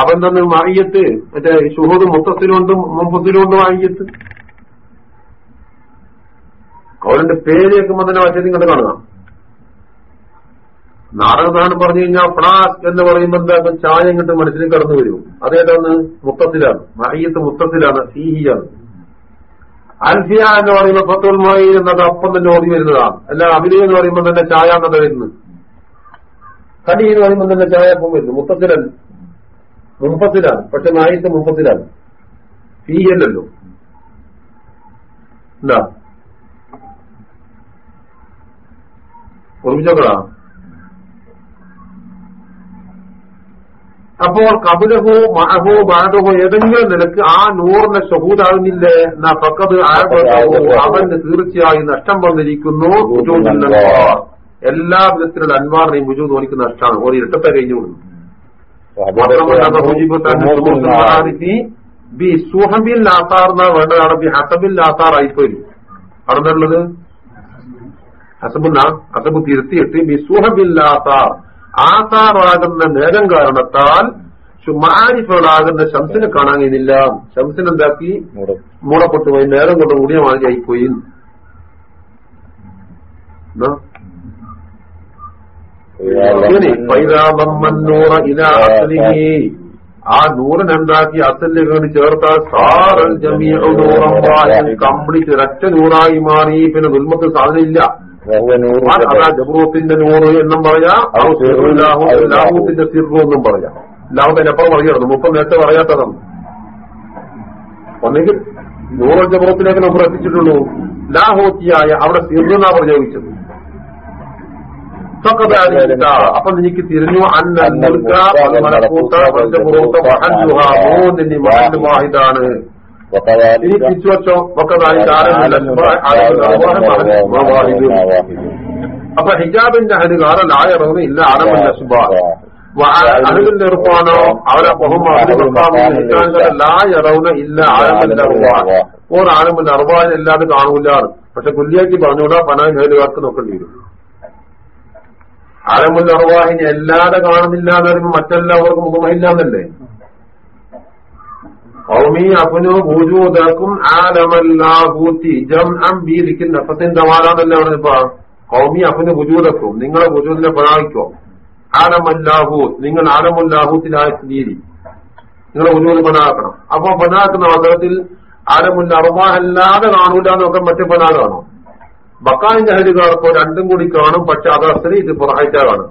അപ്പൊ തന്നെ മറിയത്ത് മറ്റേ ഷുഹൂദ് മുത്തസിലുണ്ട് മുമ്പത്തിലുണ്ട് മറിയത്ത് കൗലിന്റെ പേര് കേൾക്കുമ്പോൾ തന്നെ മറ്റേ നിങ്ങൾ കാണുക. നാടകദാനം പറഞ്ഞു കഴിഞ്ഞാൽ ഫ്ലാസ് എന്ന് പറയുമ്പോൾ എന്താ ചായ ഇങ്ങോട്ട് മനസ്സിന് കടന്നു വരും. അതേതാണ് മുത്തത്തിലാണ് മഹയ്യത്ത് മുത്തത്തിലാണ് സിഹിയാണ്. അൽഫിയ എന്ന് പറയുമ്പോൾ ഫത്തുൽമായി എന്നത് അപ്പം തന്നെ ഓടി വരുന്നതാണ്. അല്ല അഭിനയ എന്ന് പറയുമ്പോൾ തന്നെ ചായ എന്നത് വരുന്നത് കടി എന്ന് പറയുമ്പോൾ തന്നെ ചായ അപ്പം വരുന്നു. മുത്തത്തിലല്ല മുമ്പത്തിലാണ് പക്ഷെ നായത്ത് മുമ്പത്തിലാണ് സിഹിയല്ലോ എന്താ? ഓർമ്മിച്ചോക്കടാ. അപ്പോൾ കബുലഹോ മഹോ ബാധഹോ ഏതെങ്കിലും നിലയ്ക്ക് ആ നൂറിനെ ഷഹൂദാകുന്നില്ലേ എന്നാ പക്കത് അവന് തീർച്ചയായും നഷ്ടം വന്നിരിക്കുന്നു. എല്ലാ വിധത്തിലുള്ള അൻവാറിനെയും മുജു തോന്നിക്കുന്ന നഷ്ടമാണ്. ഒരു ഇരട്ടത്തെ കഴിഞ്ഞു ബി സുഹബിൽ ആത്താർ എന്നാ വേണ്ടതാണ് ബി ഹസബിൽ ആസാർ ആയിപ്പോയി അവിടെന്നുള്ളത് ഹസബുന്ന അസബ് തിരുത്തിയിട്ട് ബി സുഹബിൽ ആത്താർ ആസാറാകുന്ന നേരം കാരണത്താൽ ചുമാരിഫുകളാകുന്ന ശംസിനെ കാണാൻ കഴിയുന്നില്ല ശംസിനെന്താക്കി മൂടപ്പെട്ടു പോയി. നേരം കൊണ്ട് കൂടിയ മാതിരിയായിപ്പോയി ആ നൂറിനെന്താക്കി അസലിനോട് ചേർത്താൽ സാറൽ ജമീറം കമ്പിളിച്ച് ഒരൊറ്റ നൂറായി മാറി. പിന്നെ ദുൽമത്ത് സാധനമില്ല. അതാ നൂറ് എന്നും പറയാം ലാഹൂത്തിന്റെ സിർറു എന്നും പറയാം. ലാഹുദിന് അപ്പുറം പറയുന്നു മുപ്പം നേരത്തെ പറയാത്തതാണ്. ഒന്നെങ്കിൽ നൂറ് ജബറൂത്തിലേക്ക് നമ്മൾ എത്തിച്ചിട്ടുള്ളൂ. ലാഹോത്തിയായ അവിടെ സിറുന്നാ പ്രയോഗിച്ചത്. അപ്പൊ എനിക്ക് തിരിഞ്ഞു അന്നൂറ്റാണ് ഇനി ഒക്കെ അപ്പൊ ഹിജാബിന്റെ ഹരികാര ലായറൂന്ന് ഇല്ല ആരമല്ല സുബ ഉറപ്പാണോ അവരെ ലായറൂന്ന് ലായറവുന്ന ഇല്ല ആരമല്ല അറുവാൻ ഓർ ആരമല്ല അറുവാൻ എല്ലാവരും കാണൂല. പക്ഷെ കുല്യാക്കി പറഞ്ഞുകൂടാ പനാ ഹേലുകാർക്ക് നോക്കേണ്ടി വരും. ആരമുല്ല അറുവാഹിനെ എല്ലാവരും കാണുന്നില്ല എന്ന് പറയുമ്പോൾ മറ്റെല്ലാവർക്കും മുഖമില്ലാന്നല്ലേ കൗമി അപ്പനു ഭൂജൂതക്കും ആലമല്ലാഹൂത്തി ജം അം ബീലിക്കും നഫത്തിന്റെ വാലാന്നല്ലേ പറഞ്ഞപ്പോ കൗമി അപ്പന് ഭുജൂതക്കും നിങ്ങളെ ഭുജൂതിനെ പണായിക്കോ ആലമല്ലാഹൂത്ത്. നിങ്ങൾ ആലമുല്ലാഹൂത്തിലായ സ്ഥിതി നിങ്ങളെ ഭുജൂത് പനാക്കണം. അപ്പൊ പനാക്കുന്ന അവസരത്തിൽ ആലമുല്ല അറുവാഹല്ലാതെ കാണൂല എന്നൊക്കെ മറ്റു കാണും. ബക്കാലിന്റെ ഹരികാർക്കോ രണ്ടും കൂടി കാണും പക്ഷെ അത് അസലി ഇത് പുറഹായിട്ടാ കാണും.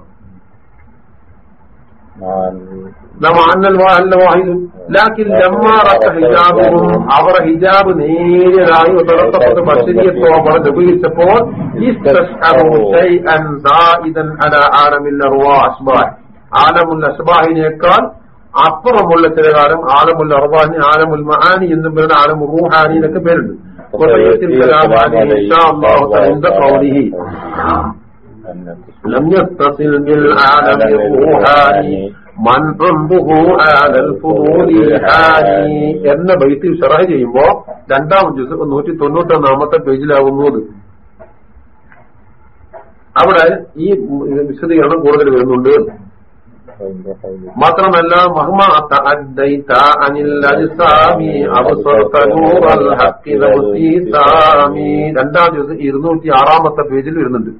അന്നൽ വാഹല്ല വാഹിദും ലാക്കിൻ ലമ്മാറത്ത ഹിജാബും അവർ ഹിജാബ് നേരിയതായി തടസ്സപ്പെട്ട് ബഷരിയത്തോ അവർ നിർവഹിച്ചപ്പോൾ ആലമുൽ അസ്ബാഹിനേക്കാൾ അപ്പുറമുള്ള ചില കാലം ആലമുൽ അർബാനി ആലമുൽ മഹാനി എന്നും പേരുണ്ട് ആലമുൽ റൂഹാനി എന്നൊക്കെ പേരുണ്ട് അപ്പൊ സയ്യത്തിൽ കലാമാനി ഇൻഷാ അല്ലാഹു തആല ഇന്ദ ഖൗലിഹി لم يتصل بالعالم الروحاني എന്ന ബൈത്തിൽ ഷറഹ ചെയ്യുമ്പോ രണ്ടാം ജുസ് നൂറ്റി തൊണ്ണൂറ്റൊന്നാമത്തെ പേജിലാകുന്നു അത്. അവിടെ ഈ വിശദീകരണം കൂടുതൽ വരുന്നുണ്ട്. മാത്രമല്ല രണ്ടാം ദിവസം ഇരുന്നൂറ്റി ആറാമത്തെ പേജിൽ വരുന്നുണ്ട്.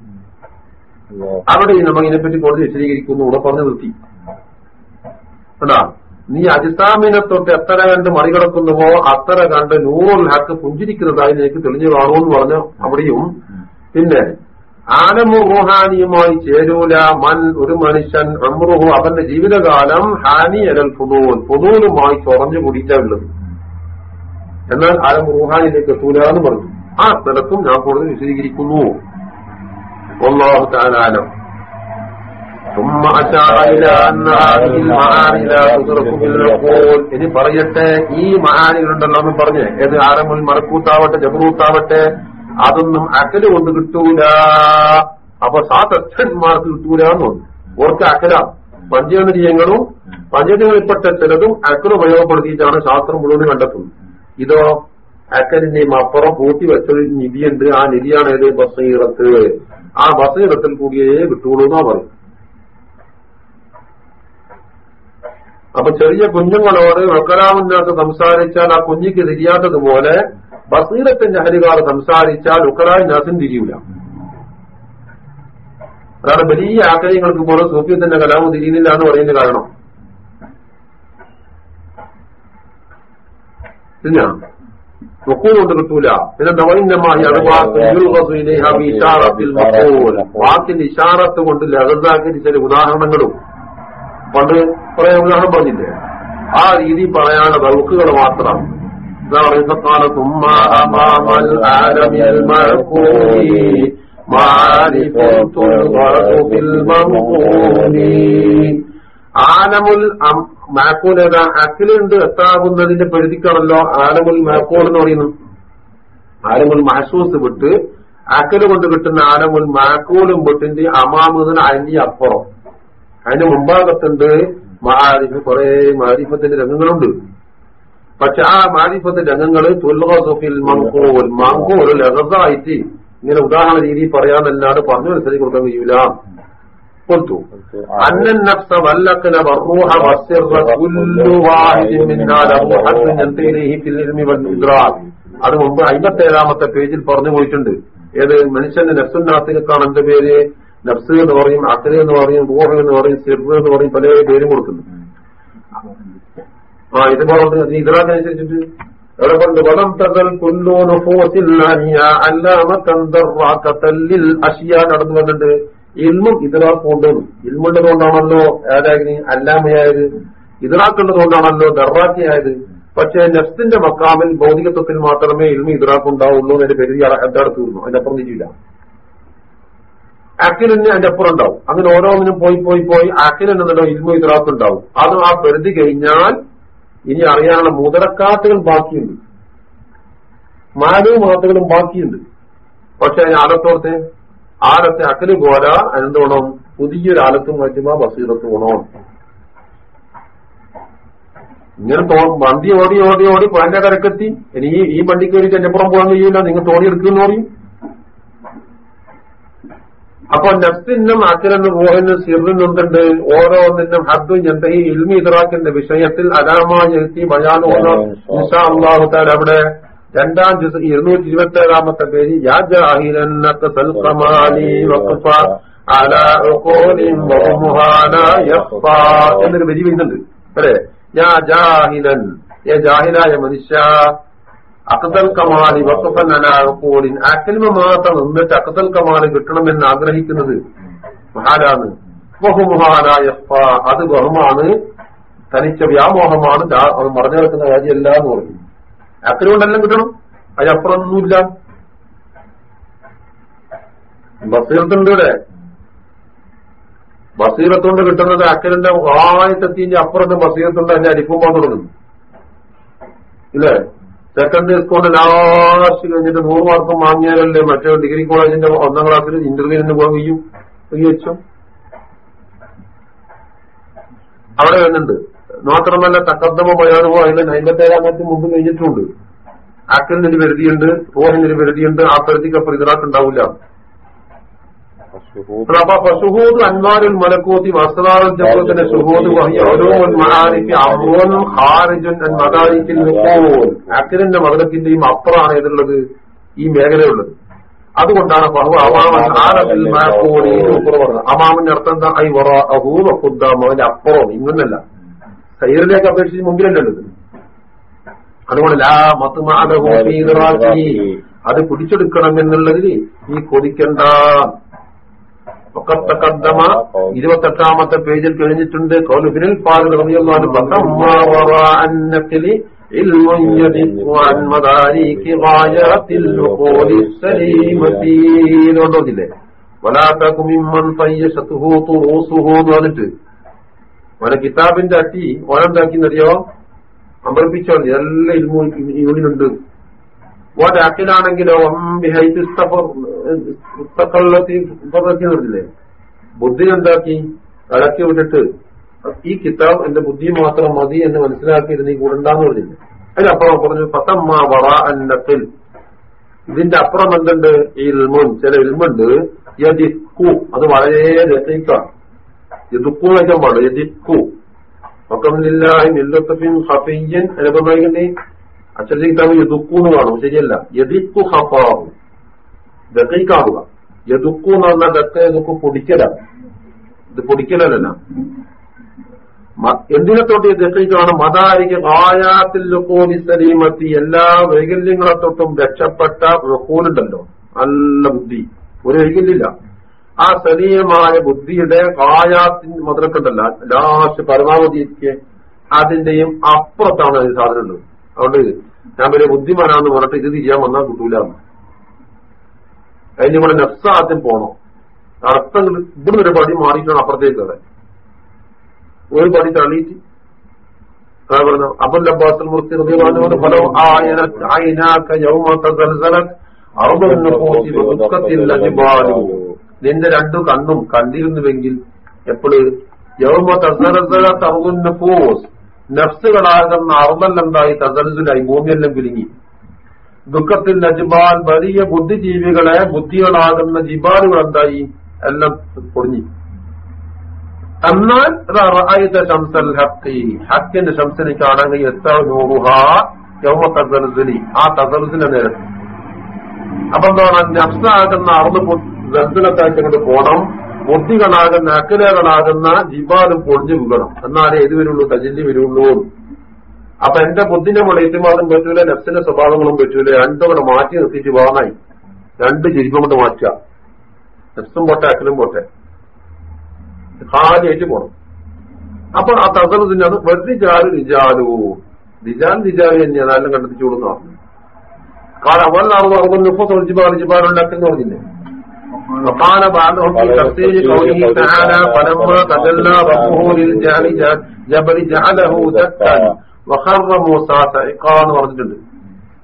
അവിടെ നമ്മൾ ഇതിനെപ്പറ്റി കൂടുതൽ വിശദീകരിക്കുന്നു. ഇവിടെ പറഞ്ഞു നിർത്തി. കണ്ടാ നീ അജിസാമിനെ തൊട്ട് എത്ര കണ്ട് മറികടക്കുന്നുവോ അത്ര കണ്ട് നൂറുൽ ഹക്ക് പുഞ്ചിരിക്കുന്നതായി നിനക്ക് തെളിഞ്ഞു കാണുമെന്ന് പറഞ്ഞു അവിടെയും. പിന്നെ ആലമു റുഹാനിയുമായി ചേരൂല. മൻ ഒരു മനുഷ്യൻ അമ്രുഹു അവന്റെ ജീവിതകാലം ഹാനി അലൽ ഫുദൂൽ ഫുദൂലുമായി ചൊറഞ്ഞു കൂടിയിട്ടുള്ളത് എന്നാൽ ആലം റുഹാനിയിലേക്ക് എത്തൂല എന്ന് പറഞ്ഞു. ആ സ്ഥലത്തും ഞാൻ കൂടുതൽ വിശദീകരിക്കുന്നു. ഒന്നാമത്തെ ആലം. ثم أشار إلى أن هذه المعاني لا تدرك بالعقول ഇനി പറയട്ടെ ഈ മഹാനികളുണ്ടല്ലോ എന്ന് പറഞ്ഞ് ഏത് ആരമുൽ മറക്കൂത്താവട്ടെ ജബറൂത്താവട്ടെ അതൊന്നും അക്കല് കൊണ്ട് കിട്ടൂല അപ്പൊ സാതച്ഛന്മാർക്ക് കിട്ടൂല എന്ന് ഓർക്ക് അക്കല പഞ്ചേന്ദ്രിയങ്ങളും പഞ്ചേന്ദ്രിയങ്ങളിൽപ്പെട്ട ചിലതും അക്കൽ ഉപയോഗപ്പെടുത്തിയിട്ടാണ് ശാസ്ത്രം മുഴുവൻ കണ്ടെത്തുന്നത് ഇതോ അക്കലിന്റെയും അപ്പുറം പൂട്ടി വെച്ചൊരു നിധിയുണ്ട് ആ നിധിയാണ് ഏത് ബസീറത്ത് ആ ബസീറത്തിൽ കൂടിയേ കിട്ടുള്ളൂ എന്നാ പറയും അപ്പൊ ചെറിയ കുഞ്ഞുങ്ങളോട് ഉക്കലാമിനകത്ത് സംസാരിച്ചാൽ ആ കുഞ്ഞിക്ക് തിരിയാത്തതുപോലെ ബസീറത്തിന്റെ ഹരികാർ സംസാരിച്ചാൽ ഉക്കലാമിനകത്തും തിരിയൂല. അതാണ് വലിയ ആഗ്രഹങ്ങൾക്ക് പോലും സൂഫിയത്തിന്റെ കലാമ് തിരിയുന്നില്ല എന്ന് പറയുന്ന കാരണം. പിന്നെ കൊണ്ട് കിട്ടൂല. പിന്നെ വാക്കിന്റെ ഇഷാറത്ത് കൊണ്ട് ലഹസാക്കി ചില ഉദാഹരണങ്ങളും. പണ്ട് കുറെ ഉദാഹരണം പറഞ്ഞില്ലേ? ആ രീതി പറയാനുള്ള വകുക്കുകൾ മാത്രം. ഇതാ പറയുന്ന ആലമിൽ മാക്കൂൽ ഏതാ? അഖിലുണ്ട് എത്താകുന്നതിന്റെ പരിധിക്കാണല്ലോ ആലമുൽ മാക്കൂൾ എന്ന് പറയുന്നു ആലമുൽ മഹസൂസ് വിട്ട് അക്കൽ കൊണ്ട് കിട്ടുന്ന ആലമുൽ മാക്കൂലും വിട്ടിന്റെ അമാമുദിന് അതിന്റെ അപ്പുറം. അതിന് മുമ്പാകത്തുണ്ട് മഹാരിഫ് കുറെ മാരിഫത്തിന്റെ രംഗങ്ങളുണ്ട്. പക്ഷെ ആ മാരിഫത്തിന്റെ രംഗങ്ങൾ തുൽഹോസഫിൽ മങ്കോൽ. മങ്കൂൽ ലഹസായിട്ട് ഇങ്ങനെ ഉദാഹരണ രീതിയിൽ പറയാമെന്നല്ലാണ്ട് പറഞ്ഞു മനസ്സിലാക്കി കൊടുക്കാൻ കഴിയൂല. അത് മുമ്പ് അമ്പത്തേഴാമത്തെ പേജിൽ പറഞ്ഞു പോയിട്ടുണ്ട്. ഏത് മനുഷ്യന്റെ നഫ്സുന്നാസിനേക്കാണ് എന്റെ പേര്? നഫ്സ് എന്ന് പറയും അക്കൽ എന്ന് പറയും റൂഹ എന്ന് പറയും സിർബ് എന്ന് പറയും പല പേരും കൊടുക്കുന്നു. ആ ഇത് പറഞ്ഞു നീ അല്ലാമത്തന്തറാക്കത്തല്ലിൽ അഷിയ നടന്നു വന്നിട്ട് ഇൽമും ഇതറാക്കും കൊണ്ടുവന്നു ഇൽമുള്ളതുകൊണ്ടാണല്ലോ ഏതായിരുന്നു അല്ലാമയായത്. ഇതറാക്കുള്ളതുകൊണ്ടാണല്ലോ ദർറാക്കിയായത്. പക്ഷെ നെഫ്സിന്റെ മക്കാമിൽ ഭൗതികത്വത്തിൽ മാത്രമേ ഇൽമു ഇതറാക്കുണ്ടാവുള്ളൂ എന്നതിന്റെ പരിധി എന്താ തീർന്നു അതിനപ്പുറം തിരിയില്ല അക്കിലിന് അതിന്റെ അപ്പുറം ഉണ്ടാവും. അങ്ങനെ ഓരോന്നിനും പോയി പോയി പോയി അക്കിലെന്നുണ്ടല്ലോ ഇൽമു ഇതറാക്കുണ്ടാവും അത് ആ പരിധി കഴിഞ്ഞാൽ ഇനി അറിയാനുള്ള മുതലക്കാത്തുകൾ ബാക്കിയുണ്ട്. മാനവും മാത്തുകളും ബാക്കിയുണ്ട്. പക്ഷെ അതിന് ആലത്തോർത്ത് ആലത്തെ അക്കൽ പോരാ അനന്തോണം പുതിയൊരു ആലത്തും മാറ്റുമ്പോ ബസീറത്ത് വേണം. ഇങ്ങനെ വണ്ടി ഓടി ഓടി ഓടി പോയിന്റെ കരക്കെത്തി ഇനി ഈ വണ്ടി കയറിയിട്ട് എന്റെ പുറം പോകാൻ കഴിയില്ല നിങ്ങൾ തോണി എടുക്കുമെന്ന് പറയും. അപ്പൊ നെഫ്റ്റിനും അച്ഛനെന്നും ഓഹനും സിറിനും എന്തുണ്ട്? ഓരോന്നിനും ഹദ്ദും ഈ ഇൽമി ഇതറാക്കിന്റെ വിഷയത്തിൽ അലാമായി എത്തി ബയാനോ അള്ളാഹു താൻ അവിടെ രണ്ടാം ദിവസം ഇരുന്നൂറ്റി ഇരുപത്തി ഏഴാമത്തെ പേര് യാ ജാഹിലന്നക സൽഖമാലി വഖഫ അലാ ഉഖൂലിൻ വഹുമുഹാന യഖ്ഫ എന്നൊരു വരി വരുന്നുണ്ട്. അല്ലേ? യാ ജാഹിലൻ ഏ ജാഹിലായ മനുഷ്യ അക്തൽ കമാലി വക്കഫൻ അലാഹൂലിൻ അക്കലിമ മാത്രം നിന്നിട്ട് അക്കതൽ കമാലി കിട്ടണമെന്ന് ആഗ്രഹിക്കുന്നത് മഹാരാണ്. ബഹുമഹാനായ അത് ബഹുമാണ്. തനിച്ച വ്യാമോഹമാണ്. അത് മറഞ്ഞു കിടക്കുന്ന കാര്യമല്ല എന്ന് പറഞ്ഞു. അക്കലി കൊണ്ടെല്ലാം കിട്ടണം അതിനപ്പുറമൊന്നുമില്ല ബസീറത്തുണ്ട് ഇവിടെ. ബസീറത്തുകൊണ്ട് കിട്ടുന്നത് അക്കലിന്റെ ആയത്തെത്തിന്റെ അപ്പുറത്ത് ബസീറത്തുണ്ട് അതിന്റെ അരിക്കുമ്പോൾ തുടങ്ങുന്നു ഇല്ലേ? സെക്കൻഡ് സ്കൂളിൽ ലാസ്റ്റ് കഴിഞ്ഞിട്ട് നൂറ് മാർക്കും വാങ്ങിയാലല്ലേ മറ്റേ ഡിഗ്രി കോളേജിന്റെ ഒന്നാം ക്ലാസ്സിൽ ഇന്റർവ്യൂവിന് പോവുകയും വെച്ചു അവിടെ വരുന്നുണ്ട്. മാത്രമല്ല തക്കദ്ദമ ബയാനുമോ അതിന്റെ അമ്പത്തേഴാമത്തെ മുമ്പ് കഴിഞ്ഞിട്ടുണ്ട്. ആക്കലിനൊരു പരിധിയുണ്ട് റോഹിനൊരു പരിധിയുണ്ട് ആ പരിധിക്ക് ഇതിറാക്ക് ഉണ്ടാവില്ല അപ്പൊ സുഹൂദ് അൻവാരുൽ മലക്കൂത്തി ജബത്തിന്റെ സുഹൂദ് വഹിയ മകനത്തിന്റെയും അപ്പുറമാണ് ഇതിലുള്ളത് ഈ മേഖലയുള്ളത് അതുകൊണ്ടാണ് അമാമിന്റെ അർത്ഥം എന്താ? ഐ വറ അഹൂവ ഖുദ്ദാം അവന്റെ അപ്പുറം ഇങ്ങനല്ല സൈറിലേക്ക് അപേക്ഷിച്ച് മുമ്പിലല്ലേ ഉള്ളത് അതുകൊണ്ട് ലാ മത്തുമാലഹു ഫീ ഇദ്റാഖിഹി. അത് പിടിച്ചെടുക്കണം എന്നുള്ളതിൽ നീ കൊതിക്കണ്ട. ഒക്കെ ഇരുപത്തെട്ടാമത്തെ പേജിൽ കഴിഞ്ഞിട്ടുണ്ട് കോലുബിനിൽ പാൽ റബിയുള്ളാഹു ോണ്ടില്ലേ വലാത്തക്കുമിമ്മൻ പയ്യശത്തുഹൂ തുറൂസുഹൂ ഓരോ കിതാബിന്റെ അട്ടി ഓരെന്താക്കിന്നറിയോ അമ്പർപ്പിച്ചോ എല്ലാ ഇൽമു യൂണിലുണ്ട് ഓന്റെ അക്കിലാണെങ്കിലോ പറഞ്ഞില്ലേ? ബുദ്ധി എന്താക്കി? ഇളക്കി വിട്ടിട്ട് ഈ കിതാബ് എന്റെ ബുദ്ധി മാത്രം മതി എന്ന് മനസ്സിലാക്കിയിരുന്നു ഈ കൂടണ്ടെന്ന് പറഞ്ഞില്ലേ? അതിനപ്പുറം പറഞ്ഞു പത്തമ്മ വറ അന്നത്തിൽ ഇതിന്റെ അപ്പുറം എന്തുണ്ട്? ഈ ഇൽമുൻ. ചില ഇൽമുണ്ട് യദിക്കു അത് വളരെ രസിക്കാം. യദുക്കു വയ്ക്കാൻ പാടില്ല യദിക്കു വക്കമില്ലാഹി മില്ലത്തഫിൻ ഹഫിയ്യൻ അച്ഛന്റെ കിതാബ് കാണും. ശരിയല്ല. യദിക്കു ഹഫാഹു ദക്കൈക്കാവുക യദുക്കു എന്ന് പറഞ്ഞാൽ ദക്ക യദുക്കു പൊടിക്കലാണ്. ഇത് പൊടിക്കലല്ല എന്തിനെ തൊട്ട് ദക്കൈക്കാണ് മതാരിക്ക് ആയാത്തിൽ ലുക്കോലി സലീമത്തി എല്ലാ വൈകല്യങ്ങളെ തൊട്ടും രക്ഷപ്പെട്ട റുക്കൂലുണ്ടല്ലോ നല്ല ബുദ്ധി. ഒരു വൈകല്യമില്ല. ആ സലീയമായ ബുദ്ധിയുടെ കായാത്തിന് മുതലക്കുണ്ടല്ല ലാസ്റ്റ് പരമാവധിക്ക് അതിന്റെയും അപ്പുറത്താണ് ഈ സാധനം ഉള്ളത്. അതുകൊണ്ട് ഞാൻ വലിയ ബുദ്ധിമാനാന്ന് പറഞ്ഞിട്ട് ഇത് ചെയ്യാൻ വന്നാൽ കിട്ടൂല. അതിന് ഇവിടെ നെഫ്സ ആദ്യം പോണം. അർത്ഥങ്ങൾ ഇവിടുന്ന് ഒരു പടി മാറിയിട്ടാണ് അപ്പുറത്തേക്ക് അതെ ഒരു പടി തള്ളിയിട്ട് നിന്റെ രണ്ടു കണ്ണും കണ്ടിരുന്നുവെങ്കിൽ എപ്പോഴും യൗമ തസൽസലത് അർബുൻ നഫൂസ്. നഫ്സുകളാകുന്ന അറുതല്ലെന്തായി തസൽസുലായി ഭൂമിയെല്ലാം കുലുങ്ങി ദുഃഖത്തിൽ നജിബാൻ വലിയ ബുദ്ധിജീവികളെ ബുദ്ധികളാകുന്ന ജിബാലുകൾ എന്തായി? എല്ലാം പൊടിഞ്ഞു. എന്നാൽ ഹക്കിന്റെ ശംസനെ കാണുകയും എത്ര നൂറുഹ യൗമ തസൽസുലി ആ തസൽസിന്റെ നേരത്ത് അപ്പൊ എന്താണ്? നഫ്സാകുന്ന അറുന്ന് ദർശനത്തായിട്ട് കൊണ്ട് പോണം. ബുദ്ധികളാകുന്ന അക്കലകളാകുന്ന ജിബാലും പൊളിഞ്ഞു വീകണം എന്നാലേ ഇത് വരുള്ളൂ തജില്ലി വരുള്ളൂ. അപ്പൊ എന്റെ ബുദ്ധിനെ മുളയിട്ടുമാറും പറ്റൂല നെഫ്സിന്റെ സ്വഭാവങ്ങളും പറ്റൂല. രണ്ടും കൂടെ മാറ്റി നിർത്തിയിട്ട് വാങ്ങായി. രണ്ട് ജിരിപ്പം കൊണ്ട് മാറ്റുക. നെഫ്സും പോട്ടെ അക്കലും പോട്ടെ. ഖാലിയായിട്ട് പോണം. അപ്പൊ ആ തസറത്തിന് അത് വെറുതെ റിജാലു നിജാലു റിജാലു തന്നെയാണ് എല്ലാം കണ്ടെത്തിച്ചോളൂന്ന് പറഞ്ഞു കാരണം അവല്ലാറും അറുപത് മുപ്പത് ജിബാൽ ഉണ്ടാക്കുന്ന പറഞ്ഞില്ലേ وقال بعضهم في تفسير قوله تعالى فلما تجلى ربه للجبل جبل جعله دكا وخر موسى صعقا എന്ന് പറഞ്ഞിട്ടുണ്ട്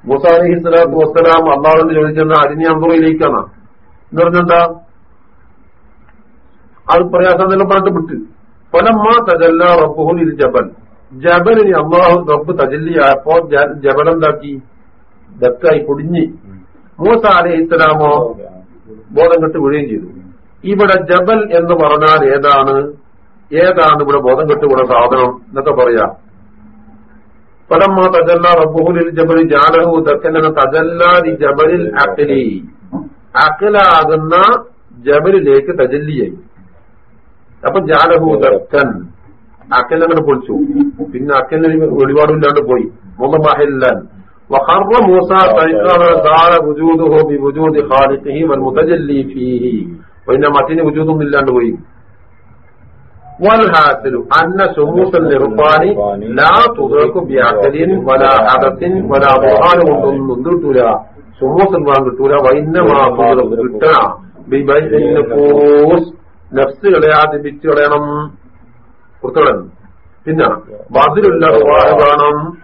മൂസ അലഹി സ്വലാത്തു വസ്സലാം അള്ളാഹുവിന് ചോദിച്ചെന്ന അരിഞ്ഞ അമ്പുറയിലേക്കാണ് എന്ന് പറഞ്ഞെന്താ അത് പ്രയാസം എന്നെല്ലാം പറഞ്ഞിട്ട് വിട്ട് ഫലമ്മ തജല്ല റബ്ബുഹുൽ ജബൽ ജബലിന് അള്ളാഹു റബ്ബ് തജല്ലിയായപ്പോ ജബൽ എന്താക്കി ദക്കായി പൊടിഞ്ഞ് മൂസ അലഹി ഇസ്ലാമോ ബോധം കെട്ട് വീഴുകയും ചെയ്തു. ഇവിടെ ജബൽ എന്ന് പറഞ്ഞാൽ ഏതാണ്? ഏതാണ് ഇവിടെ ബോധം കെട്ട് ഇവിടെ സാധനം എന്നൊക്കെ പറയാ. ഫലമ്മ തജല്ല റബ്ബുഹുലിൽ ജബലി ജാലഹു ദക്കൻ തജല്ലാതി ജബലിൽ അഖലി അഖലാകുന്ന ജബലിലേക്ക് തജല്ലിയായി അപ്പൊ ജാലഹു ദക്കൻ അക്കലങ്ങനെ പൊളിച്ചു. പിന്നെ അക്കലിന് വെളിപാടില്ലാണ്ട് പോയി. മുതമഹില്ലാൻ وخر موسى فإقام زال وجوده بوجود خالقه والمتجلي فيه وإن മറ്റിന് وجود ഇല്ലാണ്ട് പോയി والحاصل أن شموس الإرفان لا تدرك بعقل ولا حدث ولا برهان കൊണ്ടൊന്നും കിട്ടൂല ഷുമൂസ് വാൻ കിട്ടൂല വൈന്നമാ കിട്ടണ ബിബൈനഫൂസ് നഫ്സുകളെ ആദ്യം വിറ്റ് കളയണം പുറത്തുകളയണം പിന്നെ ബദിലുള്ള വേണം ബദിൽ അതഹോ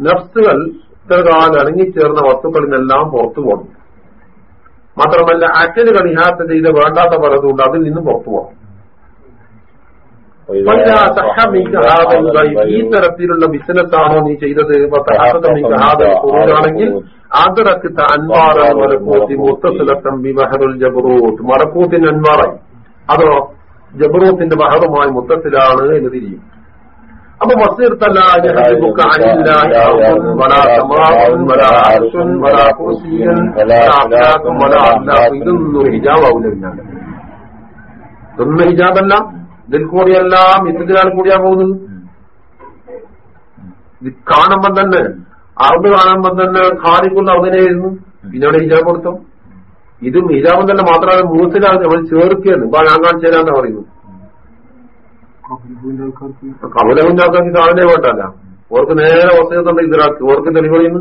നഫ്സുകൾ ഇത്ര കാലം വസ്തുക്കളിൽ നിന്നെല്ലാം പുറത്തു പോകണം. മാത്രമല്ല അച്ഛന് കണിഹാത്ത ചെയ്ത് വേണ്ടാത്ത പലതുകൊണ്ട് അതിൽ നിന്നും പുറത്തു പോകണം. ഈ തരത്തിലുള്ള ബിസിനസ് ആണോ നീ ചെയ്തത്? ആണെങ്കിൽ ആദറക്ക് അൻവാറ മലക്കൂത്തി മുത്തസിലത്തം ബി ബഹറുൽ ജബറൂത്ത് മലക്കൂത്തിന്റെ അൻവാറായി അതോ ജബറൂത്തിന്റെ മഹറുമായി മൊത്തത്തിലാണ് എന്ന് തിരിയും അപ്പൊ വസീർ ഹിജാബാവില്ല ഇതൊന്നും ഹിജാബല്ല. ഇതിൽ കൂടിയെല്ലാം ഇതിലാണ് കൂടിയാ പോകുന്നത്. ഇത് കാണുമ്പം തന്നെ അറുപത് കാണുമ്പം തന്നെ ഖാദിക്കുന്ന പിന്നെ അവിടെ ഹിജാബ് കൊടുത്തോ? ഇതും ഹിജാബം തന്നെ മാത്രമല്ല മൂസിലാണ് നമ്മൾ ചേർക്കുകയാണ്. ഇപ്പൊ ഞാൻ കാണിച്ചു തരാന്നാ പറയുന്നു കമലകുഞ്ഞ ആൾക്കാർക്ക് സാധനം വേണ്ടല്ല ഓർക്ക് നേരെ വസ്തുത ഇതിലാക്കി ഓർക്ക് തെളിവ് പറയുന്നു.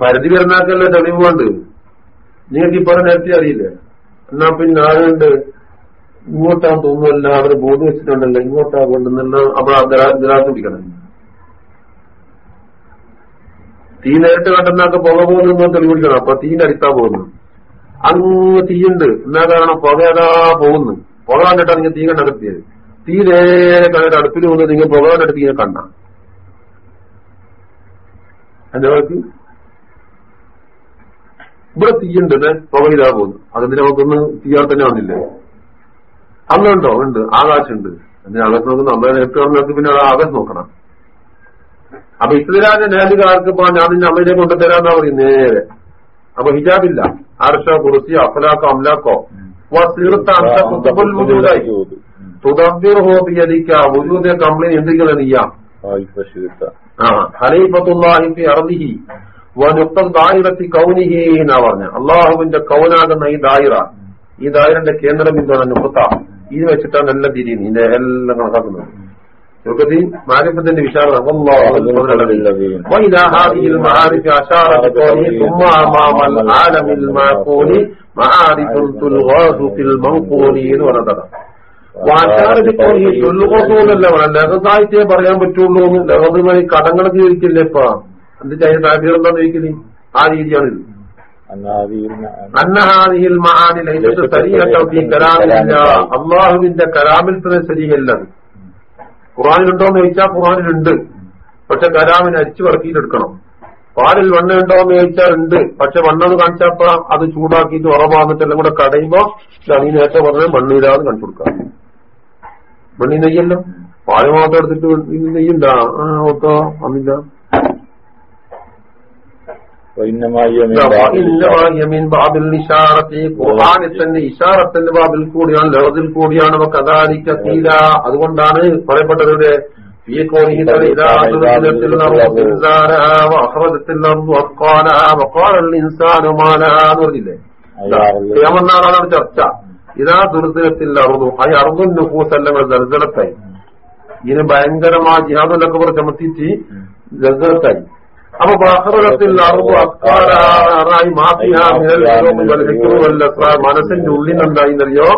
പരിധി വരുന്നാക്കല്ലേ തെളിവ് വേണ്ട നിങ്ങൾക്ക് ഇപ്പൊ നേരത്തെ അറിയില്ലേ? എന്നാ പിന്നെ ആരുണ്ട്? ഇങ്ങോട്ടാ തോന്നുന്നല്ല അവർ ബോർഡ് വെച്ചിട്ടുണ്ടല്ലോ. ഇങ്ങോട്ടാ കൊണ്ടുവന്നല്ല അവിടെ ഇതിനകത്ത് പിടിക്കണം. തീ നേരിട്ട് കണ്ടെന്നാക്ക് പുക പോകുന്നു തെളിവിളിക്കണം അപ്പൊ തീന്റെ അടിത്താ പോകുന്നു അങ്ങ് തീയുണ്ട്. എന്നാ കാരണം പുക അതാ പോകുന്നു പുക കണ്ടിട്ടാണ് നിങ്ങൾ തീ കണ്ടെത്തിയത് തീ നേരെ കണ്ടിട്ട് അടുപ്പിൽ പോകുന്നത് നിങ്ങൾ പുക കണ്ടിട്ട് തീയെ കണ്ട. എന്റെ വാക്ക് ഇവിടെ തീയുണ്ട്. അല്ലെ പുക ഇതാ പോകുന്നു അതിന് നമുക്കൊന്ന് തീയാൾ തന്നെ വന്നില്ലേ? അന്നുണ്ടോ? ഉണ്ട്. ആകാശുണ്ട് അതിന് ആകാശം നോക്കുന്ന? അന്നേരം നേരത്തെ വന്നിട്ട് പിന്നെ ആകാശം നോക്കണം. അപ്പൊ ഇസ്ലാന്റെ നേലുകാർക്ക് നിന്നെ അമ്മയിലേക്ക് കൊണ്ടുതരാന്നാ പറയും നേരെ. അപ്പൊ ഹിജാബില്ല. ആർഷോ കുറിച്ചി അഫലാക്കോ അമലാക്കോ കംപ്ലൈന്റ് എന്തെങ്കിലും നീയാ അർദിഹി വനുക്തം ദായിറത്തി കൗനിഹി എന്നാ പറഞ്ഞ. അള്ളാഹുവിന്റെ കൗനാകുന്ന ഈ ദായിറ ഈ ദായിരന്റെ കേന്ദ്രബിന്ദു ബിന്ദുവാണ് നുക്ത ഇത് വെച്ചിട്ടാണ് എല്ലാം തിരിയുന്നത് എല്ലാം കണക്കാക്കുന്നത്. ചുരുക്കത്തിൽ മാരിഫത്തിന്റെ വിശാലത وإلى هذه المعارف أشار بقوله ثم أمام العالم المعقول معارف تلغاز في المنقول എന്ന് പറഞ്ഞതാണ് വാചാരത്തിൽ ചൊല്ലുകൊണ്ടല്ല ലഹസായിട്ടേ പറയാൻ പറ്റുള്ളൂ ലഹതുമായി കടങ്ങൾ ചോദിക്കില്ലേ ഇപ്പൊ എന്ത് ചെയ്യാൻ താല്പര്യം എന്താന്ന് ചോദിക്കല് ആ രീതിയാണിത് അന്നഹാദിഹിൽ മഹാനി ലൈസത്ത് സരിയത്തി കലാമില്ല അള്ളാഹുവിന്റെ കലാമിൽ തന്നെ ശരിയല്ലത് ഖുറാനിലുണ്ടോന്ന് ചോദിച്ചാൽ ഖുറാനിലുണ്ട് പക്ഷെ കലാമിനെ അരിച്ചു പറക്കിയിട്ടെടുക്കണം. പാലിൽ വണ്ണ ഉണ്ടോന്ന് ചോദിച്ചാൽ ഉണ്ട്. പക്ഷെ വണ്ണെന്ന് കാണിച്ചപ്പോ അത് ചൂടാക്കിയിട്ട് ഉറവാന്നിട്ടെല്ലാം കൂടെ കടയുമ്പോ നീ നേരത്തെ പറഞ്ഞ മണ്ണില്ലാന്ന് കണ്ടു കൊടുക്കാം മണ്ണി നെയ്യല്ലോ? പാൽ മാത്രം എടുത്തിട്ട് നെയ്യുണ്ടാ ആ ഓട്ടോ വന്നില്ല. ഖുർആാനിത്തന്റെ ഇഷാറത്തിന്റെ ബാബിൽ കൂടിയാണ് ലഹദിൽ കൂടിയാണ്. കഥാലിക്ക തീല. അതുകൊണ്ടാണ് പറയപ്പെട്ടവരുടെ പറഞ്ഞില്ലേ? ാണ് ചർച്ച. ഇതാ ദുരിതത്തിൽ അറുതു. ആ അറുതും നുഫൂസല്ല ദർജലത്തായി ഇതിന് ഭയങ്കരമായ ജിഹാദുലൊക്കെ ചമത്തിച്ച് ദർജലത്തായി അപ്പൊ ബാഹറത്തിൽ അറുതു അസ്കാരായി മനസ്സിന്റെ ഉള്ളിൽ എന്തായിന്നറിയോ?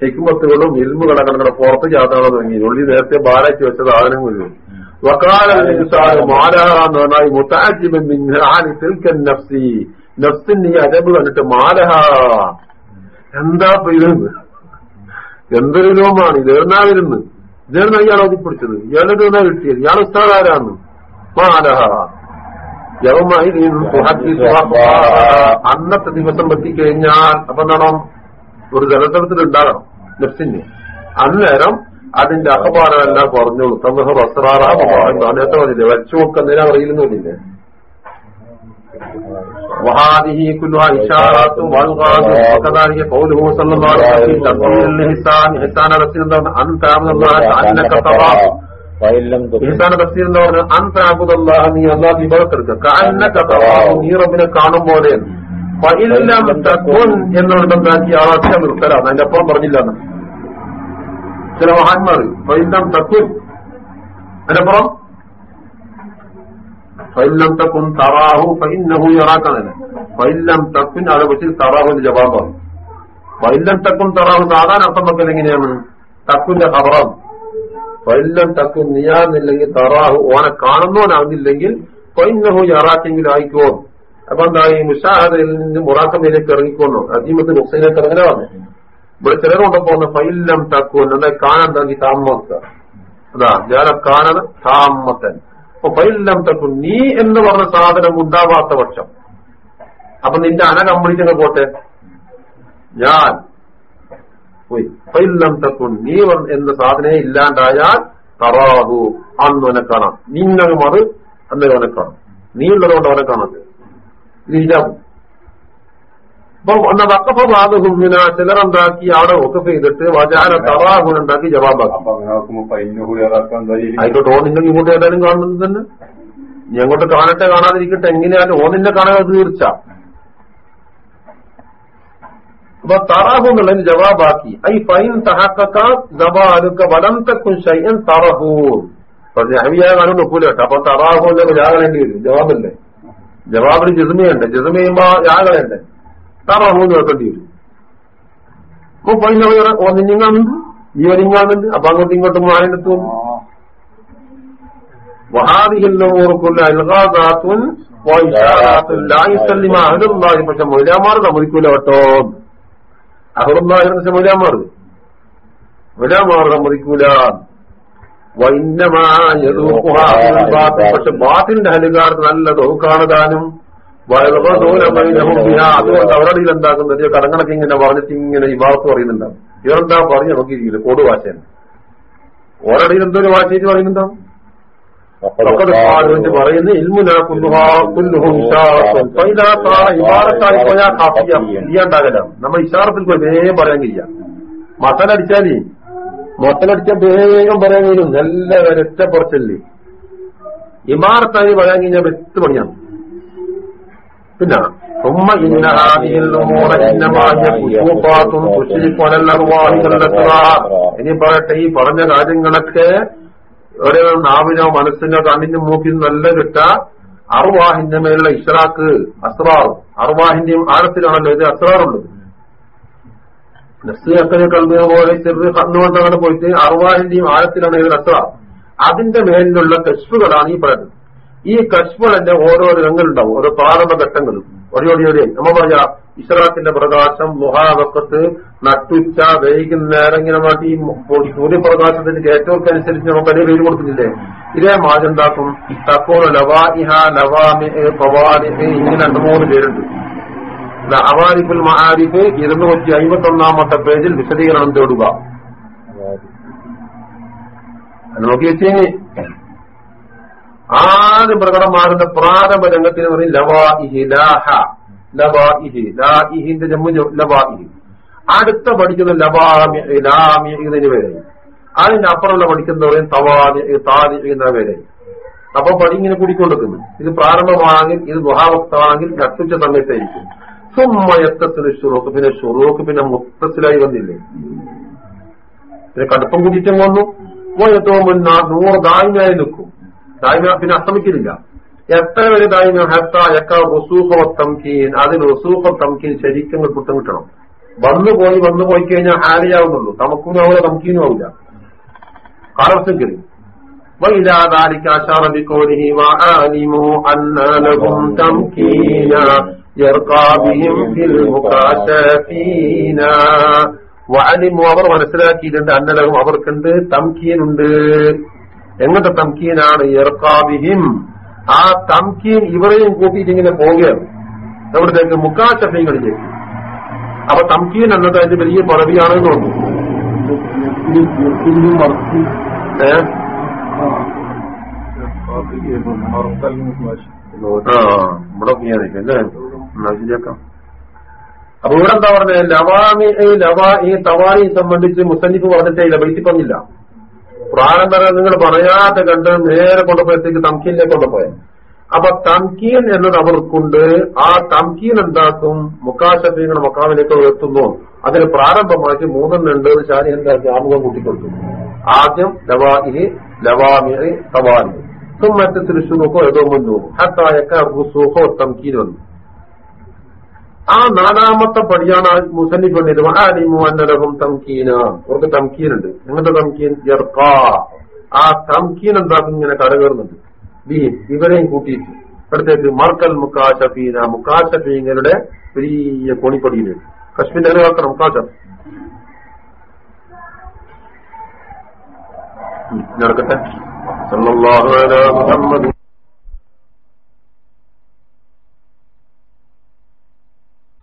ഹിക്മത്തുകളും ഇൽമുകളും അങ്ങനെ പുറത്ത് ചാത്താതെ തുടങ്ങി. ഉള്ളി നേരത്തെ ബാലാക്കി വെച്ച സാധനം വരും വക്കാലായി മുത്താജിബൻ തിൽക്കൻ നഫ്സി. നഫ്സിന്റെ ഈ അജബ് കണ്ടിട്ട് മാലഹ എന്താ എന്തൊരു ലോമാണ് ഇത് എഴുന്നാതിരുന്ന് ഇതേർന്ന ഇയാൾ ഒതുപ്പിടിച്ചത് ഇയാളുടെ കിട്ടിയത്? ഇയാൾ ഉസ്താദ് ആരാന്ന്? മാലഹ അന്നത്തെ ദിവസം എത്തിക്കഴിഞ്ഞാൽ അപ്പൊ എന്താണോ ഒരു ജലതലത്തിൽ ഉണ്ടാകണം നെഫ്സിന് അന്നേരം അതിന്റെ അഹബാറെല്ലാം കുറഞ്ഞോളൂ തമഹ വസ്റാറാ നേരത്തെ പറഞ്ഞില്ലേ വച്ചു നോക്കുന്നതിനാ അറിയില്ലെന്നില്ലേ وهذه كلها إشارات والغاز وكذلك قوله صلى الله عليه وسلم في تفسير الإحسان إحسان رسول الله أن تعبد الله كأنك تراه ഇഹ്സാന തഫ്സീർ എന്ന് പറഞ്ഞാൽ അൻ താബുദല്ലാഹ നീ എടുക്കുക കഅന്നക തറാഹു നീ റബ്ബിനെ കാണും പോലെ. തക്കുൻ എന്നുള്ളതാക്കി ആ ഒറ്റ നിർത്തലാണ് അതിന്റെ അപ്പുറം പറഞ്ഞില്ല ചില മഹാന്മാർ ഫൈലം തക്കുൻ അതിനപ്പുറം ഫൈലം തക്കുൻ തറാഹു ഫൈനഹു ഇറാക്കാണ് ഫൈലം തക്കുൻ അവിടെ വെച്ച് തറാഹുവിന്റെ ജവാബാണ് ഫൈലം തക്കുൻ തറാഹു സാധാരണ അർത്ഥം വെക്കൽ എങ്ങനെയാണ്? തക്കുന്റെ ഖബറാണ്. ഫൈലം തക്കു നീയാന്നില്ലെങ്കിൽ തറാഹു ഓനെ കാണുന്നവനാകുന്നില്ലെങ്കിൽ ഫൈനഹു യറാക്കെങ്കിലും ആയിക്കോ. അപ്പൊ എന്താ ഈ മുഷാഹദയിൽ നിന്ന് മുറാക്കമയിലേക്ക് ഇറങ്ങിക്കൊന്നു? അജീമത്ത് മുക്സയിലേക്ക് ഇറങ്ങലാണ് ഇവിടെ ചിലർ പോകുന്ന ഫൈലം തക്കു എന്താ കാണാൻ താങ്കി താമസ അതാ ഞാൻ കാണത് താമത്തൻ. അപ്പൊ ഫൈലം തക്കു നീ എന്ന് പറഞ്ഞ സാധനം ഉണ്ടാവാത്ത പക്ഷം. അപ്പൊ നിന്റെ അന കംപ്ലീറ്റ് പോട്ടെ. ഞാൻ പോയി. ഫൈലം തക്കുൻ നീ എന്ന സാധനയെ ഇല്ലാണ്ടായാൽ തറാഹു. അന്ന് അവനെ കാണാം. നിന്നകം അത് അന്നേരം അവനെ കാണാം. നീ ഉള്ളതുകൊണ്ട് അവനെ കാണാത്ത ലിജം അപ്പൊ ഒന്ന് വക്കഫ ബാധുഹുമിന ചിലറുണ്ടാക്കി അവിടെ വക്കഫ് ചെയ്തിട്ട് വജാന ജവാബാക്കി. എന്താ ചെയ്യൽ? ആയിക്കോട്ടെ ഓ നിങ്ങൾ ഇങ്ങോട്ട് ഏതായാലും കാണുന്നത് തന്നെ. ഞങ്ങോട്ട് കാണട്ടെ കാണാതിരിക്കട്ടെ. എങ്ങനെയാലും ഓ നിന്നെ കാണാതെ തീർച്ച. അപ്പൊ തറാഹു എന്നുള്ളതിന് ജവാബാക്കി ഐ ഫൈൻ തഹക്ക ജവാലുക്ക വലം തക്കുൻ ഷൈൻ തറഹൂ ഹവിയായ കാണും നോക്കൂല കേട്ടോ അപ്പൊ തറാഹുന്റെ ജാകളേണ്ടി വരും ജവാബല്ലേ ജവാബിന് ജസ്മയുണ്ട് ജസ്മ ചെയ്യുമ്പോ യാകളയുണ്ട് തറാഹു എന്ന് വെക്കേണ്ടി വരും അപ്പൊ ഫൈൻ ഓ നിന്നിങ്ങാന്നുണ്ട് നീ ഒരിങ്ങാന്നുണ്ട് അപ്പൊ അങ്ങോട്ടും ഇങ്ങോട്ടും മാറിനെത്തും ആ, وهذه الأمور كلها إلغاظات وإشارات لا يسلم أهل الله പക്ഷെ മൊയ്ലാമാർ സമ്മതിക്കൂല കേട്ടോ അഹുറുല്ലാഹിനെ മൊലാമാർ. മൊലാമാർ സമ്മതിക്കൂല. പക്ഷെ ബാത്തിന്റെ ഹലുകാർ നല്ല ദോക്കാണതാനും അതുകൊണ്ട് അവരുടെ എന്താക്കുന്നത്? കടങ്ങളൊക്കെ ഇങ്ങനെ പറഞ്ഞിട്ട് ഇങ്ങനെ ഇമാർത്ത് പറയുന്നുണ്ടാവും. ഇവരെന്താ പറഞ്ഞു നോക്കിയിരിക്കില്ല കോട് വാശൻ ഓരടിയിൽ എന്തോ ഒരു വാശേജ് പറയുന്നുണ്ടാവും. എന്ന് പറയുന്നു ഇൽമുനാ കുല്ലുഹാ കുല്ലുഹും ഇശാറത്തുൻ ഫൈദാ സാറ ഇബാറത്തായി പോയാൽ ഖാഫിയ ഇല്ലാണ്ടാകല നമ്മൾ ഇഷാറത്തിൽ പോയി വേഗം പറയാൻ കഴിയ മസലടിച്ചാലേ മസലടിച്ചാൽ വേഗം പറയാൻ കഴിയും നല്ല ഒരൊറ്റ പുറച്ചല്ലേ ഇമാറത്തായി പറയാൻ കഴിഞ്ഞാൽ വെച്ച് പണിയാണ് പിന്നെ ثم إن هذه الأمور إنما هي كشوفات تشرف على الأرواح والأسرار ഇനി പറയട്ടെ ഈ പറഞ്ഞ കാര്യങ്ങളൊക്കെ ഒരു നാവിനോ മനസ്സിനോ കണ്ണിനും മൂക്കിനും നല്ല കിട്ട അറുവാഹിന്റെ മേലുള്ള ഇഷ്റാക്ക് അസ്രാറും അറുവാഹിന്റെയും ആഴത്തിലാണല്ലോ ഇത് അസ്രാറുള്ളത്. നസ്ലിയക്കനെ കൽവിനെ പോലെ ചെറു അങ്ങനെ പോയിട്ട് അറുവാഹിന്റെയും ആഴത്തിലാണ് ഇതിൽ അസ്രാർ. അതിന്റെ മേലിലുള്ള കശ്ഫുകളാണ് ഈ പറയുന്നത്. ഈ കശ്ഫുകളന്റെ ഓരോ രംഗങ്ങളുണ്ടാവും ഓരോ പ്രാരംഭ ഘട്ടങ്ങളും ഒടിയൊടിയൊടി നമ്മ പറഞ്ഞ ഇസ്രാത്തിന്റെ പ്രകാശം മുഹാവക്കത്ത് നട്ടുച്ച വൈകുന്നേരം ഇങ്ങനെ മാറ്റി സൂര്യപ്രകാശത്തിന്റെ ഏറ്റവുമനുസരിച്ച് നമുക്ക് അതിന് പേര് കൊടുക്കുന്നില്ലേ? ഇതേ മാജെന്താക്കും തക്കോ ലവാഇഹ ലവാമി ഇങ്ങനെ രണ്ടു മൂന്ന് പേരുണ്ട്. അവാരിഫുൽ മഹാരിഫ് ഇരുന്നൂറ്റി അമ്പത്തി ഒന്നാമത്തെ പേജിൽ വിശദീകരണം തേടുക. നോക്കി വെച്ചേന്. ആദ്യം പ്രകടമാകുന്ന പ്രാരംഭ രംഗത്തിന് പറയും ലവാ ഇഹി ലാഹ. ലവാ ഇഹി ലാ ഇഹിന്റെ ജമ്മു ലവാ ഇഹി അടുത്ത പഠിക്കുന്ന ലവാമി ലാമി ഇതിന് പേര്. അതിന്റെ അപ്പുറമുള്ള പഠിക്കുന്ന പറയും തവാദി താദി എന്ന പേര്. അപ്പൊ പടി ഇങ്ങനെ കൂടിക്കൊണ്ടിരിക്കുന്നു. ഇത് പ്രാരംഭമാണെങ്കിൽ ഇത് ഗുഹാവക്താണെങ്കിൽ നട്ടുച്ച സമയത്തായിരിക്കും. സുമ്മയത്തത്തിന് ഷുറൂക്ക് പിന്നെ ഷുറൂക്ക് പിന്നെ മുത്തത്തിലായി വന്നില്ലേ? പിന്നെ കടുപ്പം കൂടിയിട്ടും വന്നു. നൂറ് ദായ്മയായി നിൽക്കും. ദായ്മ പിന്നെ അസ്തമിക്കുന്നില്ല എത്ര വരെ ദായ്മ ഹത്ത എക്ക റുസൂഖോ തംകീൻ അതിൽ റുസൂഖോ തംകീൻ ശരിക്കും കുറ്റം കിട്ടണം വന്നു പോയി വന്നു പോയി കഴിഞ്ഞാൽ ഹാലിയാവുന്നുള്ളൂ തമക്കും ആവില്ല തംകീനും ആവില്ല കാലവർഷം وإلى ذلك أشار بقوله وعالموا أن لهم تمكينا يرقى بهم في المكاشفين وعلموا അവർ മനസ്സിലാക്കിയിട്ടുണ്ട് അന്നലഹും അവർക്കുണ്ട് തംകീനുണ്ട് എങ്ങനത്തെ തംകീനാണ് ഇർക്കാബിഹിം ആ തംകീൻ ഇവരെയും കൂട്ടിയിട്ട് ഇങ്ങനെ പോവുകയാണ്. എവിടത്തേക്ക് മുക്കാശഫൈകളിലേക്ക് അപ്പൊ തംകീൻ എന്നത് അതിന്റെ വലിയ അല്ലേ? എന്നാ ശരിയാക്കാം. അപ്പൊ ഇവിടെ എന്താ പറഞ്ഞത്? ലവാമി ലവാ ഈ തവാനി സംബന്ധിച്ച് മുസന്നിഫ് പറഞ്ഞിട്ടില്ല ബൈത്തി പറഞ്ഞില്ല പ്രാരംഭ നിങ്ങൾ പറയാതെ കണ്ട് നേരെ കൊണ്ടുപോയത്തേക്ക് തംഖീനിലേക്ക് കൊണ്ടുപോയ. അപ്പൊ തംകീൻ എന്നത് അവർക്കുണ്ട് ആ തംകീൻ എന്താക്കും? മുക്കാശബീങ്ങളുടെ മക്കാമിലേക്ക് എത്തുന്നു അതിന് പ്രാരംഭമാക്കി മൂന്നെണ്ണുണ്ട് ശാരി എന്താക്കി ആമുഖം കൂട്ടിക്കൊടുത്തു. ആദ്യം ലവാഹി ലവാമിറി തവാലി. സുമ്മത്ത് തൃശുനുക്കോ ഏതോ മുന്നു ഹത്തായൊക്കെ റുസൂഖോ തംകീൻ വന്നു. ആ നാലാമത്തെ പടിയാണ് മുസന്നിഫ് പണ്ഡിത് ആലിമു അന്നലഹും തംകീന. അവർക്ക് തംകീനുണ്ട്. എങ്ങനത്തെ തംകീൻ? ജർക്കാ ആ തംകീൻ എന്താക്കും? ഇങ്ങനെ കടകേറുന്നുണ്ട് ബീൻ ഇവരെയും കൂട്ടിയിട്ട്. അടുത്തേക്ക് മർക്കൽ മുക്കാശഫീന മുക്കാശഫീങ്ങളുടെ വലിയ കോണിപ്പടിയിൽ കശ്മീർ അനുവാക്കണം മുക്കാശഫ് നടക്കട്ടെ.